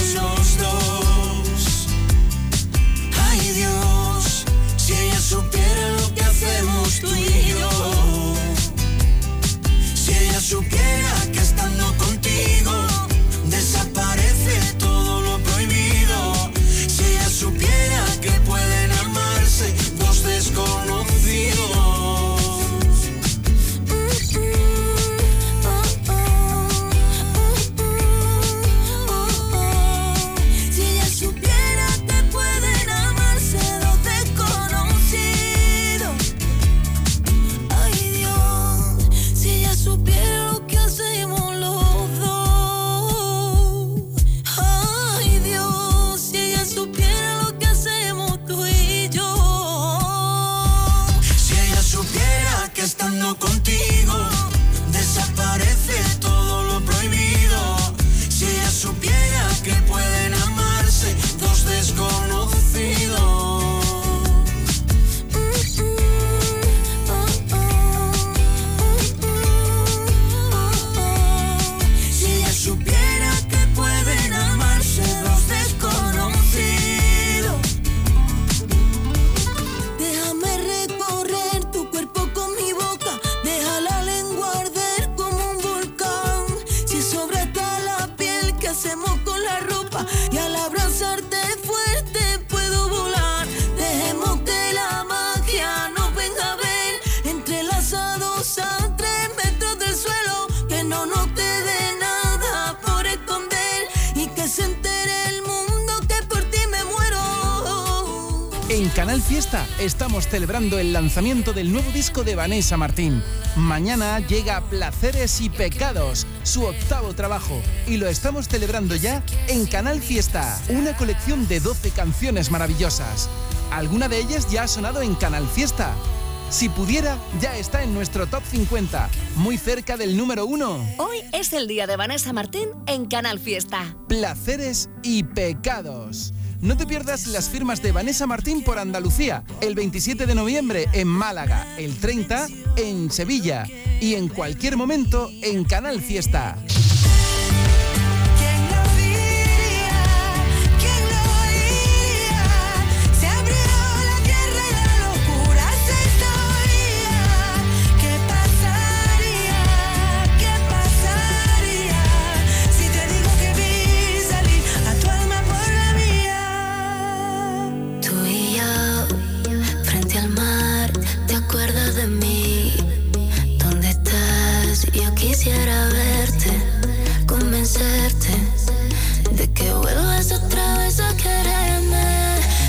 Fiesta estamos celebrando el lanzamiento del nuevo disco de Vanessa Martín. Mañana llega Placeres y Pecados, su octavo trabajo, y lo estamos celebrando ya en Canal Fiesta, una colección de 12 canciones maravillosas. Alguna de ellas ya ha sonado en Canal Fiesta. Si pudiera, ya está en nuestro top 50, muy cerca del número 1. Hoy es el día de Vanessa Martín en Canal Fiesta. Placeres y pecados. No te pierdas las firmas de Vanessa Martín por Andalucía, el 27 de noviembre en Málaga, el 30 en Sevilla y en cualquier momento en Canal Fiesta.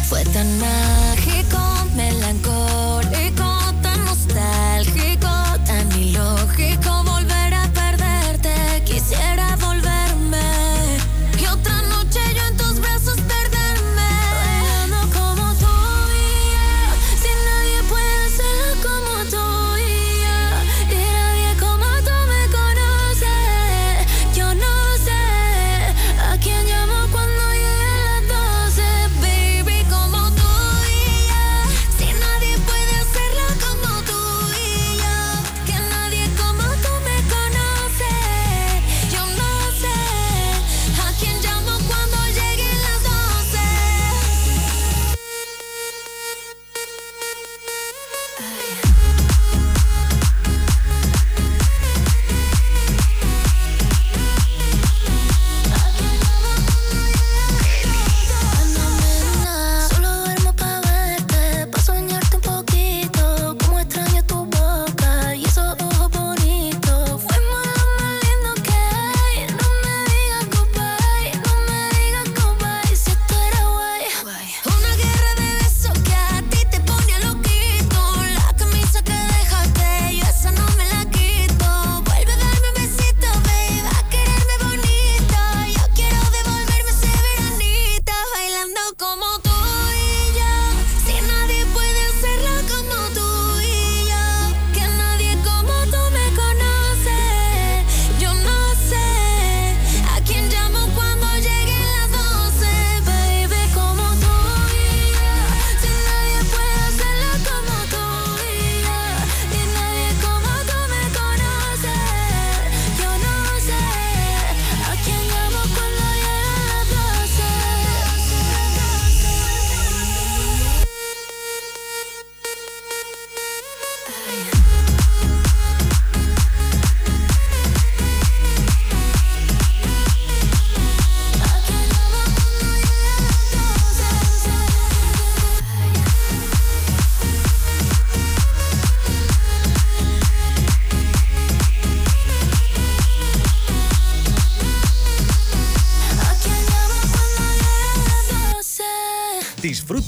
Fue tan mágico,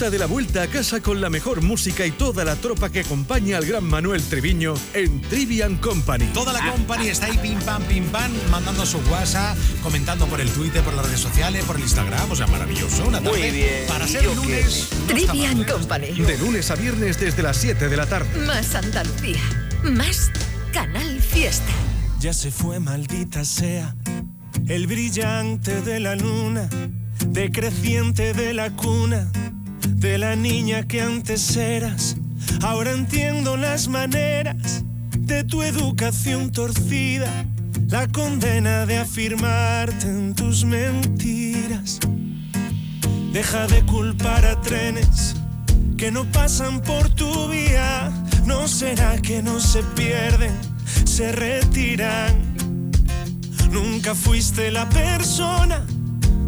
Disfruta de la vuelta a casa con la mejor música y toda la tropa que acompaña al gran Manuel Treviño en Trivian Company. Toda la company está ahí pim pam pim pam mandando su WhatsApp, comentando por el Twitter, por las redes sociales, por el Instagram, o sea, maravilloso. Una tarde Muy bien. Para ser Yo lunes. Trivian Company. De lunes a viernes desde las 7 de la tarde. Más Andalucía. Más Canal Fiesta. Ya se fue, maldita sea, el brillante de la luna, decreciente de la cuna, de la niña que antes eras. Ahora entiendo las maneras de tu educación torcida, la condena de afirmarte en tus mentiras. Deja de culpar a trenes que no pasan por tu vía. No será que no se pierden, se retiran. Nunca fuiste la persona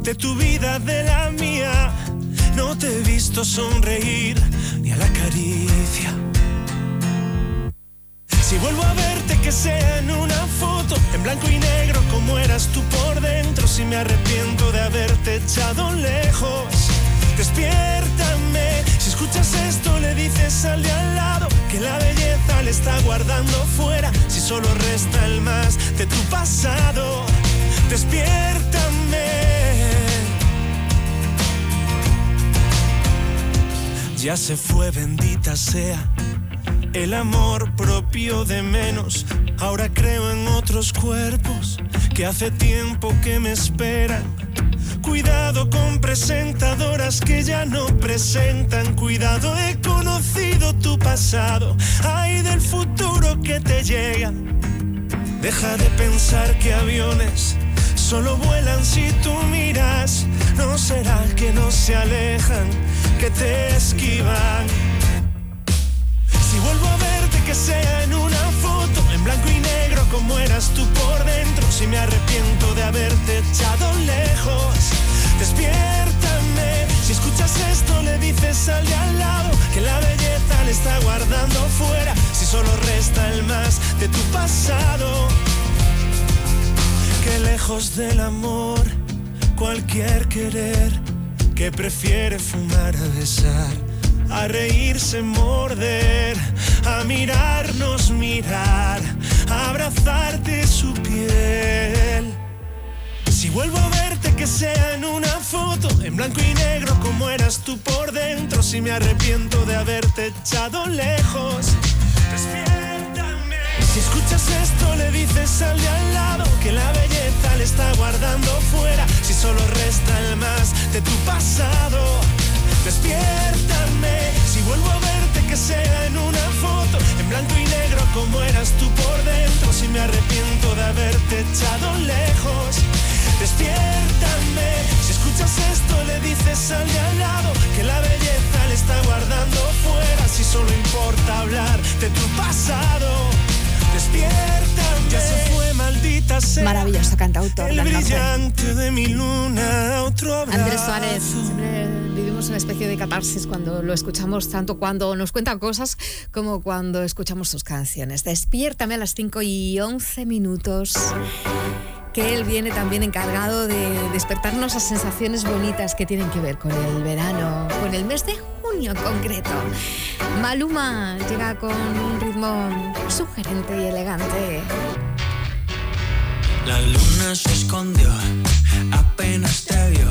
de tu vida, de la mía. No te he visto sonreír ni a la caricia. Si vuelvo a verte que sea en una foto, en blanco y negro como eras tú por dentro, si me arrepiento de haberte echado lejos, despiértame. Si escuchas esto le dices al de al lado que la belleza le está guardando fuera, si solo resta el más de tu pasado, despiértame. Ya se fue, bendita sea el amor propio de menos. Ahora creo en otros cuerpos que hace tiempo que me esperan. Cuidado con presentadoras que ya no presentan. Cuidado, he conocido tu pasado. Ay del futuro que te llega. Deja de pensar que aviones solo vuelan si tú miras. No será que no se alejan, que te esquivan. Si vuelvo a verte que sea en una foto, en blanco y negro como eras tú por dentro, si me arrepiento de haberte echado lejos, despiértame. Si escuchas esto le dices al de al lado que la belleza le está guardando fuera, si solo resta el más de tu pasado. Que lejos del amor, cualquier querer que prefiere fumar a besar a reírse, morder, a mirarnos, mirar, a abrazarte su piel. Si vuelvo a verte que sea en una foto, en blanco y negro como eras tú por dentro, si me arrepiento de haberte echado lejos. Si escuchas esto le dices al de al lado que la belleza le está guardando fuera, si solo resta el más de tu pasado. Despiértame, si vuelvo a verte que sea en una foto, en blanco y negro como eras tú por dentro, si me arrepiento de haberte echado lejos. Despiértame, si escuchas esto le dices al de al lado que la belleza le está guardando fuera, si solo importa hablar de tu pasado. Ya se fue maldita sea. Maravilloso cantautor. El brillante de mi luna, otro abrazo. Andrés Suárez, siempre vivimos una especie de catarsis cuando lo escuchamos, tanto cuando nos cuenta cosas como cuando escuchamos sus canciones. Despiértame a las 5 y 11 minutos. Que él viene también encargado de despertarnos a sensaciones bonitas que tienen que ver con el verano, con el mes de junio en concreto. Maluma llega con un ritmo sugerente y elegante. La luna se escondió, apenas te vio,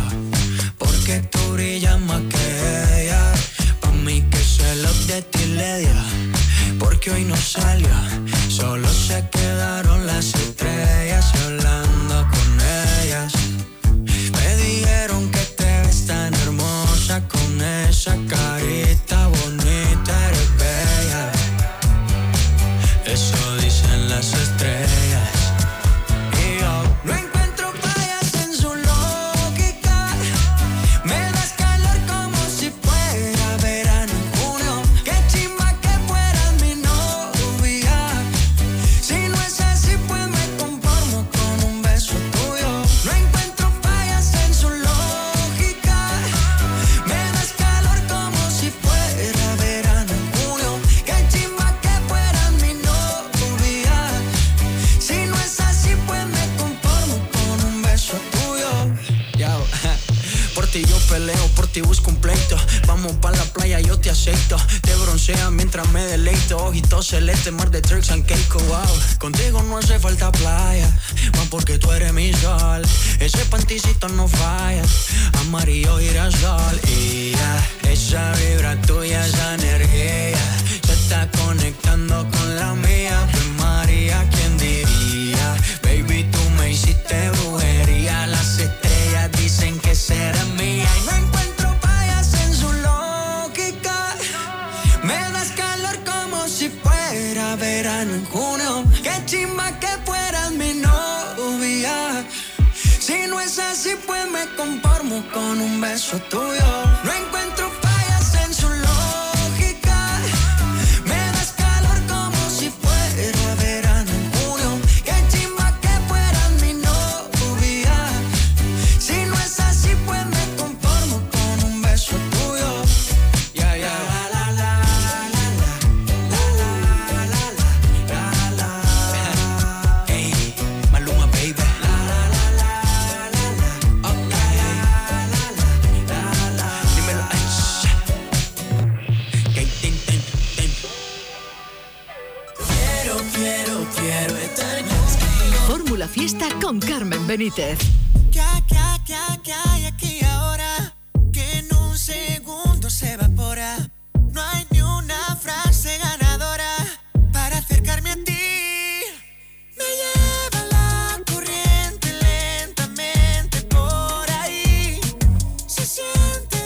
porque tú brillas más que ella. Pa' mí que se lo de ti le dio, porque hoy no salió, solo se quedaron las estrellas Vamos pa' la playa, yo te acepto. Te broncea mientras me deleito. Ojitos celeste, mar de Turks and Caicos, wow. Contigo no hace falta playa, más porque tú eres mi sol. Ese panticito no falla, amarillo girasol. Y ya, esa vibra tuya, esa energía, se está conectando con la mía. Pues María, ¿quién es así, pues me conformo con un beso tuyo. No encuentro Fiesta con Carmen Benítez. ¿Qué, qué, qué, qué hay aquí ahora? Que en un segundo se evapora. No hay ni una frase ganadora para acercarme a ti. Me lleva la corriente lentamente por ahí. Se siente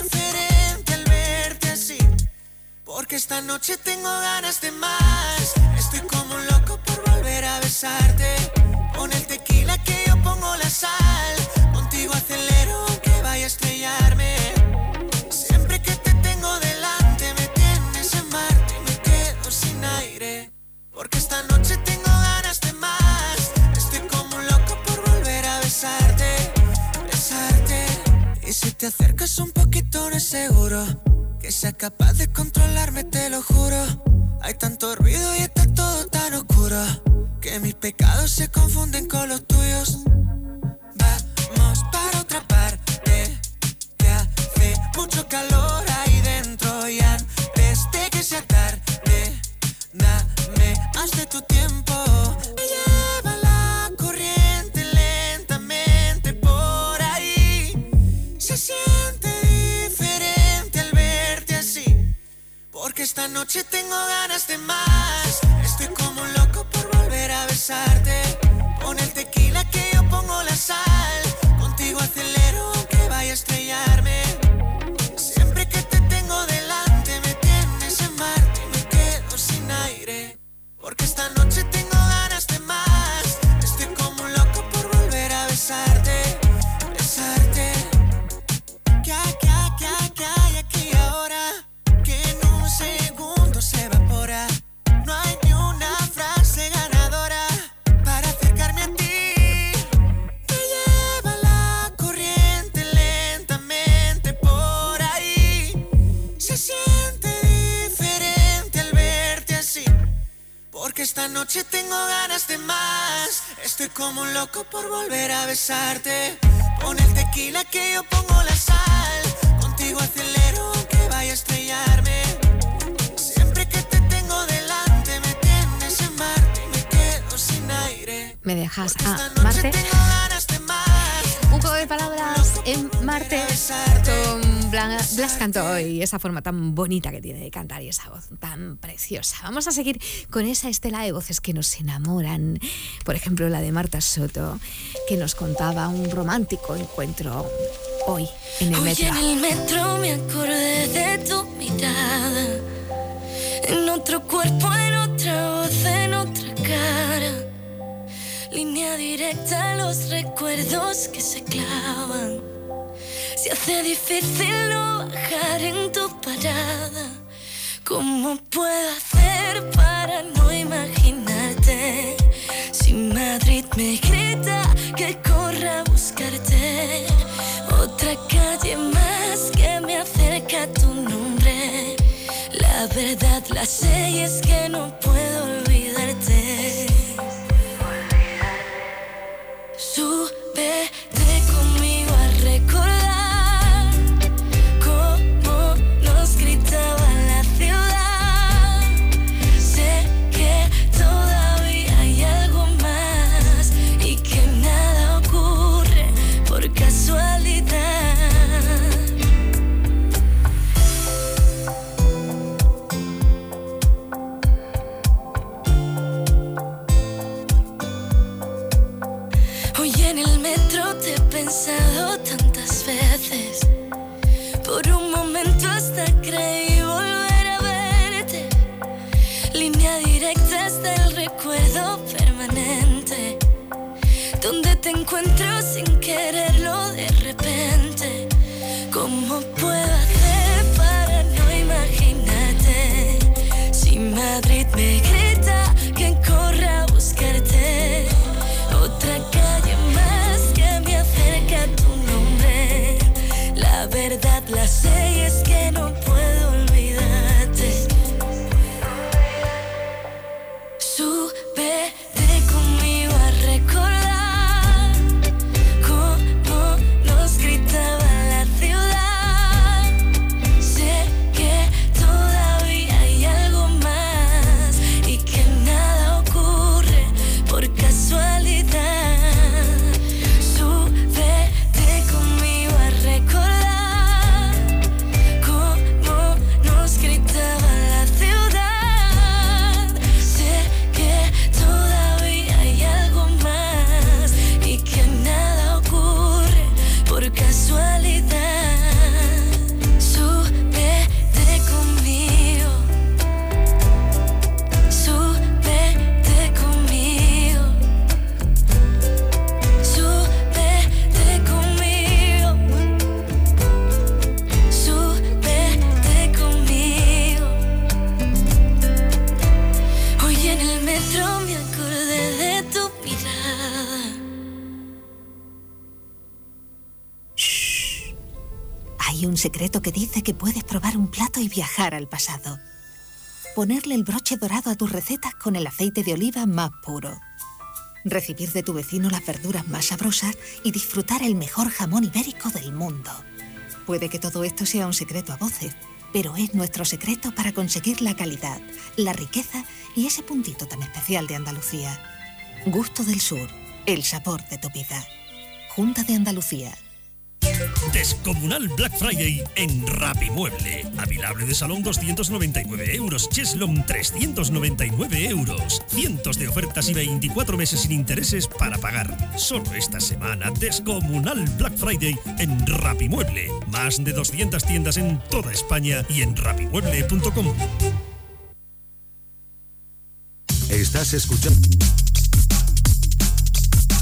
diferente al verte así. Porque esta noche tengo ganas de más. Estoy como un loco por volver a besarte. Pon el tequila que yo pongo la sal. Contigo acelero aunque vaya a estrellarme. Siempre que te tengo delante me tienes en Marte y me quedo sin aire. Porque esta noche tengo ganas de más. Estoy como un loco por volver a besarte, besarte. Y si te acercas un poquito no es seguro que sea capaz de controlarme, te lo juro. Hay tanto ruido y está todo tan oscuro que mis pecados se confunden con los tuyos. Vamos para otra parte que hace mucho calor ahí dentro y antes de que sea tarde, dame más de tu tiempo. Me lleva la corriente lentamente por ahí. Se siente diferente al verte así. Porque esta noche tengo ganas de más. Besarte. Pon el tequila que yo pongo la sal. Esta noche tengo ganas de más. Estoy como un loco por volver a besarte. Pon el tequila que yo pongo la sal. Contigo acelero aunque vaya a estrellarme. Siempre que te tengo delante me tienes en Marte y me quedo sin aire. ¿Me dejas a Marte? De palabras en Marte con Bla- Blas Cantó y esa forma tan bonita que tiene de cantar y esa voz tan preciosa. Vamos a seguir con esa estela de voces que nos enamoran. Por ejemplo, la de Marta Soto, que nos contaba un romántico encuentro hoy en el Hoy metro. en el metro me acordé de tu mirada. En otro cuerpo, en otra voz, en otra cara. Línea directa a los recuerdos que se clavan. Se hace difícil no bajar en tu parada. ¿Cómo puedo hacer para no imaginarte? Si Madrid me grita que corra a buscarte. Otra calle más que me acerca tu nombre. La verdad la sé y es que no puedo olvidarte. Te encuentro sin quererlo un secreto que dice que puedes probar un plato y viajar al pasado. Ponerle el broche dorado a tus recetas con el aceite de oliva más puro. Recibir de tu vecino las verduras más sabrosas y disfrutar el mejor jamón ibérico del mundo. Puede que todo esto sea un secreto a voces, pero es nuestro secreto para conseguir la calidad, la riqueza y ese puntito tan especial de Andalucía. Gusto del Sur, el sabor de tu vida. Junta de Andalucía. Descomunal Black Friday en Rapimueble. Avilable de salón 299 euros. Cheslom 399 euros. Cientos de ofertas y 24 meses sin intereses para pagar. Solo esta semana, Descomunal Black Friday en Rapimueble. Más de 200 tiendas en toda España y en rapimueble.com. Estás escuchando.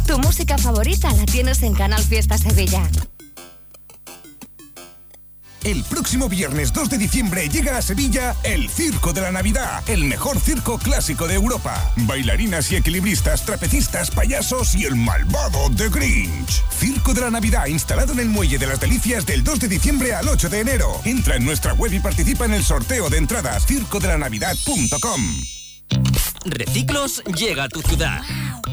Tu música favorita la tienes en Canal Fiesta Sevilla. El próximo viernes 2 de diciembre llega a Sevilla el Circo de la Navidad, el mejor circo clásico de Europa. Bailarinas y equilibristas, trapecistas, payasos y el malvado The Grinch. Circo de la Navidad instalado en el Muelle de las Delicias del 2 de diciembre al 8 de enero. Entra en nuestra web y participa en el sorteo de entradas circodelanavidad.com. Reciclos llega a tu ciudad.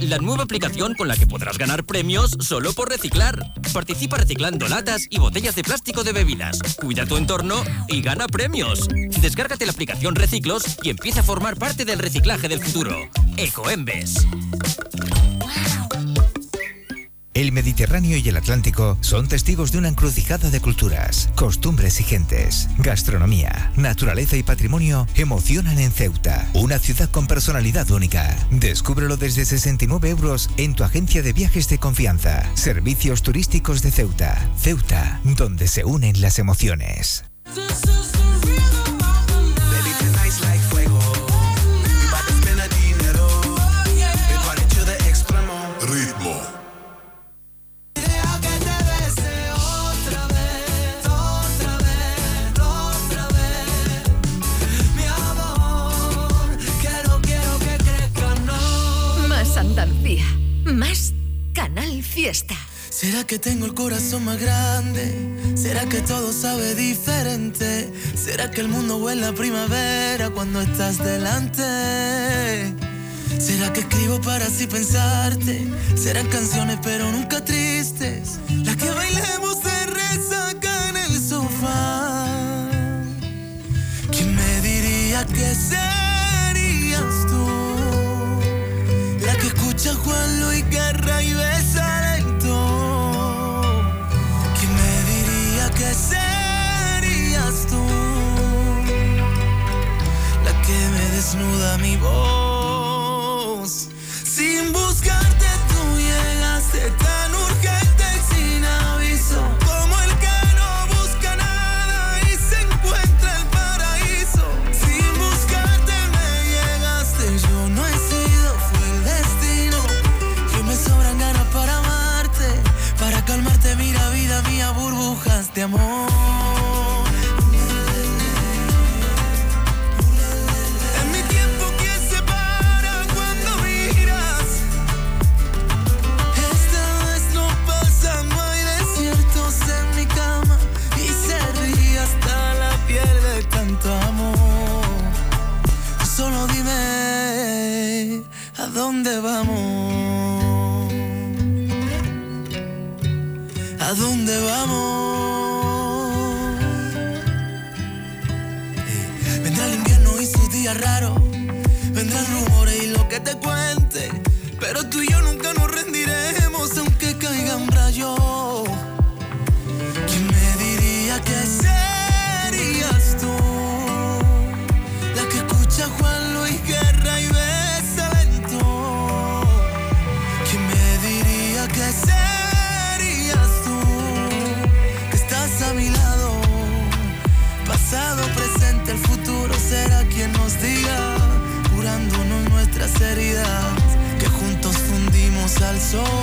La nueva aplicación con la que podrás ganar premios solo por reciclar. Participa reciclando latas y botellas de plástico de bebidas. Cuida tu entorno y gana premios. Descárgate la aplicación Reciclos y empieza a formar parte del reciclaje del futuro. Ecoembes. El Mediterráneo y el Atlántico son testigos de una encrucijada de culturas, costumbres y gentes. Gastronomía, naturaleza y patrimonio emocionan en Ceuta, una ciudad con personalidad única. Descúbrelo desde 69 euros en tu agencia de viajes de confianza. Servicios turísticos de Ceuta. Ceuta, donde se unen las emociones. ¿Será que todo sabe diferente? ¿Será que el mundo huele a primavera cuando estás delante? ¿Será que escribo para así pensarte? Serán canciones pero nunca tristes. Las que bailemos de resaca en el sofá. ¿Quién me diría que serías amor. Pero tú y yo no So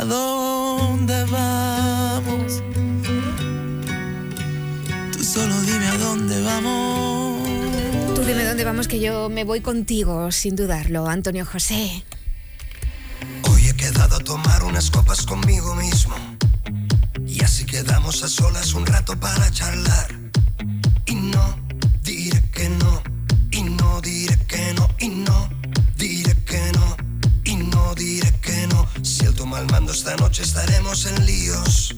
¿A dónde vamos? Tú solo dime a dónde vamos. Tú dime dónde vamos que yo me voy contigo, sin dudarlo, Antonio José. Hoy he quedado a tomar unas copas conmigo mismo. Y así quedamos a solas un rato para charlar. Y no diré que no, y no diré que no, y no mal mando esta noche estaremos en líos.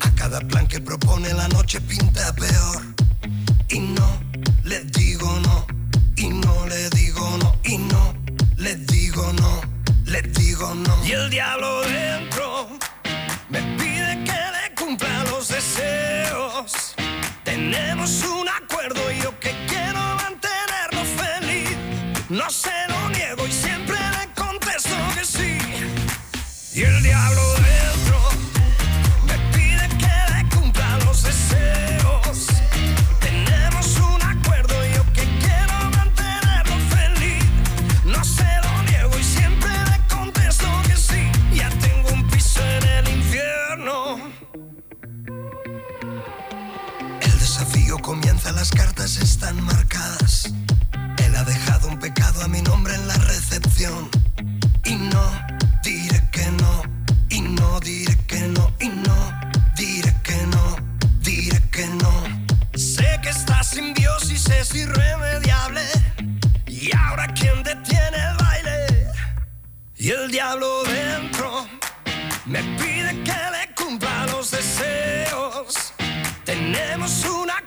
A cada plan que propone la noche pinta peor. Y no le digo no, y no le digo no, y no le digo no, le digo no. Y el diablo dentro me pide que le cumpla los deseos. Tenemos un acuerdo y yo que quiero mantenerlo feliz. No se lo El diablo dentro me pide que le cumpla los deseos. Tenemos una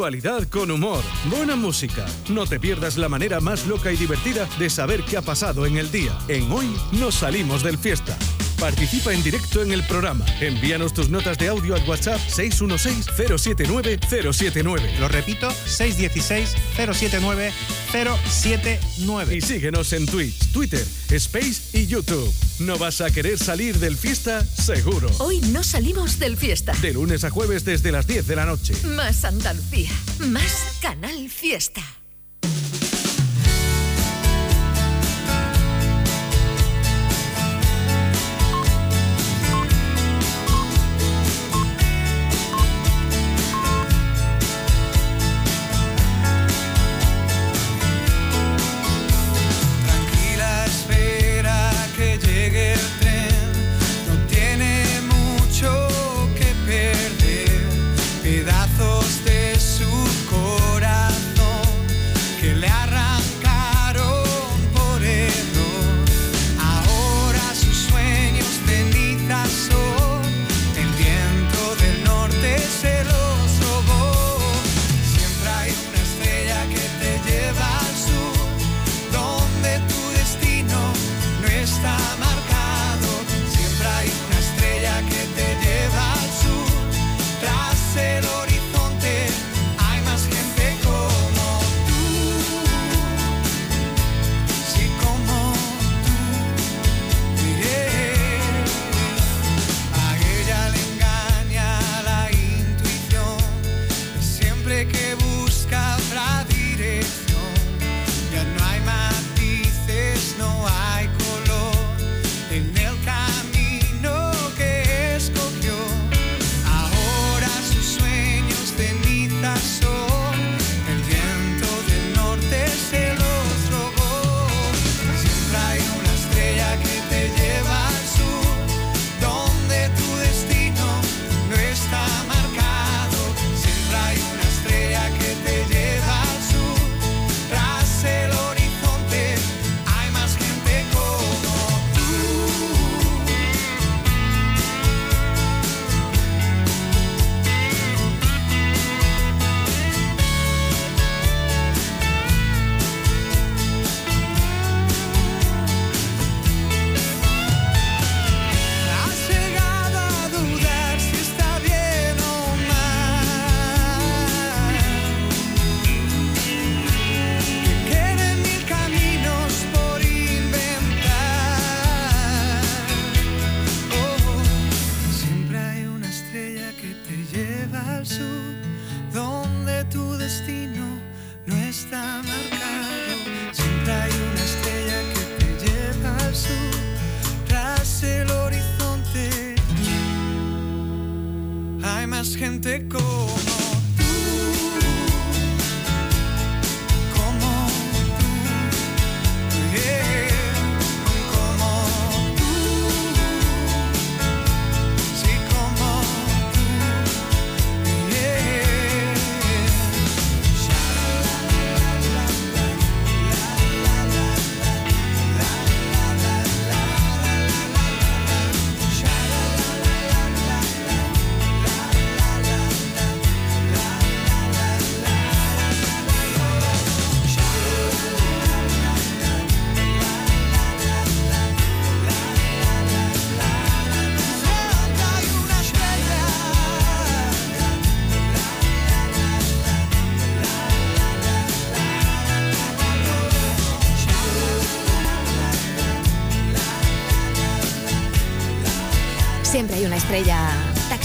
Actualidad con humor, buena música. No te pierdas la manera más loca y divertida de saber qué ha pasado en el día. En Hoy nos salimos del fiesta. Participa en directo en el programa. Envíanos tus notas de audio al WhatsApp 616-079-079. Lo repito, 616-079-079. Y síguenos en Twitch, Twitter, Space y YouTube. ¿No vas a querer salir del fiesta? Seguro. Hoy no salimos del fiesta. De lunes a jueves desde las 10 de la noche. Más Andalucía, más Canal Fiesta.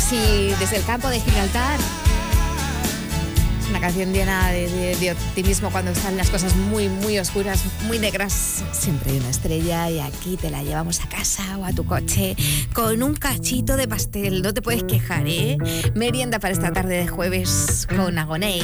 Taxi desde el campo de Gibraltar. Es una canción llena de, de- optimismo cuando están las cosas muy, muy oscuras, muy negras. Siempre hay una estrella y aquí te la llevamos a casa o a tu coche con un cachito de pastel. No te puedes quejar, ¿eh? Merienda para esta tarde de jueves con Agoney.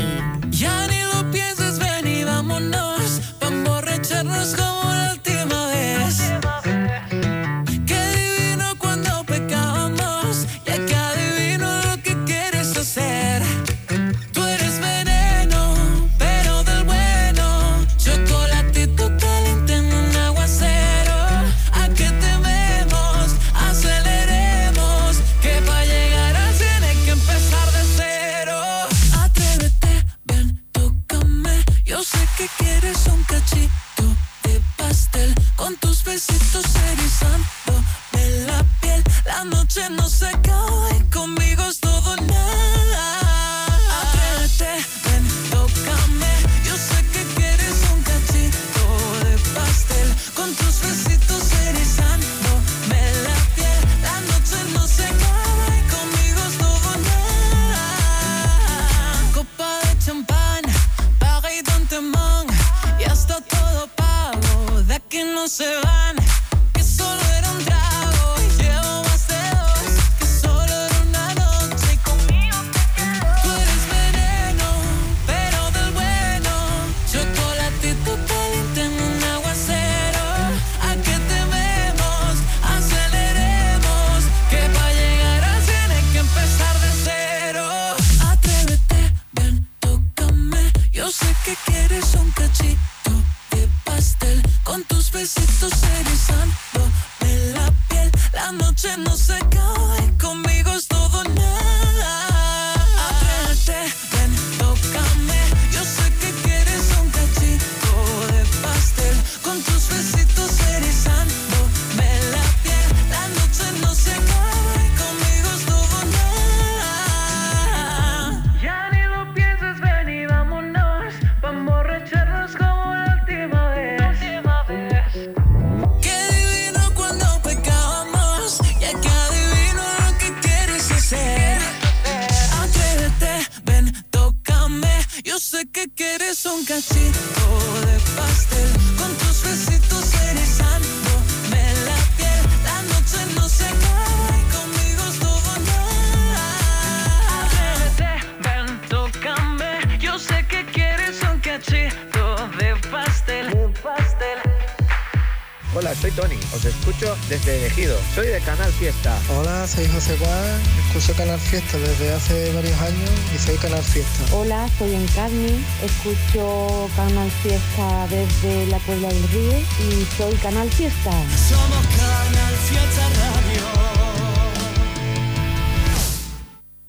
Canal Fiesta desde hace varios años y soy Canal Fiesta. Hola, soy Encarni, escucho Canal Fiesta desde la Puebla del Río y soy Canal Fiesta. Somos Canal Fiesta Radio.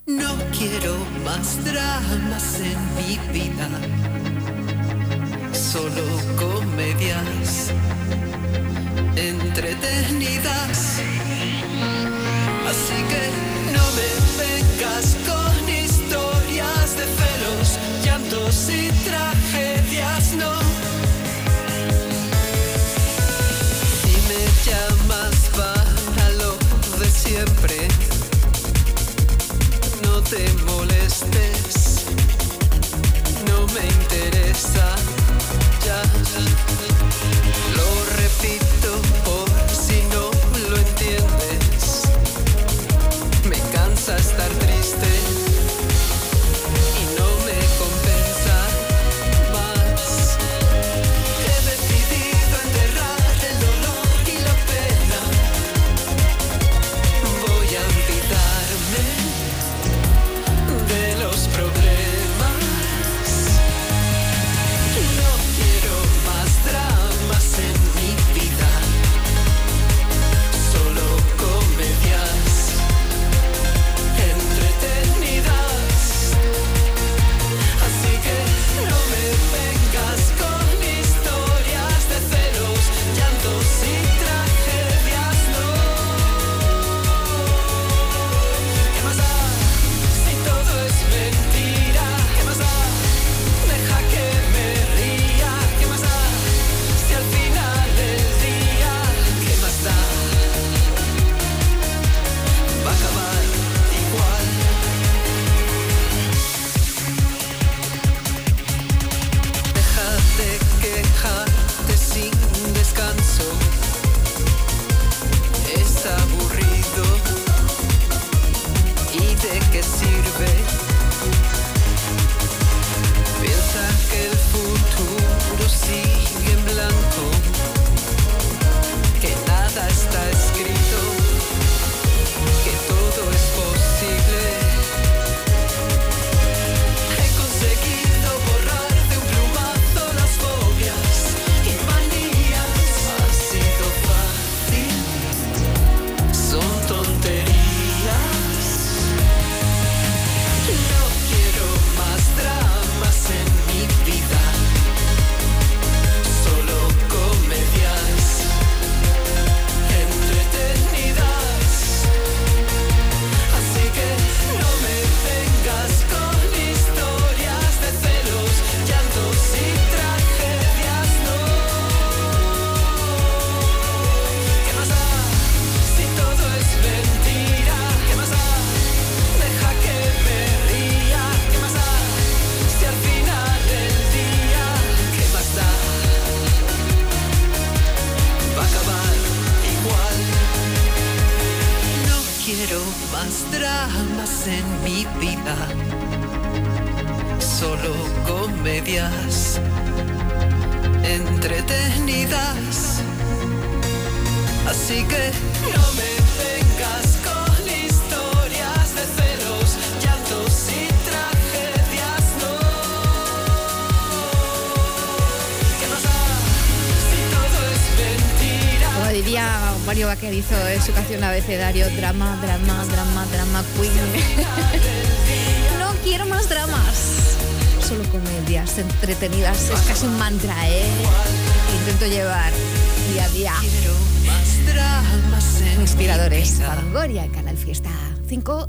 No quiero más dramas en mi vida, solo comedias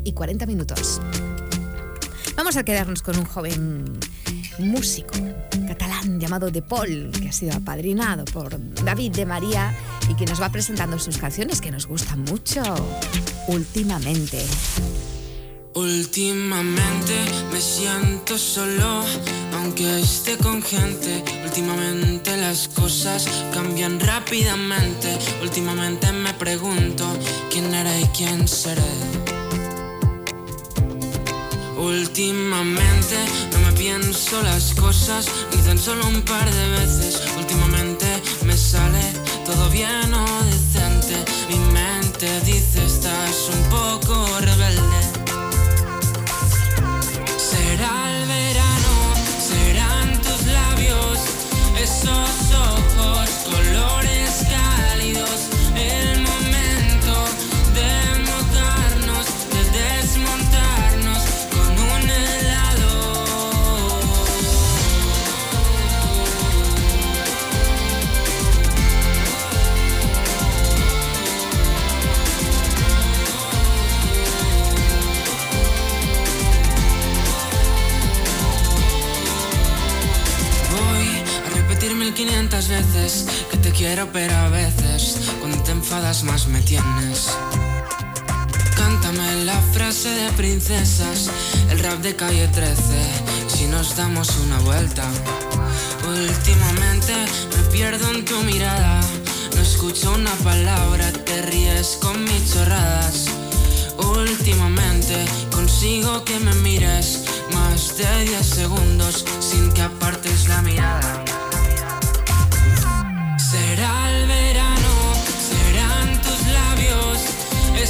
y 40 minutos. Vamos a quedarnos con un joven músico catalán llamado De Paul, que ha sido apadrinado por David de María y que nos va presentando sus canciones que nos gustan mucho últimamente. Últimamente me siento solo, aunque esté con gente. Últimamente las cosas cambian rápidamente. Últimamente me pregunto quién era y quién seré. Últimamente no me pienso las cosas ni solo un par de veces. Últimamente me sale todo bien o decente. Mi mente dice estás un poco que te quiero, pero a veces cuando te enfadas más me tienes. Cántame la frase de princesas, el rap de calle 13, si nos damos una vuelta. Últimamente me pierdo en tu mirada, no escucho una palabra, te ríes con mis chorradas. Últimamente consigo que me mires más de 10 segundos sin que apartes la mirada.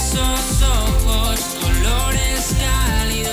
Esos ojos, colores cálidos,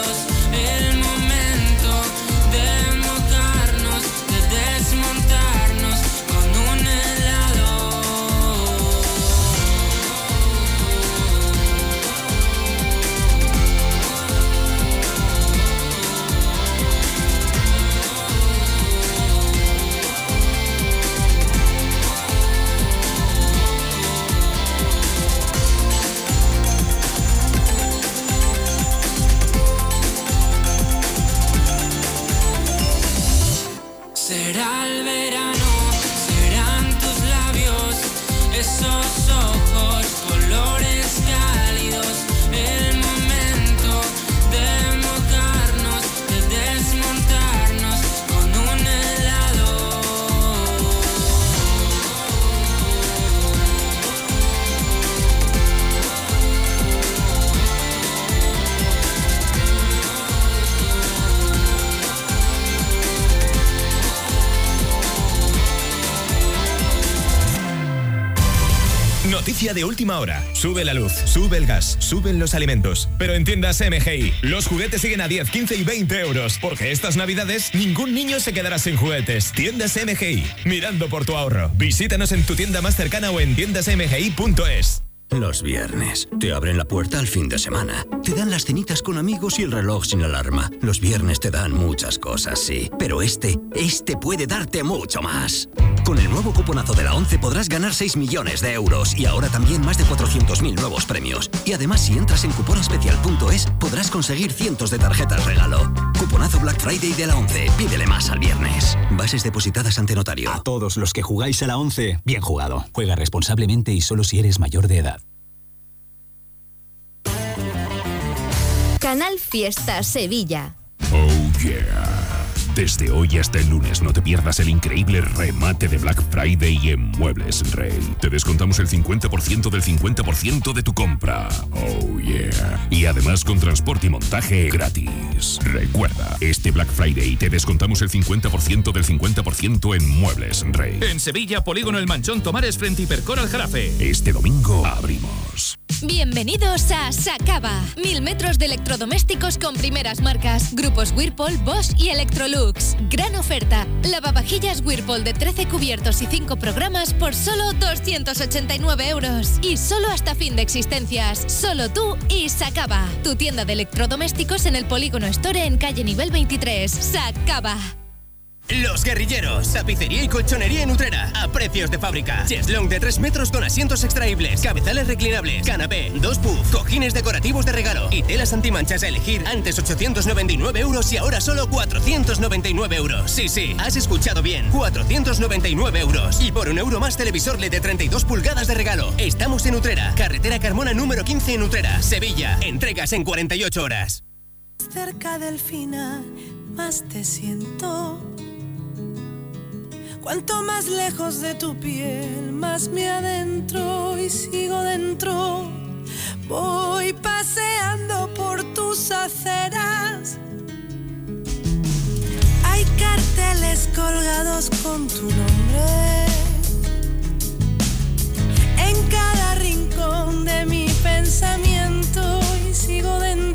última hora. Sube la luz, sube el gas, suben los alimentos. Pero en tiendas MGI, los juguetes siguen a 10, 15 y 20 euros. Porque estas navidades ningún niño se quedará sin juguetes. Tiendas MGI, mirando por tu ahorro. Visítanos en tu tienda más cercana o en tiendasmgi.es. Los viernes. Te abren la puerta al fin de semana. Te dan las cenitas con amigos y el reloj sin alarma. Los viernes te dan muchas cosas, sí. Pero este, este puede darte mucho más. Con el nuevo cuponazo de la 11 podrás ganar 6 millones de euros y ahora también más de 400.000 nuevos premios. Y además, si entras en cuponespecial.es, podrás conseguir cientos de tarjetas regalo. Cuponazo Black Friday de la 11. Pídele más al viernes. Bases depositadas ante notario. A todos los que jugáis a la 11, bien jugado. Juega responsablemente y solo si eres mayor de edad. Canal Fiesta Sevilla. Oh yeah. Desde hoy hasta el lunes no te pierdas el increíble remate de Black Friday en Muebles Rey. Te descontamos el 50% del 50% de tu compra. Oh yeah. Y además con transporte y montaje gratis. Recuerda, este Black Friday te descontamos el 50% del 50% en Muebles Rey. En Sevilla, Polígono El Manchón Tomares frente Hipercor al Jarafe. Este domingo abrimos. Bienvenidos a Sacaba. Mil metros de electrodomésticos con primeras marcas. Grupos Whirlpool, Bosch y Electrolux. Gran oferta. Lavavajillas Whirlpool de 13 cubiertos y 5 programas por solo 289 euros. Y solo hasta fin de existencias. Solo tú y Sacaba. Tu tienda de electrodomésticos en el Polígono Store en calle nivel 23. Sacaba. Los Guerrilleros, tapicería y colchonería en Utrera, a precios de fábrica. Cheslong de 3 metros con asientos extraíbles, cabezales reclinables, canapé, dos puff, cojines decorativos de regalo y telas antimanchas a elegir. Antes 899 euros y ahora solo 499 euros. Sí, sí, has escuchado bien, 499 euros. Y por un euro más televisor LED de 32 pulgadas de regalo. Estamos en Utrera, carretera Carmona número 15 en Utrera, Sevilla. Entregas en 48 horas. Cerca del final, más te siento. Cuanto más lejos de tu piel, más me adentro y sigo dentro. Voy paseando por tus aceras. Hay carteles colgados con tu nombre. En cada rincón de mi pensamiento y sigo dentro.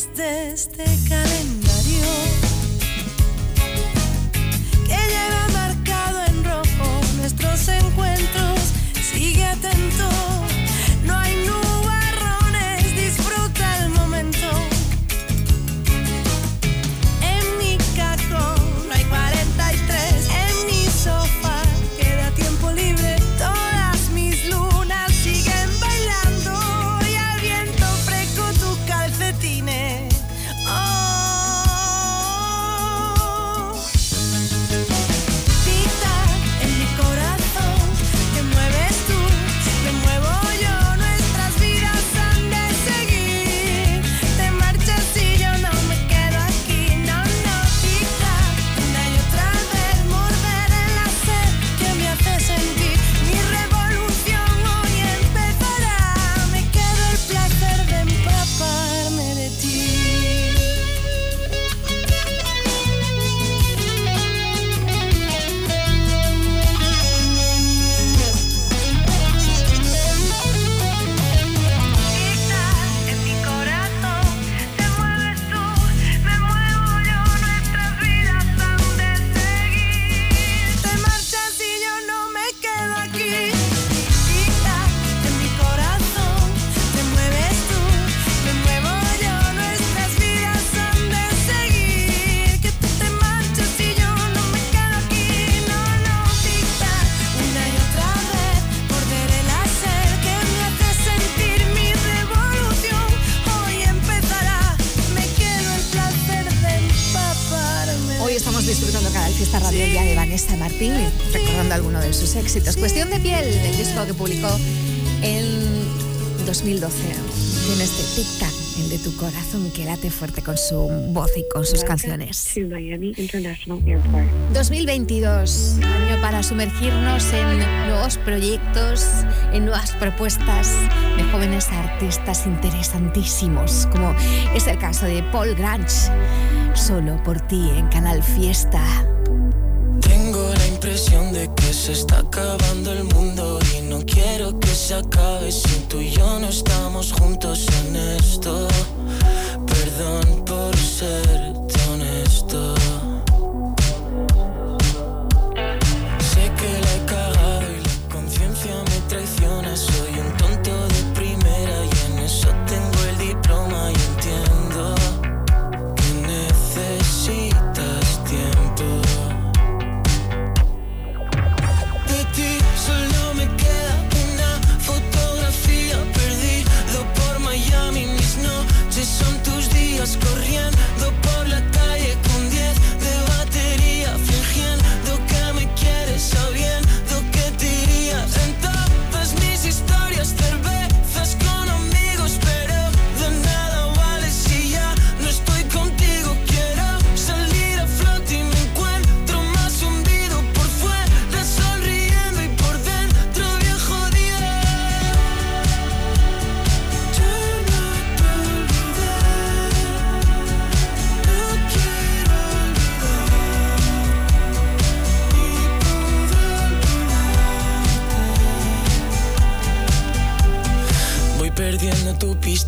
Tachando días de este Recordando alguno de sus éxitos. Cuestión de piel, del disco que publicó en 2012. Tiene este tic-tac, el de tu corazón que late fuerte con su voz y con sus canciones. 2022, año para sumergirnos en nuevos proyectos, en nuevas propuestas de jóvenes artistas interesantísimos, como es el caso de Paul Grange, solo por ti en Canal Fiesta se está acabando el mundo y no quiero que se acabe si tú y yo no estamos juntos en esto. Perdón por ser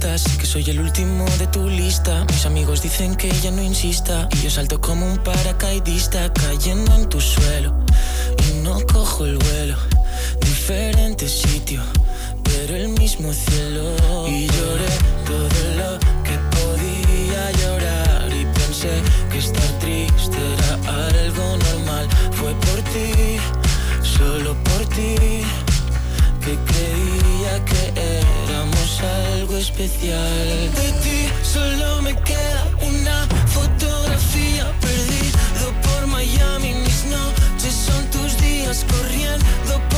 Que soy el último de tu lista. Mis amigos dicen que ya no insista. Y yo salto como un paracaidista cayendo en tu suelo. Y no cojo el vuelo. Diferente sitio, pero el mismo cielo. Y lloré todo lo que podía llorar. Y pensé que estar triste era algo normal. Fue por ti, solo por ti que creía que éramos algo especial. De ti solo me queda una fotografía perdido por Miami. Mis noches son tus días corriendo.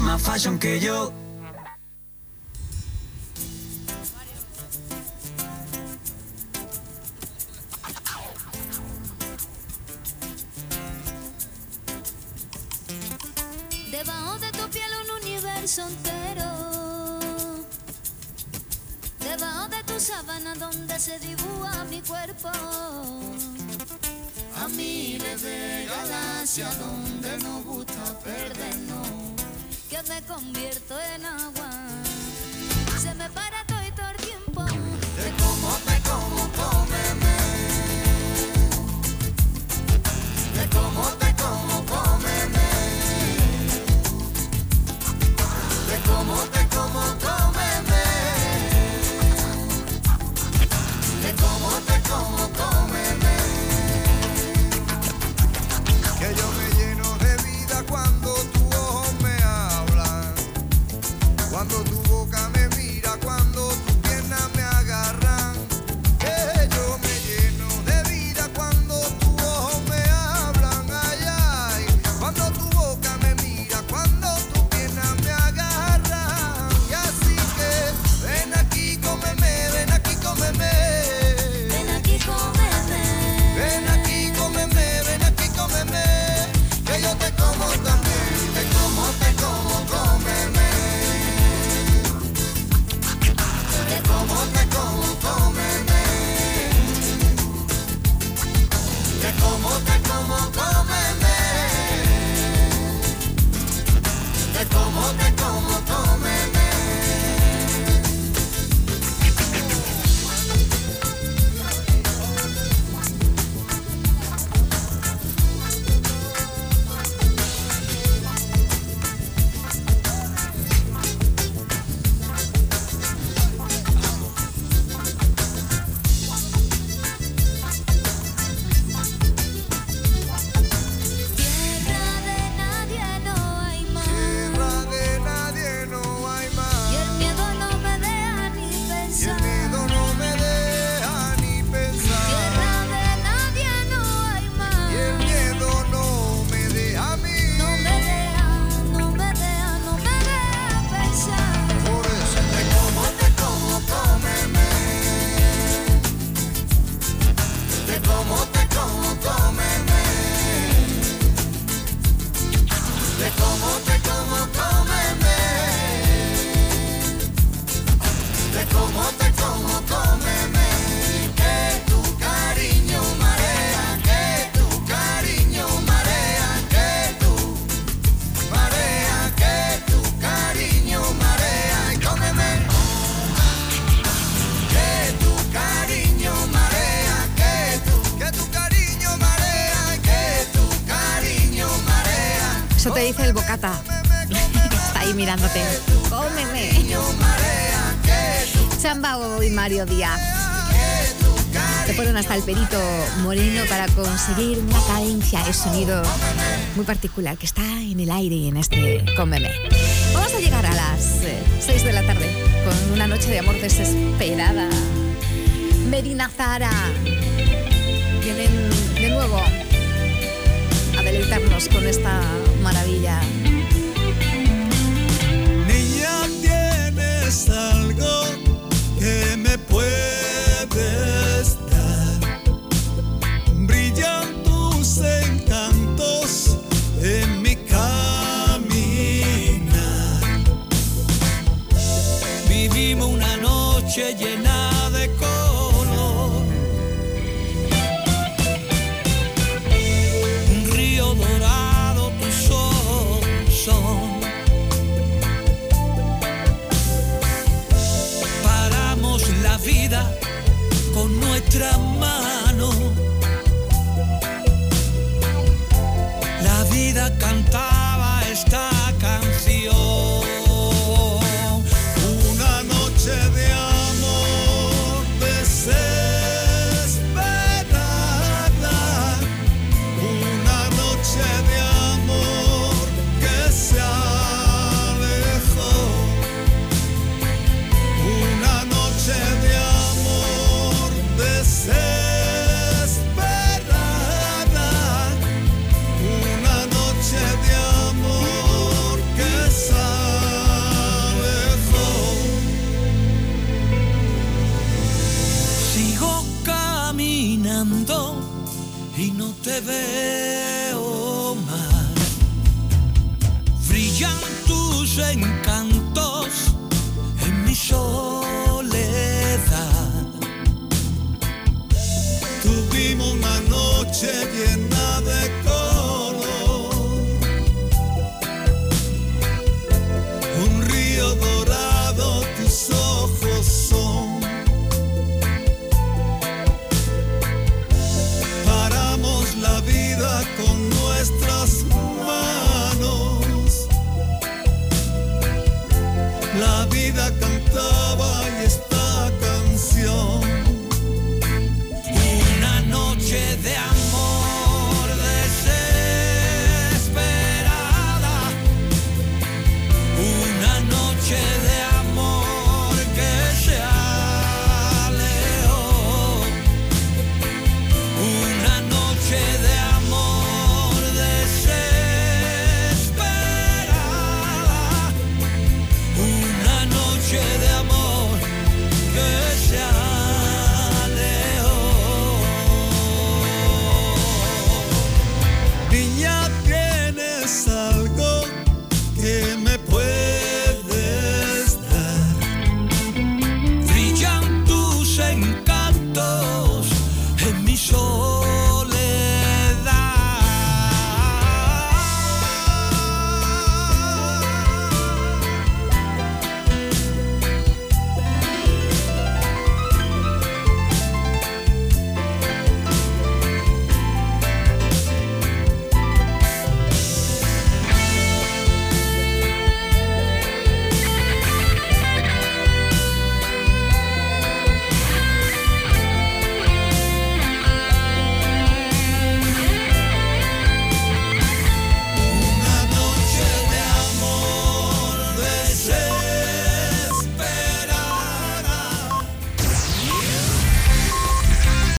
más fashion que yo. Chambao y Mario Díaz. Se fueron hasta el perito moreno para conseguir una cadencia de sonido muy particular que está en el aire y en este Cómeme. Vamos a llegar a las 6 de la tarde con una noche de amor desesperada. Medina Zara. Vienen de nuevo a deleitarnos con esta maravilla.